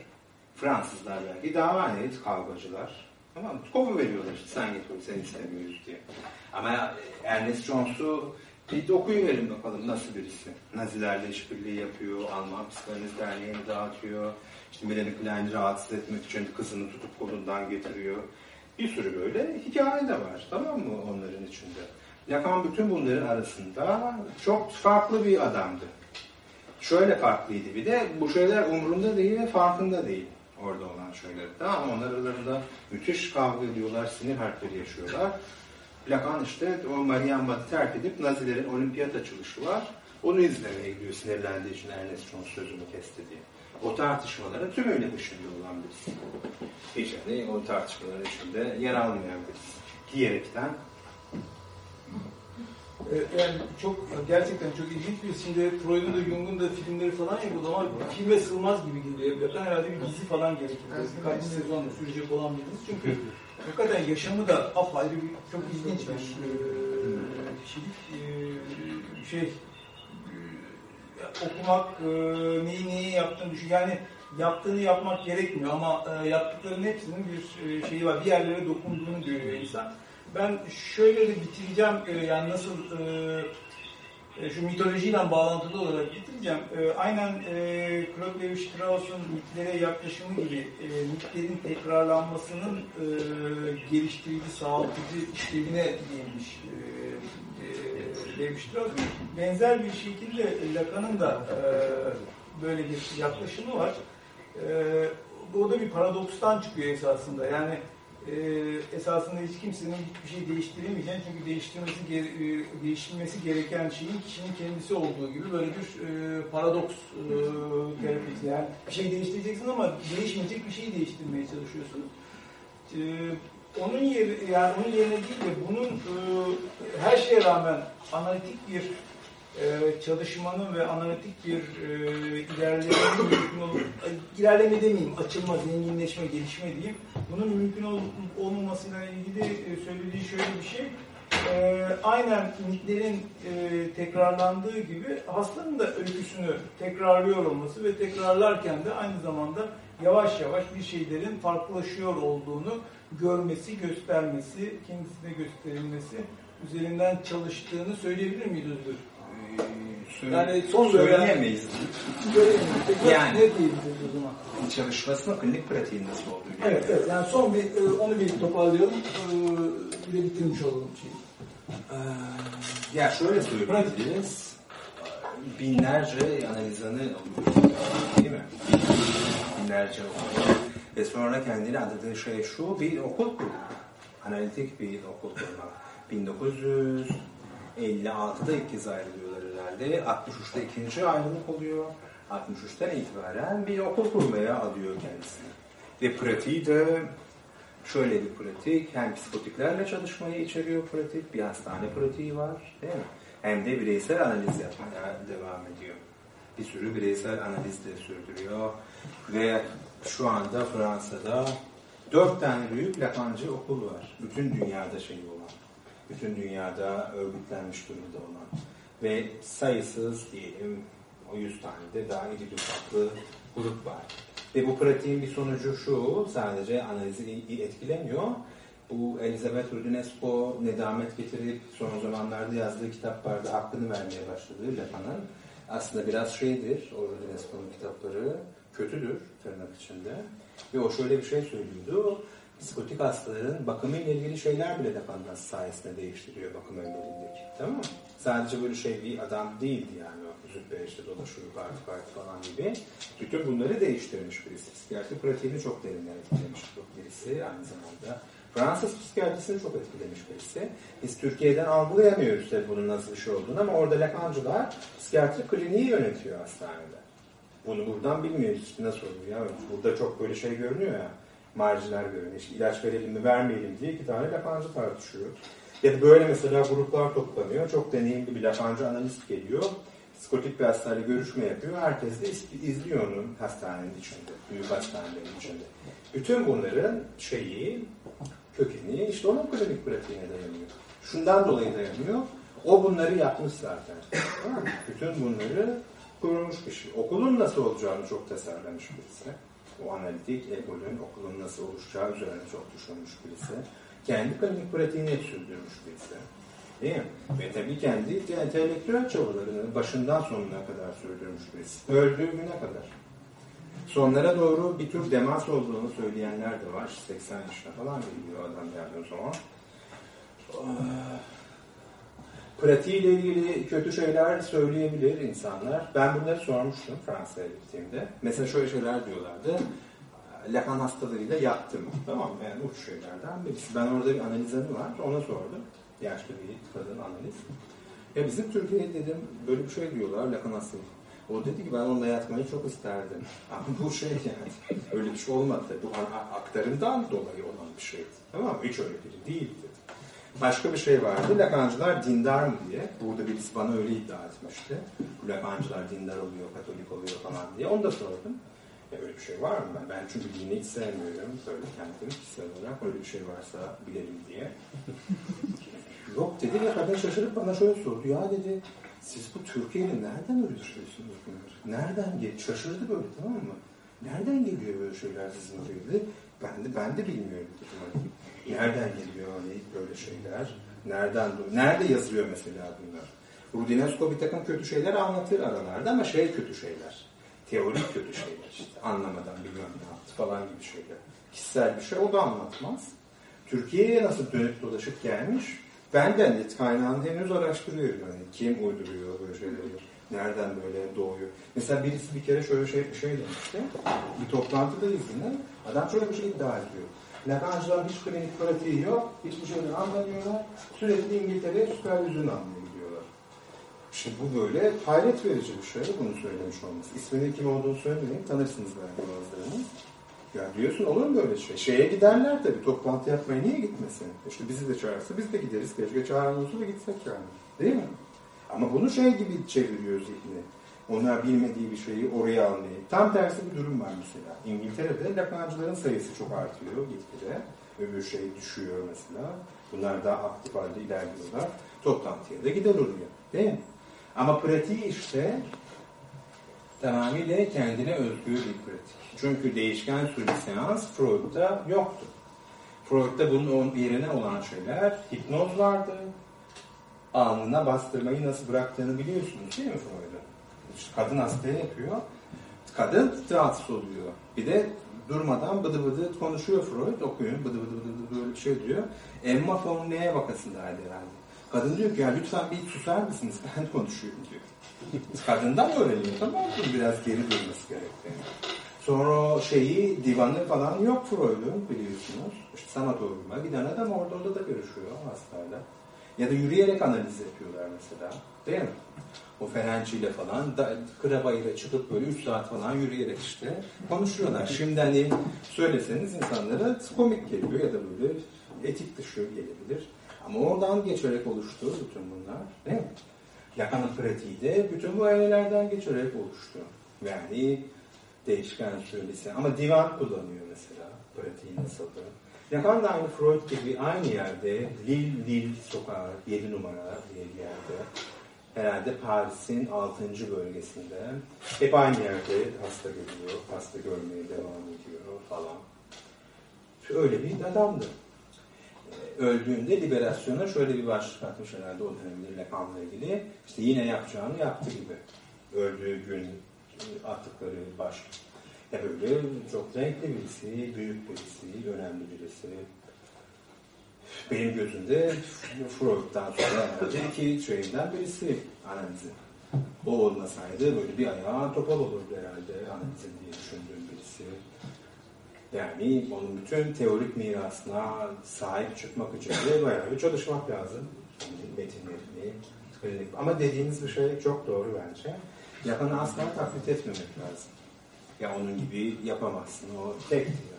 Fransızlar belki dava et kavgacılar. Tamam mı? Kovu veriyorlar işte sen git sen istemiyoruz diye. Ama Ernest Jones'u bir okuyuverin bakalım nasıl birisi. Nazilerle işbirliği yapıyor, Alman Psikanaliz Derneği'ni dağıtıyor. İşte Melanie Klein rahatsız etmek için kızını tutup kolundan getiriyor. Bir sürü böyle hikaye de var. Tamam mı onların içinde? Lacan bütün bunların arasında çok farklı bir adamdı. Şöyle farklıydı bir de bu şeyler umurunda değil ve farkında değil orada olan şeyler. Tamam onlar aralarında müthiş kavga ediyorlar, sinir harpleri yaşıyorlar. Lacan işte o Marienbad'ı terk edip Nazilerin olimpiyat açılışı var. Onu izlemeye gidiyor sinirlendiği için Ernest Jones sözünü kesti diye. o tartışmaların tümüyle dışında olan birisi. Hiç hani o tartışmaların içinde yer almayan birisi. Diyerekten Yani çok gerçekten çok ilginç bir şimdi Freud'un da Jung'un da filmleri falan yapıldı ama filme sığmaz gibi geliyor. Hakikaten herhalde bir dizi falan gerekiyor. Birkaç sezon sürecek olan bir dizi. Çünkü hakikaten yaşamı da apayrı bir çok ilginç bir e, kişilik. E, şey e, okumak e, neyi neyi yaptığını düşün. Yani yaptığını yapmak gerekmiyor ama yaptıklarının hepsinin bir şeyi var. Bir yerlere dokunduğunu görüyor insan. Ben şöyle de bitireceğim e, yani nasıl e, e, şu mitolojiyle bağlantılı olarak bitireceğim. E, aynen e, Claude Levi-Strauss'un mitlere yaklaşımı gibi e, mitlerin tekrarlanmasının e, geliştirici, sağaltıcı işlevine değinmiş e, e, Levi-Strauss. Benzer bir şekilde Lacan'ın da e, böyle bir yaklaşımı var. E, bu da bir paradokstan çıkıyor esasında. Yani e, esasında hiç kimsenin hiçbir şey değiştiremeyeceğini çünkü değiştirmesi gere- e, değiştirmesi gereken şeyin kişinin kendisi olduğu gibi böyle bir e, paradoks e, terapisi. Yani bir şey değiştireceksin ama değişmeyecek bir şeyi değiştirmeye çalışıyorsunuz. E, onun yeri yani onun yerine değil de bunun e, her şeye rağmen analitik bir e, çalışmanın ve analitik bir e, ilerlemenin mümkün ilerleme demeyeyim, açılma, zenginleşme, gelişme diyeyim. Bunun mümkün olup olmamasıyla ilgili e, söylediği şöyle bir şey. E, aynen mitlerin e, tekrarlandığı gibi hastanın da öyküsünü tekrarlıyor olması ve tekrarlarken de aynı zamanda yavaş yavaş bir şeylerin farklılaşıyor olduğunu görmesi, göstermesi, kendisine gösterilmesi üzerinden çalıştığını söyleyebilir miyiz Özgür? Yani son söyleyemeyiz. Peki Yani. ne diyebiliriz o zaman? Çalışmasının klinik pratiğin nasıl olduğu. Evet, evet. Yani son bir e, onu bir toparlayalım. E, Bir de bitirmiş olalım şeyi. Ee, Ya şöyle söyleyebiliriz. Binlerce analizanı. Değil mi? Binlerce oluyor. Ve sonra kendini adadığı şey şu, bir okul kurmak. Analitik bir okul kurmak. 1956'da ilk kez ayrılıyorlar herhalde. 63'te ikinci ayrılık oluyor. 63'ten itibaren bir okul kurmaya adıyor kendisini. Ve pratiği de şöyle bir pratik, hem psikotiklerle çalışmayı içeriyor pratik, bir hastane pratiği var değil mi? Hem de bireysel analiz yapmaya devam ediyor. Bir sürü bireysel analiz de sürdürüyor. Ve şu anda Fransa'da dört tane büyük Lacancı okul var. Bütün dünyada şey olan. Bütün dünyada örgütlenmiş durumda olan. Ve sayısız diyelim o yüz tane de daha iri farklı grup var. Ve bu pratiğin bir sonucu şu, sadece analizi etkilemiyor. Bu Elizabeth Rudinesco nedamet getirip son zamanlarda yazdığı kitaplarda hakkını vermeye başladığı Lacan'ın aslında biraz şeydir, o Rudinesco'nun kitapları kötüdür tırnak içinde. Ve o şöyle bir şey söylüyordu, psikotik hastaların bakımı ile ilgili şeyler bile Lacan sayesinde değiştiriyor bakım evlerindeki. Tamam mı? Sadece böyle şey bir adam değildi yani o züppe işte dolaşıyor parti parti falan gibi. Bütün bunları değiştirmiş birisi. Psikiyatri pratiğini çok derinden etkilemiş birisi aynı zamanda. Fransız psikiyatrisini çok etkilemiş birisi. Biz Türkiye'den algılayamıyoruz tabii bunun nasıl bir şey olduğunu ama orada Lacancılar psikiyatri kliniği yönetiyor hastanede. Bunu buradan bilmiyoruz nasıl oluyor ya. Burada çok böyle şey görünüyor ya. Marjinal görünüyor. İşte ilaç verelim mi vermeyelim diye iki tane Lacancı tartışıyor. Ya da böyle mesela gruplar toplanıyor. Çok deneyimli bir Lacancı analist geliyor. Psikotik bir hastayla görüşme yapıyor. Herkes de iz- izliyor onu hastanenin içinde. Büyük hastanelerin içinde. Bütün bunların şeyi, kökeni işte onun klinik pratiğine dayanıyor. Şundan dolayı dayanıyor. O bunları yapmış zaten. Bütün bunları kurmuş bir şey. Okulun nasıl olacağını çok tasarlamış birisi. O analitik ekolün okulun nasıl oluşacağı üzerine çok düşünmüş birisi. Kendi klinik pratiğini hep sürdürmüş birisi. Değil mi? Ve tabii kendi te- entelektüel çabalarını başından sonuna kadar sürdürmüş birisi. Öldüğü güne kadar. Sonlara doğru bir tür demans olduğunu söyleyenler de var. 80 yaşına falan geliyor adam o zaman. Ah. Pratiğiyle ilgili kötü şeyler söyleyebilir insanlar. Ben bunları sormuştum Fransa'ya gittiğimde. Mesela şöyle şeyler diyorlardı. Lacan hastalığıyla yattım. Tamam mı? Yani uç şeylerden birisi. Ben orada bir analiz anı var. Ona sordum. Yaşlı bir kadın analiz. Ya bizim Türkiye'de dedim böyle bir şey diyorlar Lacan hastalığı. O dedi ki ben onunla yatmayı çok isterdim. <laughs> Ama bu şey yani öyle bir şey olmadı. Bu aktarımdan dolayı olan bir şeydi. Tamam mı? Hiç öyle biri değil dedi. Başka bir şey vardı. Lakancılar dindar mı diye. Burada birisi bana öyle iddia etmişti. Lakancılar dindar oluyor, katolik oluyor falan diye. Onu da sordum. Ya öyle bir şey var mı? Ben, çünkü dini hiç sevmiyorum. Böyle kendim kişisel olarak öyle bir şey varsa bilelim diye. <laughs> Yok dedi ve kadın şaşırıp bana şöyle sordu. Ya dedi siz bu Türkiye'yle nereden öyle düşünüyorsunuz bunları? Nereden geliyor? Şaşırdı böyle tamam mı? Nereden geliyor böyle şeyler sizin dedi. Ben de, ben de bilmiyorum dedim. Nereden geliyor hani böyle şeyler? Nereden? Nerede yazıyor mesela bunlar? Rudinesco bir takım kötü şeyler anlatır aralarda ama şey kötü şeyler. Teorik kötü şeyler işte. Anlamadan bilmem ne yaptı falan gibi şeyler. Kişisel bir şey o da anlatmaz. Türkiye'ye nasıl dönüp dolaşıp gelmiş ben de net kaynağını henüz araştırıyorum. Yani kim uyduruyor böyle şeyleri? Nereden böyle doğuyor? Mesela birisi bir kere şöyle şey, bir şey demişti. Bir toplantıdayız yine. Adam şöyle bir şey iddia ediyor. Lagancılar hiç klinik pratiği yok. Hiçbir şeyden anlamıyorlar. Sürekli İngiltere'ye süpervizyon almaya gidiyorlar. Şimdi bu böyle hayret verici bir şey. Bunu söylemiş olması. İsminin kim olduğunu söylemeyeyim. Tanırsınız belki bazılarını. Ya diyorsun olur mu böyle şey? Şeye giderler tabii. Toplantı yapmaya niye gitmesin? İşte bizi de çağırsa biz de gideriz. Keşke çağıran da gitsek yani. Değil mi? Ama bunu şey gibi çeviriyor zihni. Onlar bilmediği bir şeyi oraya almayı. Tam tersi bir durum var mesela. İngiltere'de lakancıların sayısı çok artıyor gitgide. Öbür şey düşüyor mesela. Bunlar daha aktif halde ilerliyorlar. Toplantıya da gider oluyor. Değil mi? Ama pratiği işte tamamıyla kendine özgür bir pratik. Çünkü değişken sürü seans Freud'da yoktu. Freud'da bunun yerine olan şeyler hipnoz vardı. Alnına bastırmayı nasıl bıraktığını biliyorsunuz değil mi Freud'un? Kadın hastaya yapıyor. Kadın rahatsız oluyor. Bir de durmadan bıdı bıdı konuşuyor Freud. Okuyun bıdı bıdı bıdı böyle bir şey diyor. Emma von neye bakasındaydı herhalde. Kadın diyor ki ya lütfen bir susar mısınız? <laughs> Ben konuşuyorum diyor. Kadından öğreniyor tamam mı? Biraz geri durması gerektiğini. Sonra şeyi, divanı falan yok Freud'un biliyorsunuz. İşte sanatoriuma giden adam orada orada da görüşüyor hastayla. Ya da yürüyerek analiz yapıyorlar mesela. Değil mi? O Ferenci ile falan da, çıkıp böyle 3 saat falan yürüyerek işte konuşuyorlar. Şimdi hani söyleseniz insanlara komik geliyor ya da böyle etik dışı gelebilir. Ama oradan geçerek oluştu bütün bunlar. Değil mi? Lacan'ın pratiği de bütün bu ailelerden geçerek oluştu. Yani değişken söylese. Ama divan kullanıyor mesela. Pratiği nasıldı? Lacan da aynı Freud gibi aynı yerde Lille, Lille sokağı 7 numara diye bir yerde herhalde Paris'in 6. bölgesinde hep aynı yerde hasta görüyor, hasta görmeye devam ediyor falan. Öyle bir adamdı. Öldüğünde liberasyona şöyle bir başlık atmış herhalde o dönemde Lacan'la ilgili. İşte yine yapacağını yaptı gibi. Öldüğü gün attıkları başlık. Ya böyle çok renkli birisi, büyük birisi, önemli birisi. Benim gözümde Freud'dan sonra herhalde iki şeyinden birisi analizi. O olmasaydı böyle bir ayağı topal olurdu herhalde analizin diye düşündüğüm birisi. Yani onun bütün teorik mirasına sahip çıkmak için de bayağı bir çalışmak lazım. Metinlerini, klinik. Ama dediğiniz bir şey çok doğru bence. Yapanı asla taklit etmemek lazım. Ya onun gibi yapamazsın. O yani.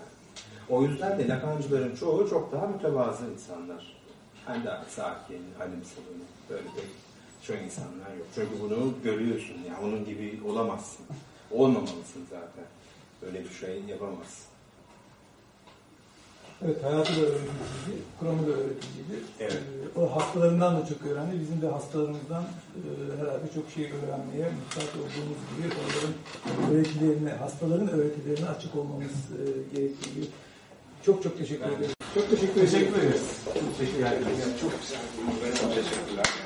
O yüzden de Lakancıların çoğu çok daha mütevazı insanlar. Hem de sakin, halim salonu. Böyle pek çok insanlar yok. Çünkü bunu görüyorsun. Yani onun gibi olamazsın. Olmamalısın zaten. Öyle bir şey yapamazsın. Evet, hayatı da öğreticiydi, kuramı da öğreticiydi. Evet. Ee, o hastalarından da çok öğrendi. Bizim de hastalarımızdan e, herhalde çok şey öğrenmeye muhtaç olduğumuz gibi onların öğretilerine, hastaların öğretilerine açık olmamız e, gerektiği gibi. Çok çok teşekkür ederim. Çok teşekkür ederim. Teşekkür ederiz. Teşekkür ederim. Çok güzel. Teşekkürler.